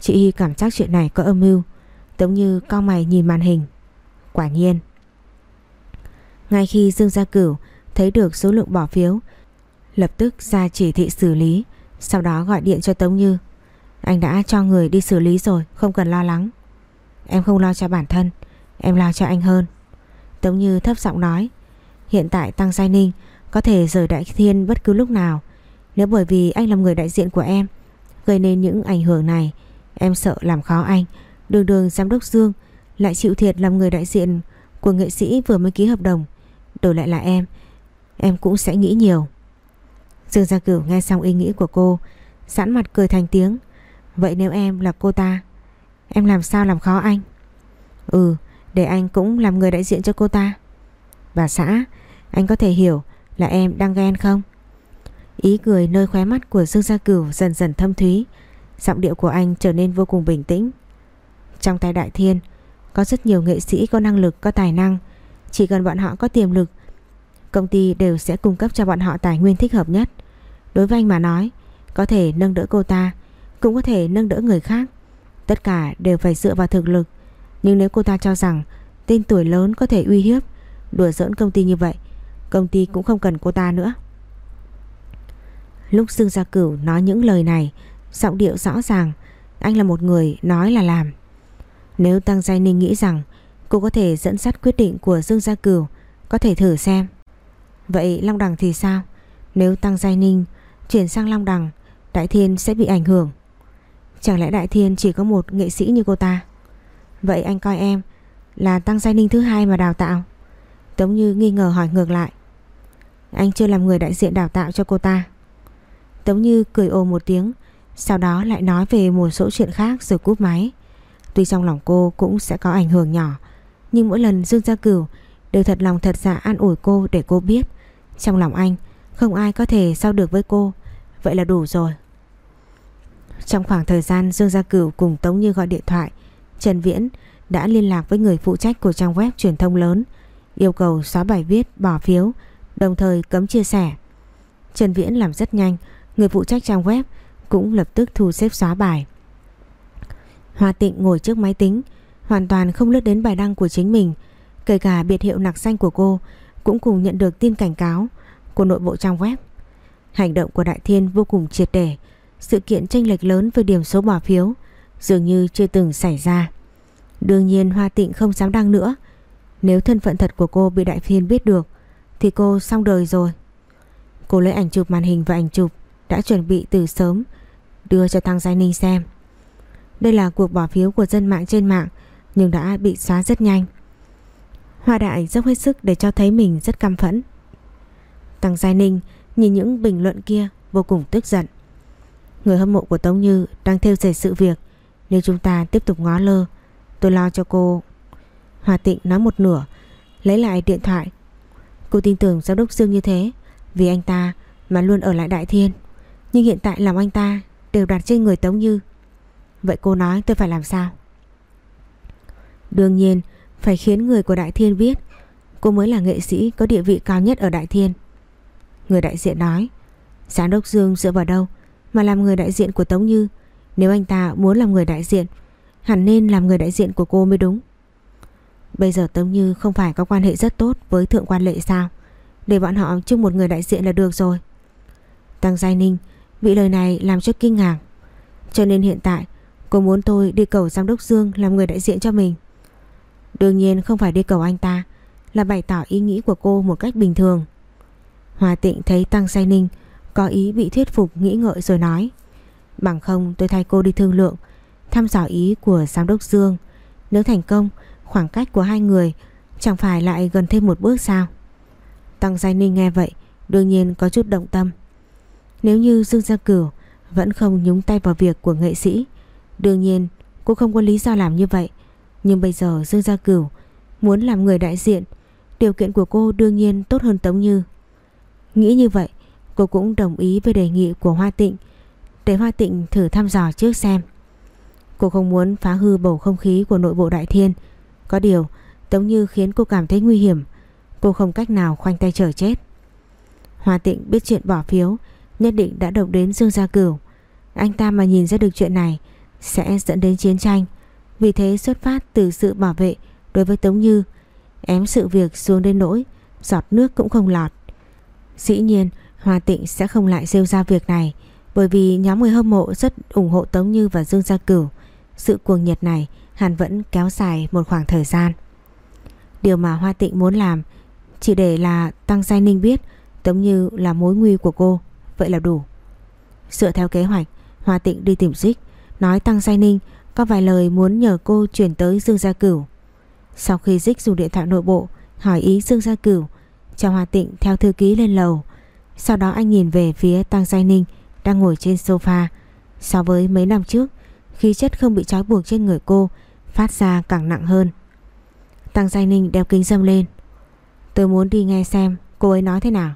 Chị Hy cảm giác chuyện này có âm mưu Tống như cao mày nhìn màn hình. Quả nhiên. Ngay khi Dương Gia Cửu Thấy được số lượng bỏ phiếu Lập tức ra chỉ thị xử lý Sau đó gọi điện cho Tống Như. Anh đã cho người đi xử lý rồi Không cần lo lắng. Em không lo cho bản thân Em lo cho anh hơn. Tống Như thấp giọng nói Hiện tại Tăng Giai Ninh có thể rời Đại Thiên bất cứ lúc nào. Nếu bởi vì anh là người đại diện của em, gây nên những ảnh hưởng này, em sợ làm khó anh. Đường đường giám đốc Dương lại chịu thiệt làm người đại diện của nghệ sĩ vừa mới ký hợp đồng. Đổi lại là em, em cũng sẽ nghĩ nhiều. Dương Gia Cửu nghe xong ý nghĩ của cô, sẵn mặt cười thành tiếng. Vậy nếu em là cô ta, em làm sao làm khó anh? Ừ, để anh cũng làm người đại diện cho cô ta. Bà xã, anh có thể hiểu là em đang ghen không? Ý cười nơi khóe mắt của Dương Gia Cửu dần dần thâm thúy, giọng điệu của anh trở nên vô cùng bình tĩnh. Trong tay Đại Thiên, có rất nhiều nghệ sĩ có năng lực, có tài năng. Chỉ cần bọn họ có tiềm lực, công ty đều sẽ cung cấp cho bọn họ tài nguyên thích hợp nhất. Đối với anh mà nói, có thể nâng đỡ cô ta, cũng có thể nâng đỡ người khác. Tất cả đều phải dựa vào thực lực. Nhưng nếu cô ta cho rằng tên tuổi lớn có thể uy hiếp, đùa giỡn công ty như vậy, công ty cũng không cần cô ta nữa. Lúc Dương Gia Cửu nói những lời này, giọng điệu rõ ràng, anh là một người nói là làm. Nếu Tăng Giai Ninh nghĩ rằng cô có thể dẫn dắt quyết định của Dương Gia Cửu, có thể thử xem. Vậy Long Đằng thì sao? Nếu Tăng Giai Ninh chuyển sang Long Đằng, Đại Thiên sẽ bị ảnh hưởng. Chẳng lẽ Đại Thiên chỉ có một nghệ sĩ như cô ta? Vậy anh coi em là Tăng Giai Ninh thứ hai mà đào tạo. Tống Như nghi ngờ hỏi ngược lại. Anh chưa làm người đại diện đào tạo cho cô ta. Tống Như cười ồ một tiếng, sau đó lại nói về một số chuyện khác rồi cúp máy. Tuy trong lòng cô cũng sẽ có ảnh hưởng nhỏ, nhưng mỗi lần Dương Gia Cửu đều thật lòng thật dạ an ủi cô để cô biết trong lòng anh không ai có thể sao được với cô, vậy là đủ rồi. Trong khoảng thời gian Dương Gia Cửu cùng Tống Như gọi điện thoại, Trần Viễn đã liên lạc với người phụ trách của trang web truyền thông lớn, yêu cầu xóa bài viết, bỏ phiếu, đồng thời cấm chia sẻ. Trần Viễn làm rất nhanh, người phụ trách trang web cũng lập tức thu xếp xóa bài. Hoa Tịnh ngồi trước máy tính, hoàn toàn không lướt đến bài đăng của chính mình, kể cả biệt hiệu nặc danh của cô cũng cùng nhận được tin cảnh cáo của nội bộ trang web. Hành động của Đại Thiên vô cùng triệt để, sự kiện tranh lệch lớn về điểm số bỏ phiếu dường như chưa từng xảy ra. Đương nhiên Hoa Tịnh không dám đăng nữa. Nếu thân phận thật của cô bị Đại Thiên biết được thì cô xong đời rồi. Cô lấy ảnh chụp màn hình và ảnh chụp đã chuẩn bị từ sớm đưa cho Tăng Giai Ninh xem. Đây là cuộc bỏ phiếu của dân mạng trên mạng, nhưng đã bị xóa rất nhanh. Hoa Đại dốc hết sức để cho thấy mình rất căm phẫn. Tăng Giai Ninh nhìn những bình luận kia vô cùng tức giận. Người hâm mộ của Tống Như đang theo dệt sự việc nếu chúng ta tiếp tục ngó lơ, Tôi lo cho cô Hòa Tịnh nói một nửa, Lấy lại điện thoại Cô tin tưởng giám đốc Dương như thế, Vì anh ta mà luôn ở lại Đại Thiên Nhưng hiện tại lòng anh ta Đều đặt trên người Tống Như. Vậy cô nói tôi phải làm sao? Đương nhiên, Phải khiến người của Đại Thiên biết, Cô mới là nghệ sĩ có địa vị cao nhất ở Đại Thiên. Người đại diện nói, Giám đốc Dương dựa vào đâu Mà làm người đại diện của Tống Như? Nếu anh ta muốn làm người đại diện, Hẳn nên làm người đại diện của cô mới đúng. Bây giờ Tống Như không phải có quan hệ rất tốt với Thượng quan Lệ sao? Để bọn họ chung một người đại diện là được rồi. Tăng Giai Ninh bị lời này làm cho kinh ngạc. Cho nên hiện tại, cô muốn tôi đi cầu giám đốc Dương làm người đại diện cho mình. Đương nhiên không phải đi cầu anh ta, Là bày tỏ ý nghĩ của cô một cách bình thường. Hòa tịnh thấy Tăng Giai Ninh có ý bị thuyết phục nghĩ ngợi rồi nói, Bằng không tôi thay cô đi thương lượng, Thăm dò ý của giám đốc Dương. Nếu thành công, Khoảng cách của hai người Chẳng phải lại gần thêm một bước sao? Tăng Giai Ninh nghe vậy, Đương nhiên có chút động tâm. Nếu như Dương Gia Cửu Vẫn không nhúng tay vào việc của nghệ sĩ, Đương nhiên cô không có lý do làm như vậy. Nhưng bây giờ Dương Gia Cửu Muốn làm người đại diện, Điều kiện của cô đương nhiên tốt hơn Tống Như. Nghĩ như vậy, Cô cũng đồng ý với đề nghị của Hoa Tịnh. Để Hoa Tịnh thử thăm dò trước xem. Cô không muốn phá hư bầu không khí của nội bộ Đại Thiên. Có điều, Tống Như khiến cô cảm thấy nguy hiểm. Cô không cách nào khoanh tay chờ chết. Hoa Tịnh biết chuyện bỏ phiếu Nhất định đã động đến Dương Gia Cửu. Anh ta mà nhìn ra được chuyện này Sẽ dẫn đến chiến tranh. Vì thế xuất phát từ sự bảo vệ Đối với Tống Như Ém sự việc xuống đến nỗi Giọt nước cũng không lọt. Dĩ nhiên Hòa Tịnh sẽ không lại rêu ra việc này Bởi vì nhóm người hâm mộ rất ủng hộ Tống Như và Dương Gia Cửu. Sự cuồng nhiệt này hẳn vẫn kéo dài một khoảng thời gian. Điều mà Hoa Tịnh muốn làm chỉ để là Tăng Giai Ninh biết Tống Như là mối nguy của cô, vậy là đủ. Dựa theo kế hoạch, Hoa Tịnh đi tìm Dích, nói Tăng Giai Ninh có vài lời muốn nhờ cô chuyển tới Dương Gia Cửu. Sau khi Dích dùng điện thoại nội bộ hỏi ý Dương Gia Cửu, cho Hoa Tịnh theo thư ký lên lầu. Sau đó anh nhìn về phía Tăng Giai Ninh đang ngồi trên sofa. So với mấy năm trước, khí chất không bị trói buộc trên người cô phát ra càng nặng hơn. Tăng Giai Ninh đeo kính dâm lên. Tôi muốn đi nghe xem cô ấy nói thế nào.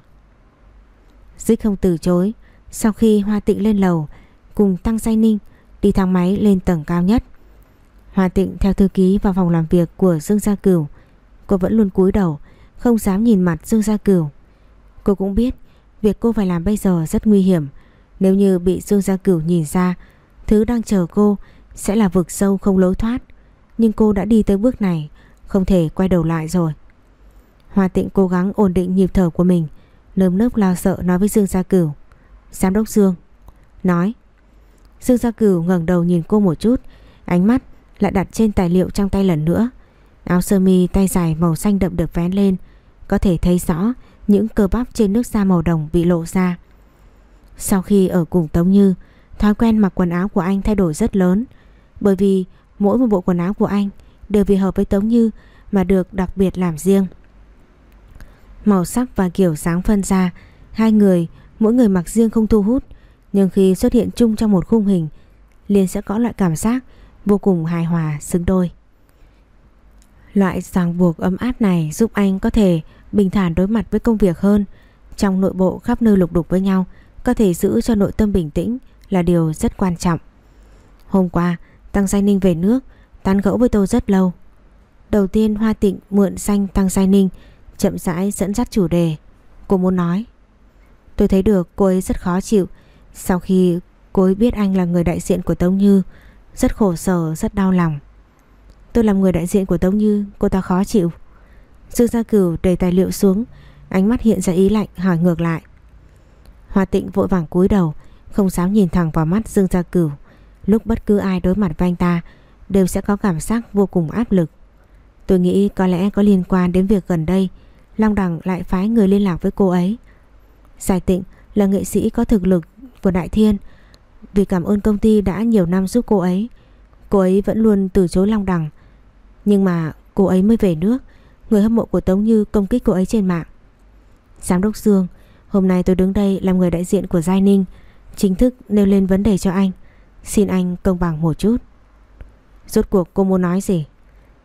Dích không từ chối. Sau khi Hoa Tịnh lên lầu cùng Tăng Giai Ninh đi thang máy lên tầng cao nhất. Hoa Tịnh theo thư ký vào phòng làm việc của Dương Gia Cửu. Cô vẫn luôn cúi đầu, không dám nhìn mặt Dương Gia Cửu. Cô cũng biết việc cô phải làm bây giờ rất nguy hiểm. Nếu như bị Dương Gia Cửu nhìn ra Thứ đang chờ cô sẽ là vực sâu không lối thoát Nhưng cô đã đi tới bước này Không thể quay đầu lại rồi Hoa tịnh cố gắng ổn định nhịp thở của mình Nơm nớp lo sợ nói với Dương Gia Cửu Giám đốc Dương Nói Dương Gia Cửu ngẩng đầu nhìn cô một chút Ánh mắt lại đặt trên tài liệu trong tay lần nữa. Áo sơ mi tay dài màu xanh đậm được vén lên, có thể thấy rõ những cơ bắp trên nước da màu đồng bị lộ ra. Sau khi ở cùng Tống Như, thói quen mặc quần áo của anh thay đổi rất lớn, bởi vì mỗi một bộ quần áo của anh đều vì hợp với Tống Như mà được đặc biệt làm riêng. Màu sắc và kiểu dáng phân ra, hai người mỗi người mặc riêng không thu hút, nhưng khi xuất hiện chung trong một khung hình, liền sẽ có loại cảm giác vô cùng hài hòa xứng đôi. Loại ràng buộc ấm áp này giúp anh có thể bình thản đối mặt với công việc hơn. Trong nội bộ khắp nơi lục đục với nhau, có thể giữ cho nội tâm bình tĩnh là điều rất quan trọng. Hôm qua, Tăng Giai Ninh về nước, tán gẫu với tôi rất lâu. Đầu tiên Hoa Tịnh mượn danh Tăng Giai Ninh, chậm rãi dẫn dắt chủ đề. Cô muốn nói. Tôi thấy được cô ấy rất khó chịu. Sau khi cô ấy biết anh là người đại diện của Tống Như, rất khổ sở, rất đau lòng. Tôi làm người đại diện của Tống Như, cô ta khó chịu. Dương Gia Cửu đầy tài liệu xuống, ánh mắt hiện ra ý lạnh hỏi ngược lại. Hoa Tịnh vội vàng cúi đầu, không dám nhìn thẳng vào mắt Dương Gia Cửu. Lúc bất cứ ai đối mặt với anh ta đều sẽ có cảm giác vô cùng áp lực. Tôi nghĩ có lẽ có liên quan đến việc gần đây Long Đằng lại phái người liên lạc với cô ấy. Giải Tịnh là nghệ sĩ có thực lực của Đại Thiên. Vì cảm ơn công ty đã nhiều năm giúp cô ấy, cô ấy vẫn luôn từ chối Long Đằng. Nhưng mà cô ấy mới về nước, người hâm mộ của Tống Như công kích cô ấy trên mạng. Giám đốc Dương, hôm nay tôi đứng đây làm người đại diện của Giai Ninh, chính thức nêu lên vấn đề cho anh. Xin anh công bằng một chút. Rốt cuộc cô muốn nói gì?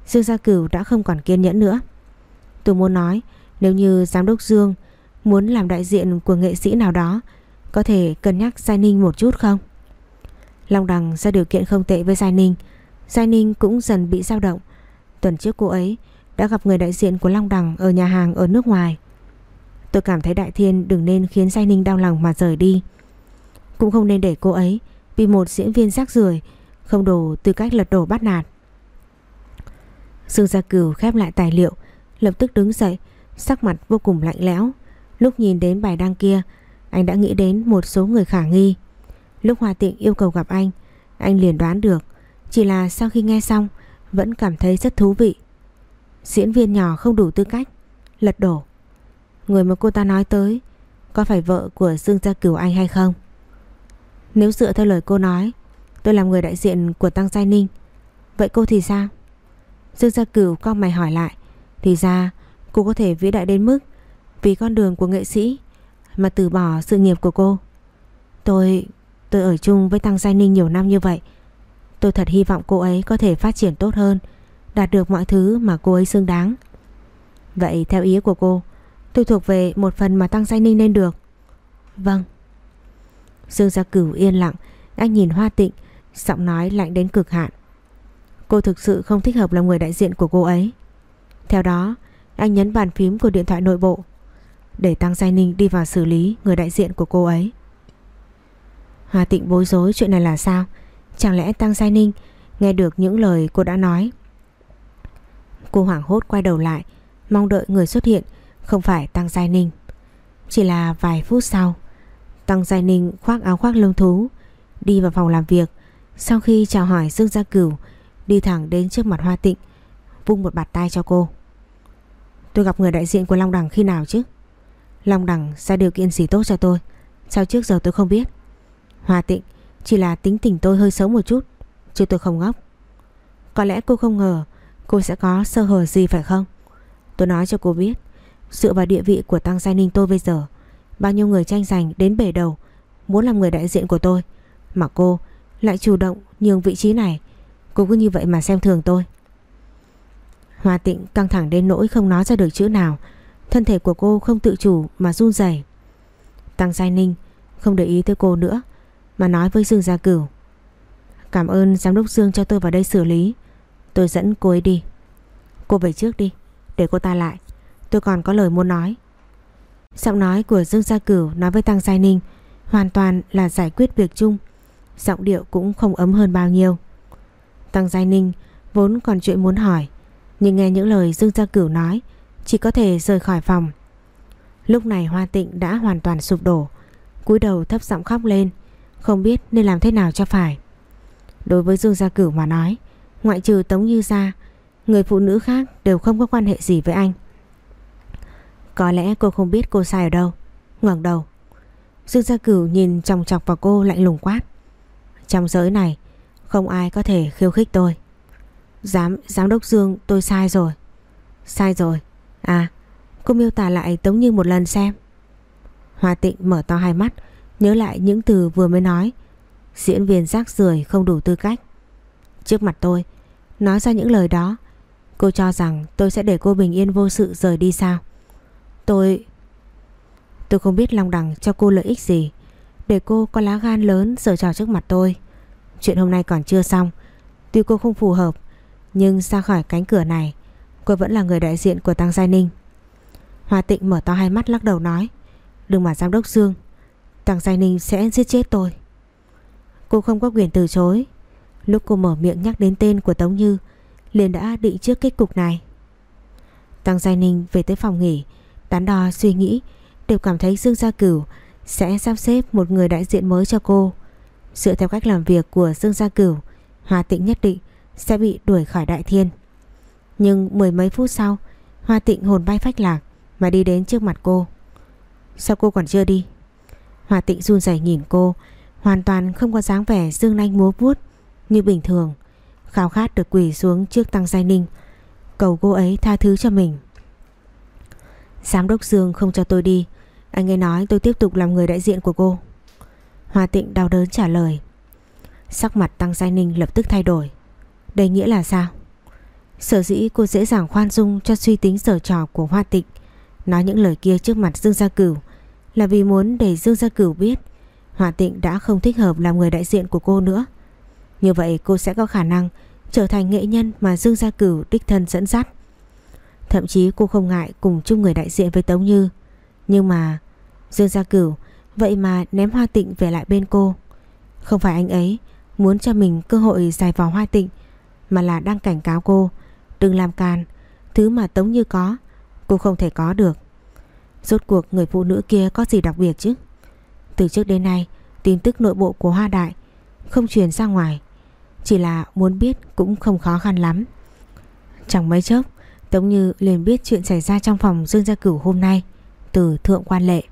Dương Gia Cửu đã không còn kiên nhẫn nữa. Tôi muốn nói nếu như giám đốc Dương muốn làm đại diện của nghệ sĩ nào đó, có thể cân nhắc Giai Ninh một chút không? Long Đằng ra điều kiện không tệ với Giai Ninh Giai Ninh cũng dần bị dao động. Tuần trước cô ấy đã gặp người đại diện của Long Đằng ở nhà hàng ở nước ngoài. Tôi cảm thấy Đại Thiên đừng nên khiến Giai Ninh đau lòng mà rời đi. Cũng không nên để cô ấy vì một diễn viên rác rưởi, không đủ tư cách lật đổ bắt nạt. Dương Gia Cửu khép lại tài liệu, lập tức đứng dậy sắc mặt vô cùng lạnh lẽo. Lúc nhìn đến bài đăng kia, anh đã nghĩ đến một số người khả nghi. Lúc Hoa Tịnh yêu cầu gặp anh anh liền đoán được. Chỉ là sau khi nghe xong, vẫn cảm thấy rất thú vị. Diễn viên nhỏ không đủ tư cách, lật đổ. Người mà cô ta nói tới, có phải vợ của Dương Gia Cửu anh hay không? Nếu dựa theo lời cô nói, Tôi làm người đại diện của Tăng Giai Ninh, Vậy cô thì sao? Dương Gia Cửu con mày hỏi lại, Thì ra cô có thể vĩ đại đến mức Vì con đường của nghệ sĩ Mà từ bỏ sự nghiệp của cô. Tôi Tôi ở chung với Tăng Giai Ninh nhiều năm như vậy. Tôi thật hy vọng cô ấy có thể phát triển tốt hơn, Đạt được mọi thứ mà cô ấy xứng đáng. Vậy theo ý của cô, Tôi thuộc về một phần mà Tăng Giai Ninh nên được. Vâng. Dương Gia Cửu yên lặng Anh nhìn Hoa Tịnh, Giọng nói lạnh đến cực hạn. Cô thực sự không thích hợp làm người đại diện của cô ấy. Theo đó anh nhấn bàn phím của điện thoại nội bộ, Để Tăng Giai Ninh đi vào xử lý Người đại diện của cô ấy. Hoa Tịnh bối rối, chuyện này là sao? Chẳng lẽ Tăng Giai Ninh Nghe được những lời cô đã nói? Cô hoảng hốt quay đầu lại, Mong đợi người xuất hiện, Không phải Tăng Giai Ninh. Chỉ là vài phút sau, Tăng Giai Ninh khoác áo khoác lông thú, Đi vào phòng làm việc. Sau khi chào hỏi Dương Gia Cửu, Đi thẳng đến trước mặt Hoa Tịnh, Vung một bạt tay cho cô. Tôi gặp người đại diện của Long Đằng khi nào chứ? Long Đằng ra điều kiện gì tốt cho tôi? Sao trước giờ tôi không biết? Hòa Tịnh, Chỉ là tính tình tôi hơi xấu một chút, Chứ tôi không ngốc. Có lẽ cô không ngờ Cô sẽ có sơ hở gì phải không? Tôi nói cho cô biết, Dựa vào địa vị của Tăng Giai Ninh tôi bây giờ, Bao nhiêu người tranh giành đến bể đầu, Muốn làm người đại diện của tôi, Mà cô lại chủ động nhường vị trí này. Cô cứ như vậy mà xem thường tôi. Hoa tịnh căng thẳng đến nỗi không nói ra được chữ nào Thân thể của cô không tự chủ mà run rẩy. Tăng Giai Ninh không để ý tới cô nữa Mà nói với Dương Gia Cửu Cảm ơn giám đốc Dương cho tôi vào đây xử lý Tôi dẫn cô ấy đi Cô về trước đi Để cô ta lại Tôi còn có lời muốn nói Giọng nói của Dương Gia Cửu nói với Tăng Giai Ninh hoàn toàn là giải quyết việc chung. Giọng điệu cũng không ấm hơn bao nhiêu. Tăng Giai Ninh vốn còn chuyện muốn hỏi, nhưng nghe những lời Dương Gia Cửu nói, chỉ có thể rời khỏi phòng. Lúc này Hoa Tịnh đã hoàn toàn sụp đổ, cúi đầu thấp giọng khóc lên, không biết nên làm thế nào cho phải. Đối với Dương Gia Cửu mà nói, Ngoại trừ Tống Như gia Người phụ nữ khác đều không có quan hệ gì với anh Có lẽ cô không biết cô sai ở đâu ngẩng đầu Dương Gia Cửu nhìn chòng chọc vào cô lạnh lùng quát Trong giới này Không ai có thể khiêu khích tôi Giám, giám đốc Dương tôi sai rồi. Sai rồi. À cô miêu tả lại Tống Như một lần xem. Hoa tịnh mở to hai mắt Nhớ lại những từ vừa mới nói. Diễn viên rác rưởi không đủ tư cách. Trước mặt tôi Nói ra những lời đó. Cô cho rằng tôi sẽ để cô bình yên vô sự rời đi sao? Tôi Tôi không biết Long Đằng cho cô lợi ích gì. Để cô có lá gan lớn Giờ trò trước mặt tôi. Chuyện hôm nay còn chưa xong. Tuy cô không phù hợp nhưng ra khỏi cánh cửa này, Cô vẫn là người đại diện của Tăng Giai Ninh. Hoa Tịnh mở to hai mắt lắc đầu nói, Đừng mà giám đốc Dương, Tăng Giai Ninh sẽ giết chết tôi. Cô không có quyền từ chối. Lúc cô mở miệng nhắc đến tên của Tống Như, liền đã định trước kết cục này. Tăng Giai Ninh về tới phòng nghỉ, Đắn đo suy nghĩ, Đều cảm thấy Dương Gia Cửu Sẽ sắp xếp một người đại diện mới cho cô. Dựa theo cách làm việc của Dương Gia Cửu, Hoa Tịnh nhất định sẽ bị đuổi khỏi đại thiên. Nhưng mười mấy phút sau, Hoa Tịnh hồn bay phách lạc Mà đi đến trước mặt cô. Sao cô còn chưa đi? Hoa Tịnh run rẩy nhìn cô, Hoàn toàn không có dáng vẻ dương nanh múa vuốt Như bình thường, Khao khát được quỳ xuống trước Tăng Giai Ninh, Cầu cô ấy tha thứ cho mình. Giám đốc Dương không cho tôi đi, Anh ấy nói tôi tiếp tục làm người đại diện của cô. Hoa Tịnh đau đớn trả lời. Sắc mặt Tăng Giai Ninh lập tức thay đổi. Đây nghĩa là sao Sở dĩ cô dễ dàng khoan dung cho suy tính sở trò của Hoa Tịnh, Nói những lời kia trước mặt Dương Gia Cửu, Là vì muốn để Dương Gia Cửu biết Hoa Tịnh đã không thích hợp làm người đại diện của cô nữa Như vậy cô sẽ có khả năng trở thành nghệ nhân mà Dương Gia Cửu đích thân dẫn dắt. Thậm chí cô không ngại cùng chung người đại diện với Tống Như. Nhưng mà, Dương Gia Cửu, vậy mà ném Hoa Tịnh về lại bên cô. Không phải anh ấy muốn cho mình cơ hội giải vào Hoa Tịnh mà là đang cảnh cáo cô đừng làm can thứ mà Tống Như có, cô không thể có được. Rốt cuộc người phụ nữ kia có gì đặc biệt chứ? Từ trước đến nay, tin tức nội bộ của Hoa Đại không truyền ra ngoài chỉ là muốn biết cũng không khó khăn lắm Chẳng mấy chốc, Tống Như liền biết chuyện xảy ra trong phòng Dương Gia Cửu hôm nay, Từ Thượng Quan Lệ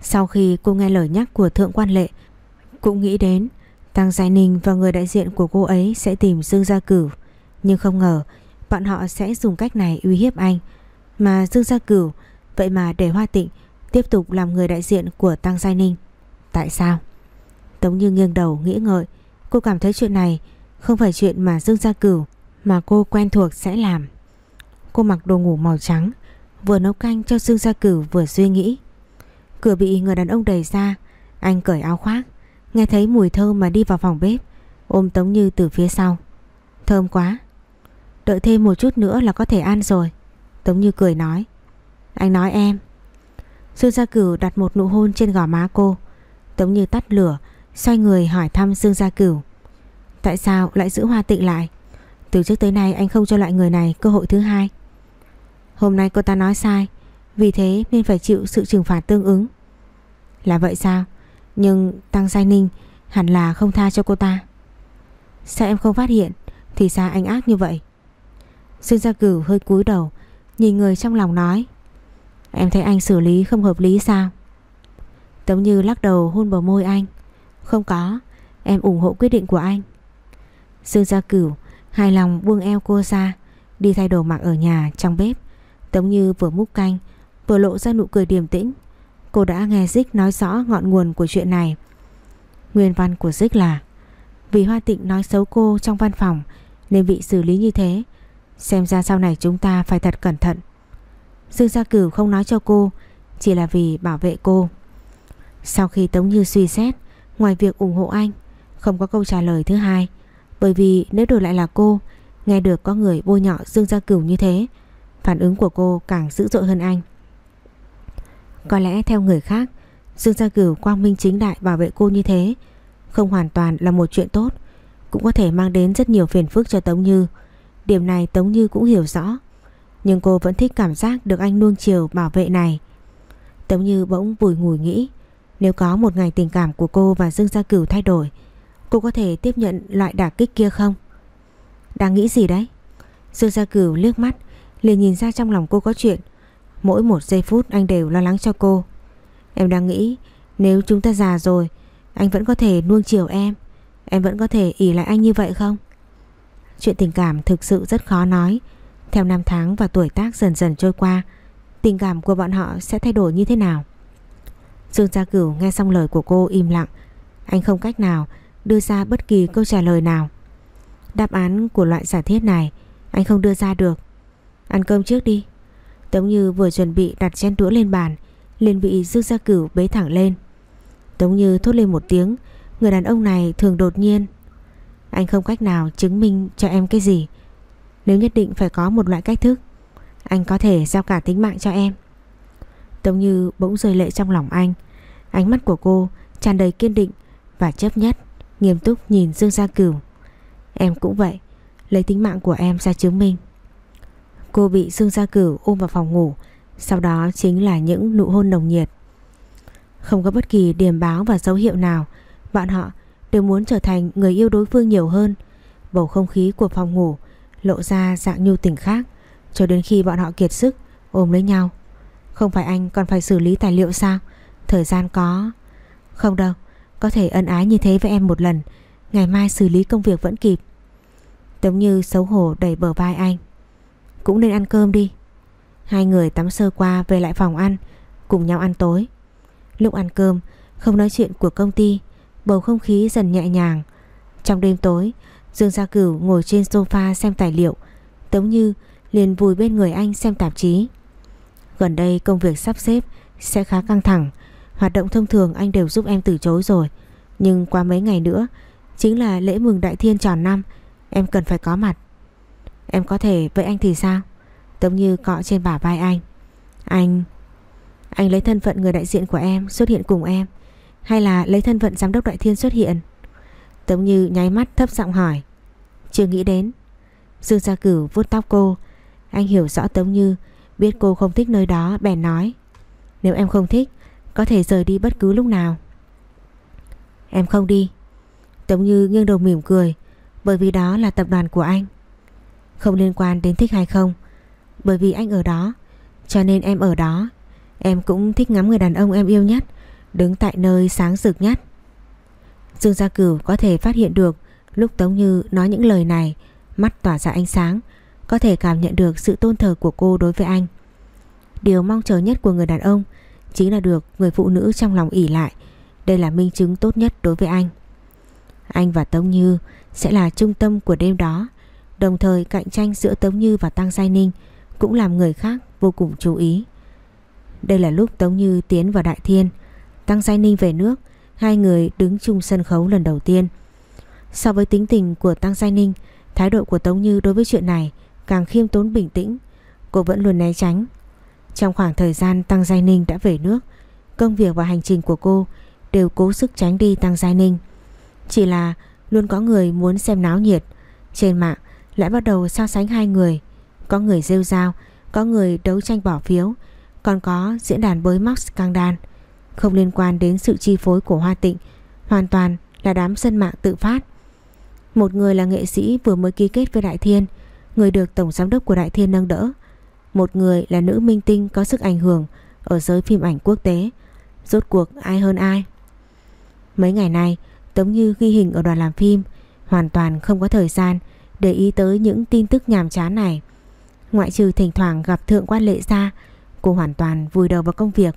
Sau khi cô nghe lời nhắc của Thượng Quan Lệ, Cũng nghĩ đến Tăng Giai Ninh và người đại diện của cô ấy Sẽ tìm Dương Gia Cửu Nhưng không ngờ bọn họ sẽ dùng cách này uy hiếp anh Mà Dương Gia Cửu Vậy mà để Hoa Tịnh Tiếp tục làm người đại diện của Tăng Giai Ninh Tại sao Tống Như nghiêng đầu nghĩ ngợi Cô cảm thấy chuyện này không phải chuyện mà Dương Gia Cửu mà cô quen thuộc sẽ làm. Cô mặc đồ ngủ màu trắng, vừa nấu canh cho Dương Gia Cửu vừa suy nghĩ. Cửa bị người đàn ông đẩy ra, anh cởi áo khoác, nghe thấy mùi thơm mà đi vào phòng bếp, ôm Tống Như từ phía sau. Thơm quá. Đợi thêm một chút nữa là có thể ăn rồi. Tống Như cười nói. Anh nói em. Dương Gia Cửu đặt một nụ hôn trên gò má cô. Tống Như tắt lửa, Xoay người hỏi thăm Dương Gia Cửu Tại sao lại giữ Hoa Tịnh lại Từ trước tới nay anh không cho loại người này cơ hội thứ hai Hôm nay cô ta nói sai Vì thế nên phải chịu sự trừng phạt tương ứng Là vậy sao nhưng Tăng Giai Ninh Hẳn là không tha cho cô ta. Sao em không phát hiện Thì sao anh ác như vậy? Dương Gia Cửu hơi cúi đầu, Nhìn người trong lòng nói, Em thấy anh xử lý không hợp lý sao? Tống Như lắc đầu hôn bờ môi anh, không có, Em ủng hộ quyết định của anh. Dương Gia Cửu, hài lòng buông eo cô ra, Đi thay đồ mặc ở nhà trong bếp Tống Như vừa múc canh, Vừa lộ ra nụ cười điềm tĩnh. Cô đã nghe Dích nói rõ ngọn nguồn của chuyện này. Nguyên văn của Dích là, Vì Hoa Tịnh nói xấu cô trong văn phòng, Nên bị xử lý như thế. Xem ra sau này chúng ta phải thật cẩn thận. Dương Gia Cửu không nói cho cô, Chỉ là vì bảo vệ cô. Sau khi Tống Như suy xét, Ngoài việc ủng hộ anh, Không có câu trả lời thứ hai, Bởi vì nếu đổi lại là cô, Nghe được có người bôi nhọ Dương Gia Cửu như thế, Phản ứng của cô càng dữ dội hơn anh. Có lẽ theo người khác, Dương Gia Cửu, quang minh chính đại bảo vệ cô như thế, Không hoàn toàn là một chuyện tốt, Cũng có thể mang đến rất nhiều phiền phức cho Tống Như. Điểm này Tống Như cũng hiểu rõ, Nhưng cô vẫn thích cảm giác được anh nuông chiều bảo vệ này. Tống Như bỗng bùi ngùi nghĩ, nếu có một ngày tình cảm của cô và Dương Gia Cửu thay đổi, Cô có thể tiếp nhận loại đả kích kia không? Đang nghĩ gì đấy? Dương Gia Cửu liếc mắt, liền nhìn ra trong lòng cô có chuyện Mỗi một giây phút anh đều lo lắng cho cô. Em đang nghĩ, Nếu chúng ta già rồi, Anh vẫn có thể nuông chiều em. Em vẫn có thể ỉ lại anh như vậy không? Chuyện tình cảm thực sự rất khó nói. Theo năm tháng và tuổi tác dần dần trôi qua, Tình cảm của bọn họ sẽ thay đổi như thế nào? Dương Gia Cửu nghe xong lời của cô im lặng. Anh không cách nào đưa ra bất kỳ câu trả lời nào. Đáp án của loại giả thiết này Anh không đưa ra được. Ăn cơm trước đi. Tống Như vừa chuẩn bị đặt chén đũa lên bàn, liền bị Dương Gia Cửu bế thẳng lên. Tống Như thốt lên một tiếng, Người đàn ông này thường đột nhiên. Anh không cách nào chứng minh cho em cái gì. Nếu nhất định phải có một loại cách thức, Anh có thể giao cả tính mạng cho em. Tống Như bỗng rơi lệ trong lòng anh. Ánh mắt của cô tràn đầy kiên định Và chấp nhất, Nghiêm túc nhìn Dương Gia Cửu. Em cũng vậy, Lấy tính mạng của em ra chứng minh. Cô bị Dương Gia Cửu ôm vào phòng ngủ, Sau đó chính là những nụ hôn nồng nhiệt. Không có bất kỳ điểm báo và dấu hiệu nào, Bọn họ đều muốn trở thành người yêu đối phương nhiều hơn. Bầu không khí của phòng ngủ Lộ ra dạng nhu tình khác, Cho đến khi bọn họ kiệt sức, Ôm lấy nhau. Không phải anh còn phải xử lý tài liệu sao? Thời gian có. Không đâu, Có thể ân ái như thế với em một lần, Ngày mai xử lý công việc vẫn kịp. Tống như xấu hổ đẩy bờ vai anh cũng nên ăn cơm đi. Hai người tắm sơ qua về lại phòng ăn, Cùng nhau ăn tối. Lúc ăn cơm, không nói chuyện của công ty, Bầu không khí dần nhẹ nhàng. Trong đêm tối, Dương Gia Cửu ngồi trên sofa xem tài liệu Tống Như liền vùi bên người anh xem tạp chí. Gần đây công việc sắp xếp Sẽ khá căng thẳng, Hoạt động thông thường anh đều giúp em từ chối rồi. Nhưng qua mấy ngày nữa, Chính là lễ mừng đại thiên tròn năm, Em cần phải có mặt. Em có thể với anh thì sao? Tống Như cọ trên bả vai anh. Anh Anh lấy thân phận người đại diện của em xuất hiện cùng em, Hay là lấy thân phận giám đốc đại thiên xuất hiện? Tống Như nháy mắt thấp giọng hỏi. Chưa nghĩ đến. Dương Gia Cửu vuốt tóc cô. Anh hiểu rõ Tống Như, Biết cô không thích nơi đó, bèn nói. Nếu em không thích, Có thể rời đi bất cứ lúc nào. Em không đi. Tống Như nghiêng đầu mỉm cười, Bởi vì đó là tập đoàn của anh không liên quan đến thích hay không. Bởi vì anh ở đó, Cho nên em ở đó. Em cũng thích ngắm người đàn ông em yêu nhất, Đứng tại nơi sáng rực nhất. Dương Gia Cửu có thể phát hiện được Lúc Tống Như nói những lời này, Mắt tỏa ra ánh sáng, Có thể cảm nhận được sự tôn thờ của cô đối với anh. Điều mong chờ nhất của người đàn ông Chính là được người phụ nữ trong lòng ỉ lại. Đây là minh chứng tốt nhất đối với anh. Anh và Tống Như sẽ là trung tâm của đêm đó. Đồng thời cạnh tranh giữa Tống Như và Tăng Giai Ninh cũng làm người khác vô cùng chú ý. Đây là lúc Tống Như tiến vào Đại Thiên, Tăng Giai Ninh về nước, hai người đứng chung sân khấu lần đầu tiên. So với tính tình của Tăng Giai Ninh, thái độ của Tống Như đối với chuyện này càng khiêm tốn bình tĩnh, cô vẫn luôn né tránh. Trong khoảng thời gian Tăng Giai Ninh đã về nước, công việc và hành trình của cô đều cố sức tránh đi Tăng Giai Ninh. Chỉ là luôn có người muốn xem náo nhiệt. Trên mạng lại bắt đầu so sánh hai người. Có người rêu rao, có người đấu tranh bỏ phiếu, còn có diễn đàn bới móc scandal. Không liên quan đến sự chi phối của Hoa Tịnh, hoàn toàn là đám dân mạng tự phát. Một người là nghệ sĩ vừa mới ký kết với Đại Thiên, người được Tổng Giám đốc của Đại Thiên nâng đỡ. Một người là nữ minh tinh có sức ảnh hưởng ở giới phim ảnh quốc tế. Rốt cuộc ai hơn ai? Mấy ngày nay, Tống Như ghi hình ở đoàn làm phim, hoàn toàn không có thời gian để ý tới những tin tức nhàm chán này. Ngoại trừ thỉnh thoảng gặp thượng quan lệ ra, cô hoàn toàn vùi đầu vào công việc.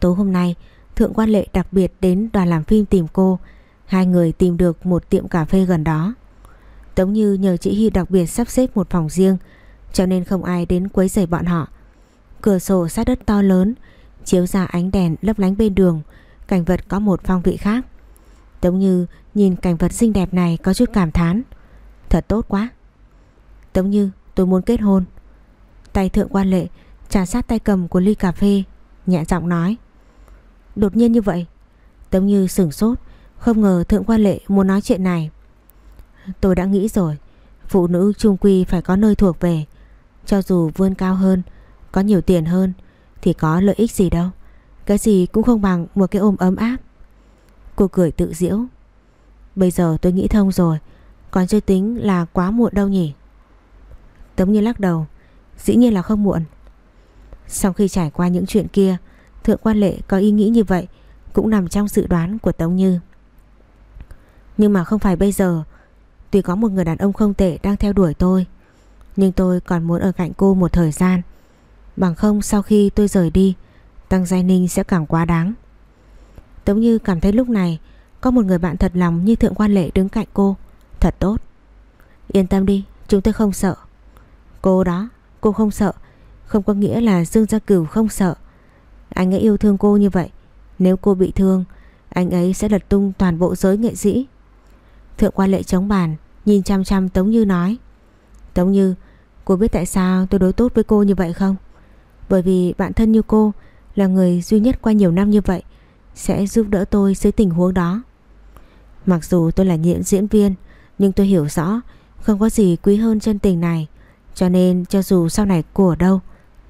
Tối hôm nay, thượng quan lệ đặc biệt đến đoàn làm phim tìm cô, hai người tìm được một tiệm cà phê gần đó. Tống Như nhờ chị Hy đặc biệt sắp xếp một phòng riêng, cho nên không ai đến quấy rầy bọn họ. Cửa sổ sát đất to lớn, chiếu ra ánh đèn lấp lánh bên đường, cảnh vật có một phong vị khác. Tống Như nhìn cảnh vật xinh đẹp này có chút cảm thán. Thật tốt quá. Tống Như tôi muốn kết hôn. Tay thượng quan lệ trà sát tay cầm của ly cà phê, Nhẹ giọng nói. Đột nhiên như vậy Tống Như sửng sốt, Không ngờ thượng quan lệ muốn nói chuyện này. Tôi đã nghĩ rồi, Phụ nữ trung quy phải có nơi thuộc về. Cho dù vươn cao hơn, Có nhiều tiền hơn, Thì có lợi ích gì đâu. Cái gì cũng không bằng một cái ôm ấm áp. Cô cười tự diễu Bây giờ tôi nghĩ thông rồi còn chưa tính là quá muộn đâu nhỉ? Tống Như lắc đầu. Dĩ nhiên là không muộn. Sau khi trải qua những chuyện kia, Thượng quan lệ có ý nghĩ như vậy, Cũng nằm trong dự đoán của Tống Như. Nhưng mà không phải bây giờ. Tuy có một người đàn ông không tệ đang theo đuổi tôi, Nhưng tôi còn muốn ở cạnh cô một thời gian. Bằng không, sau khi tôi rời đi, Tăng Giai Ninh sẽ càng quá đáng. Tống Như cảm thấy lúc này Có một người bạn thật lòng như Thượng Quan Lệ đứng cạnh cô. Thật tốt. Yên tâm đi, chúng tôi không sợ. Cô đó, cô không sợ. Không có nghĩa là Dương Gia Cửu không sợ. Anh ấy yêu thương cô như vậy. Nếu cô bị thương, Anh ấy sẽ lật tung toàn bộ giới nghệ sĩ. Thượng quan lệ chống bàn, Nhìn chăm chăm Tống Như nói. Tống Như, Cô biết tại sao tôi đối tốt với cô như vậy không? Bởi vì bạn thân như cô Là người duy nhất qua nhiều năm như vậy, Sẽ giúp đỡ tôi dưới tình huống đó. Mặc dù tôi là nhiễm diễn viên nhưng tôi hiểu rõ, Không có gì quý hơn chân tình này. Cho nên cho dù sau này cô ở đâu,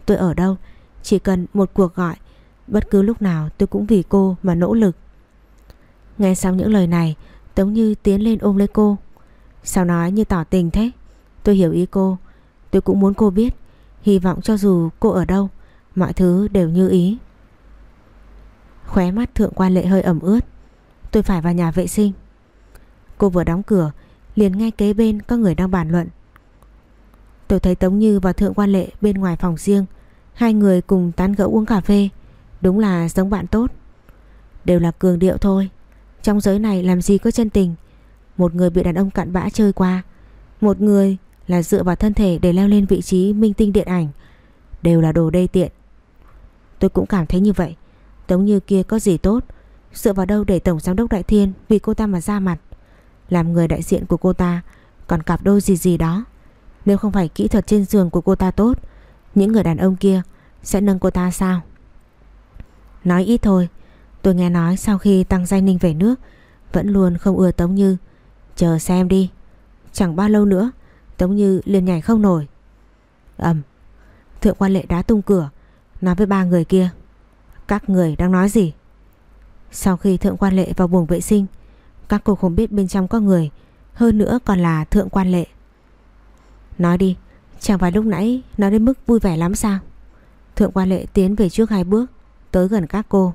Tôi ở đâu, Chỉ cần một cuộc gọi, Bất cứ lúc nào tôi cũng vì cô mà nỗ lực. Nghe xong những lời này, Tống Như tiến lên ôm lấy cô. Sao nói như tỏ tình thế? Tôi hiểu ý cô. Tôi cũng muốn cô biết, Hy vọng cho dù cô ở đâu, Mọi thứ đều như ý. Khóe mắt thượng quan lệ hơi ẩm ướt. Tôi phải vào nhà vệ sinh. Cô vừa đóng cửa Liền ngay kế bên có người đang bàn luận. Tôi thấy Tống Như và Thượng Quan Lệ bên ngoài phòng riêng, Hai người cùng tán gẫu uống cà phê, Đúng là giống bạn tốt. Đều là cường điệu thôi, trong giới này làm gì có chân tình. Một người bị đàn ông cặn bã chơi qua, Một người là dựa vào thân thể để leo lên vị trí minh tinh điện ảnh, Đều là đồ đê tiện. Tôi cũng cảm thấy như vậy, Tống như kia có gì tốt, Dựa vào đâu để Tổng Giám đốc Đại Thiên Vì cô ta mà ra mặt. Làm người đại diện của cô ta, Còn cặp đôi gì gì đó. Nếu không phải kỹ thuật trên giường của cô ta tốt, Những người đàn ông kia Sẽ nâng cô ta sao? Nói ít thôi, Tôi nghe nói sau khi Tăng Giai Ninh về nước, Vẫn luôn không ưa Tống Như. Chờ xem đi. Chẳng bao lâu nữa, Tống Như liền nhảy không nổi. Ầm. Thượng quan lệ đá tung cửa, Nói với ba người kia. Các người đang nói gì? Sau khi thượng quan lệ vào buồng vệ sinh các cô không biết bên trong có người, Hơn nữa còn là thượng quan lệ. Nói đi, Chẳng phải lúc nãy nói đến mức vui vẻ lắm sao? Thượng quan lệ tiến về trước hai bước, Tới gần các cô.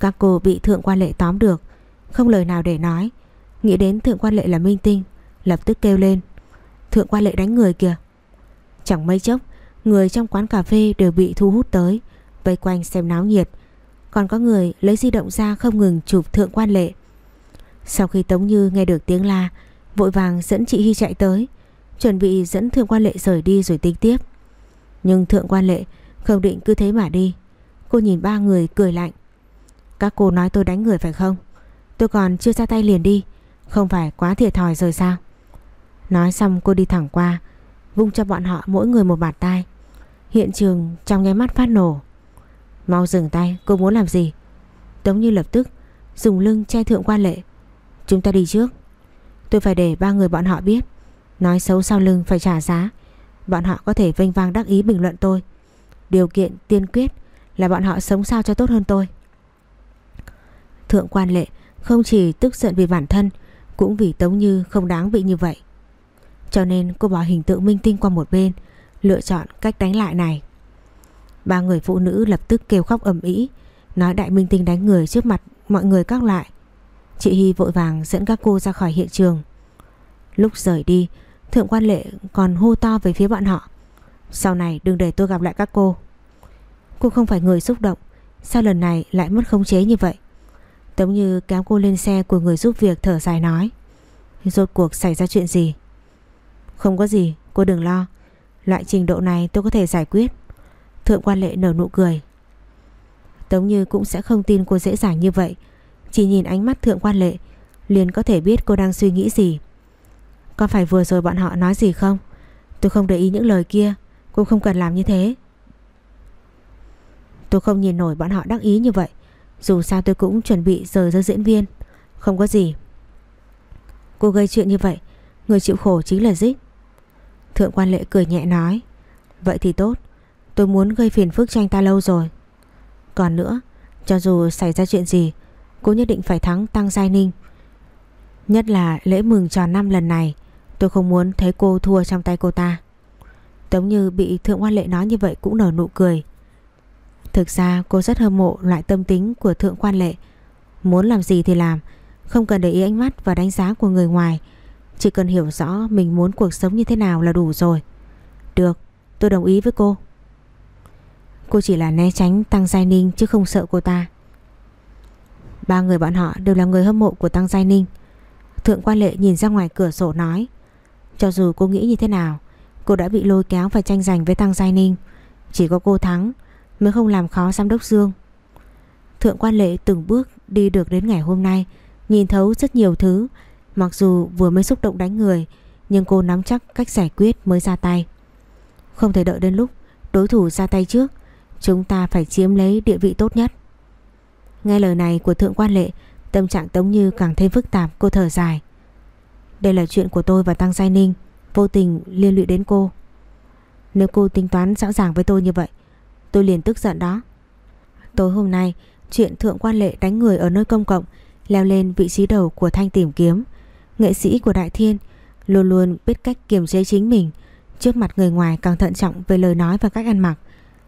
Các cô bị thượng quan lệ tóm được, Không lời nào để nói. Nghĩ đến thượng quan lệ là minh tinh, Lập tức kêu lên, Thượng quan lệ đánh người kìa. Chẳng mấy chốc, Người trong quán cà phê đều bị thu hút tới, Vây quanh xem náo nhiệt. Còn có người lấy di động ra không ngừng chụp thượng quan lệ. Sau khi Tống Như nghe được tiếng la, Vội vàng dẫn chị Hy chạy tới, Chuẩn bị dẫn thượng quan lệ rời đi rồi tính tiếp. Nhưng thượng quan lệ không định cứ thế mà đi. Cô nhìn ba người cười lạnh. Các cô nói tôi đánh người phải không? Tôi còn chưa ra tay liền đi, Không phải quá thiệt thòi rồi sao? Nói xong cô đi thẳng qua, Vung cho bọn họ mỗi người một bạt tay. Hiện trường trong nháy mắt phát nổ. Mau dừng tay, cô muốn làm gì? Tống như lập tức Dùng lưng che thượng quan lệ Chúng ta đi trước. Tôi phải để ba người bọn họ biết. Nói xấu sau lưng phải trả giá. Bọn họ có thể vênh vang đắc ý bình luận tôi. Điều kiện tiên quyết Là bọn họ sống sao cho tốt hơn tôi. Thượng quan lệ không chỉ tức giận vì bản thân, Cũng vì Tống Như không đáng bị như vậy. Cho nên cô bỏ hình tượng minh tinh qua một bên, Lựa chọn cách đánh lại này. Ba người phụ nữ lập tức kêu khóc ầm ĩ, Nói đại minh tinh đánh người trước mặt mọi người các lại Chị Hy vội vàng dẫn các cô ra khỏi hiện trường. Lúc rời đi, Thượng quan lệ còn hô to về phía bọn họ. Sau này đừng để tôi gặp lại các cô. Cô không phải người xúc động, Sao lần này lại mất khống chế như vậy? Tống Như kéo cô lên xe của người giúp việc thở dài nói. Rốt cuộc xảy ra chuyện gì? Không có gì, Cô đừng lo. Loại trình độ này tôi có thể giải quyết. Thượng quan lệ nở nụ cười. Tống Như cũng sẽ không tin cô dễ dàng như vậy. Chỉ nhìn ánh mắt thượng quan lệ, liền có thể biết cô đang suy nghĩ gì. Có phải vừa rồi bọn họ nói gì không? Tôi không để ý những lời kia Cô không cần làm như thế. Tôi không nhìn nổi bọn họ đắc ý như vậy, dù sao tôi cũng chuẩn bị rời ra diễn viên, Không có gì. Cô gây chuyện như vậy, Người chịu khổ chính là Dích Thượng quan lệ cười nhẹ nói, Vậy thì tốt, Tôi muốn gây phiền phức cho anh ta lâu rồi. Còn nữa, Cho dù xảy ra chuyện gì Cô nhất định phải thắng Tăng Giai Ninh. Nhất là lễ mừng tròn năm lần này Tôi không muốn thấy cô thua trong tay cô ta. Tống Như bị Thượng Quan Lệ nói như vậy cũng nở nụ cười. Thực ra cô rất hâm mộ loại tâm tính của Thượng Quan Lệ. Muốn làm gì thì làm Không cần để ý ánh mắt và đánh giá của người ngoài. Chỉ cần hiểu rõ mình muốn cuộc sống như thế nào là đủ rồi. Được, tôi đồng ý với cô. Cô chỉ là né tránh Tăng Giai Ninh chứ không sợ cô ta. Ba người bọn họ đều là người hâm mộ của Tăng Giai Ninh. Thượng quan lệ nhìn ra ngoài cửa sổ nói, Cho dù cô nghĩ như thế nào, Cô đã bị lôi kéo và tranh giành với Tăng Giai Ninh. Chỉ có cô thắng Mới không làm khó giám đốc Dương. Thượng quan lệ từng bước đi được đến ngày hôm nay, Nhìn thấu rất nhiều thứ. Mặc dù vừa mới xúc động đánh người, Nhưng cô nắm chắc cách giải quyết mới ra tay. Không thể đợi đến lúc Đối thủ ra tay trước, Chúng ta phải chiếm lấy địa vị tốt nhất. Nghe lời này của thượng quan lệ, Tâm trạng Tống Như càng thêm phức tạp, Cô thở dài. Đây là chuyện của tôi và Tăng Giai Ninh, Vô tình liên lụy đến cô. Nếu cô tính toán rõ ràng với tôi như vậy, Tôi liền tức giận đó. Tối hôm nay, Chuyện thượng quan lệ đánh người ở nơi công cộng, Leo lên vị trí đầu của thanh tìm kiếm. Nghệ sĩ của Đại Thiên Luôn luôn biết cách kiềm chế chính mình, Trước mặt người ngoài càng thận trọng Về lời nói và cách ăn mặc.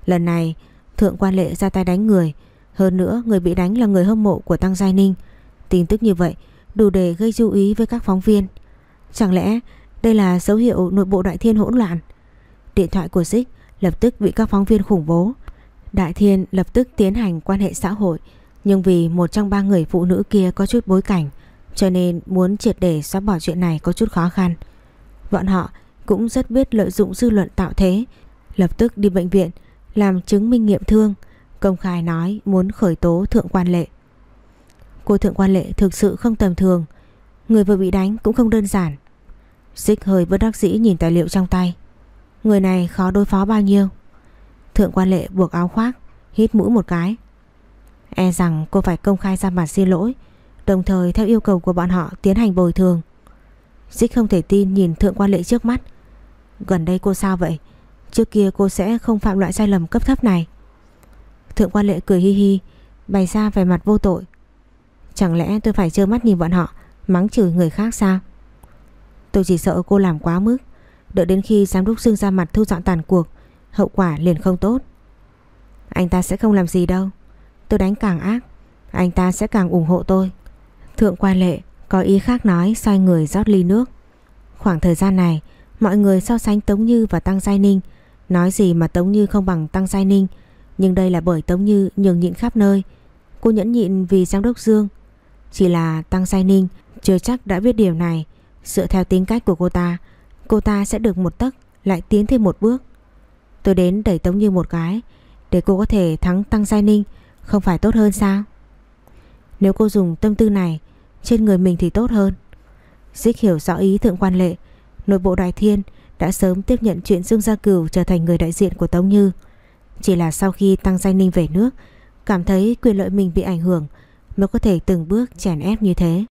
Lần này, thượng quan lệ ra tay đánh người hơn nữa, người bị đánh là người hâm mộ của Tăng Giai Ninh Tin tức như vậy đủ để gây chú ý với các phóng viên. Chẳng lẽ đây là dấu hiệu nội bộ Đại Thiên hỗn loạn? Điện thoại của Dích lập tức bị các phóng viên khủng bố. Đại Thiên lập tức tiến hành quan hệ xã hội, nhưng vì một trong ba người phụ nữ kia có chút bối cảnh, cho nên muốn triệt để xóa bỏ chuyện này có chút khó khăn. Bọn họ cũng rất biết lợi dụng dư luận tạo thế, lập tức đi bệnh viện làm chứng minh nghiệm thương công khai nói muốn khởi tố thượng quan lệ. Cô thượng quan lệ thực sự không tầm thường. Người vừa bị đánh cũng không đơn giản. Xích hơi bất đắc dĩ nhìn tài liệu trong tay. Người này khó đối phó bao nhiêu? Thượng quan lệ buộc áo khoác, Hít mũi một cái. E rằng cô phải công khai ra mặt xin lỗi, Đồng thời theo yêu cầu của bọn họ Tiến hành bồi thường. Xích không thể tin nhìn thượng quan lệ trước mắt. Gần đây cô sao vậy? Trước kia cô sẽ không phạm loại sai lầm cấp thấp này. Thượng quan lệ cười hi hi, Bày ra vẻ mặt vô tội. Chẳng lẽ tôi phải trơ mắt nhìn bọn họ, Mắng chửi người khác sao? Tôi chỉ sợ cô làm quá mức, Đợi đến khi giám đốc xưng ra mặt thu dọn tàn cuộc, Hậu quả liền không tốt. Anh ta sẽ không làm gì đâu, Tôi đánh càng ác, Anh ta sẽ càng ủng hộ tôi. Thượng quan lệ có ý khác nói, Xoay người rót ly nước. Khoảng thời gian này, Mọi người so sánh Tống Như và Tăng Giai Ninh, Nói gì mà Tống Như không bằng Tăng Giai Ninh nhưng đây là bởi Tống Như nhường nhịn khắp nơi Cô nhẫn nhịn vì giám đốc Dương chỉ là Tăng Sai Ninh chưa chắc đã biết điều này. Dựa theo tính cách của cô ta, cô ta sẽ được một tấc lại tiến thêm một bước. Tôi đến đẩy Tống Như một cái để cô có thể thắng Tăng Sai Ninh không phải tốt hơn sao? Nếu cô dùng tâm tư này trên người mình thì tốt hơn. Dích hiểu rõ ý thượng quan lệ, nội bộ đại thiên đã sớm tiếp nhận chuyện Dương Gia Cửu trở thành người đại diện của Tống Như. Chỉ là sau khi Tăng Danh Ninh về nước, cảm thấy quyền lợi mình bị ảnh hưởng mới có thể từng bước chèn ép như thế.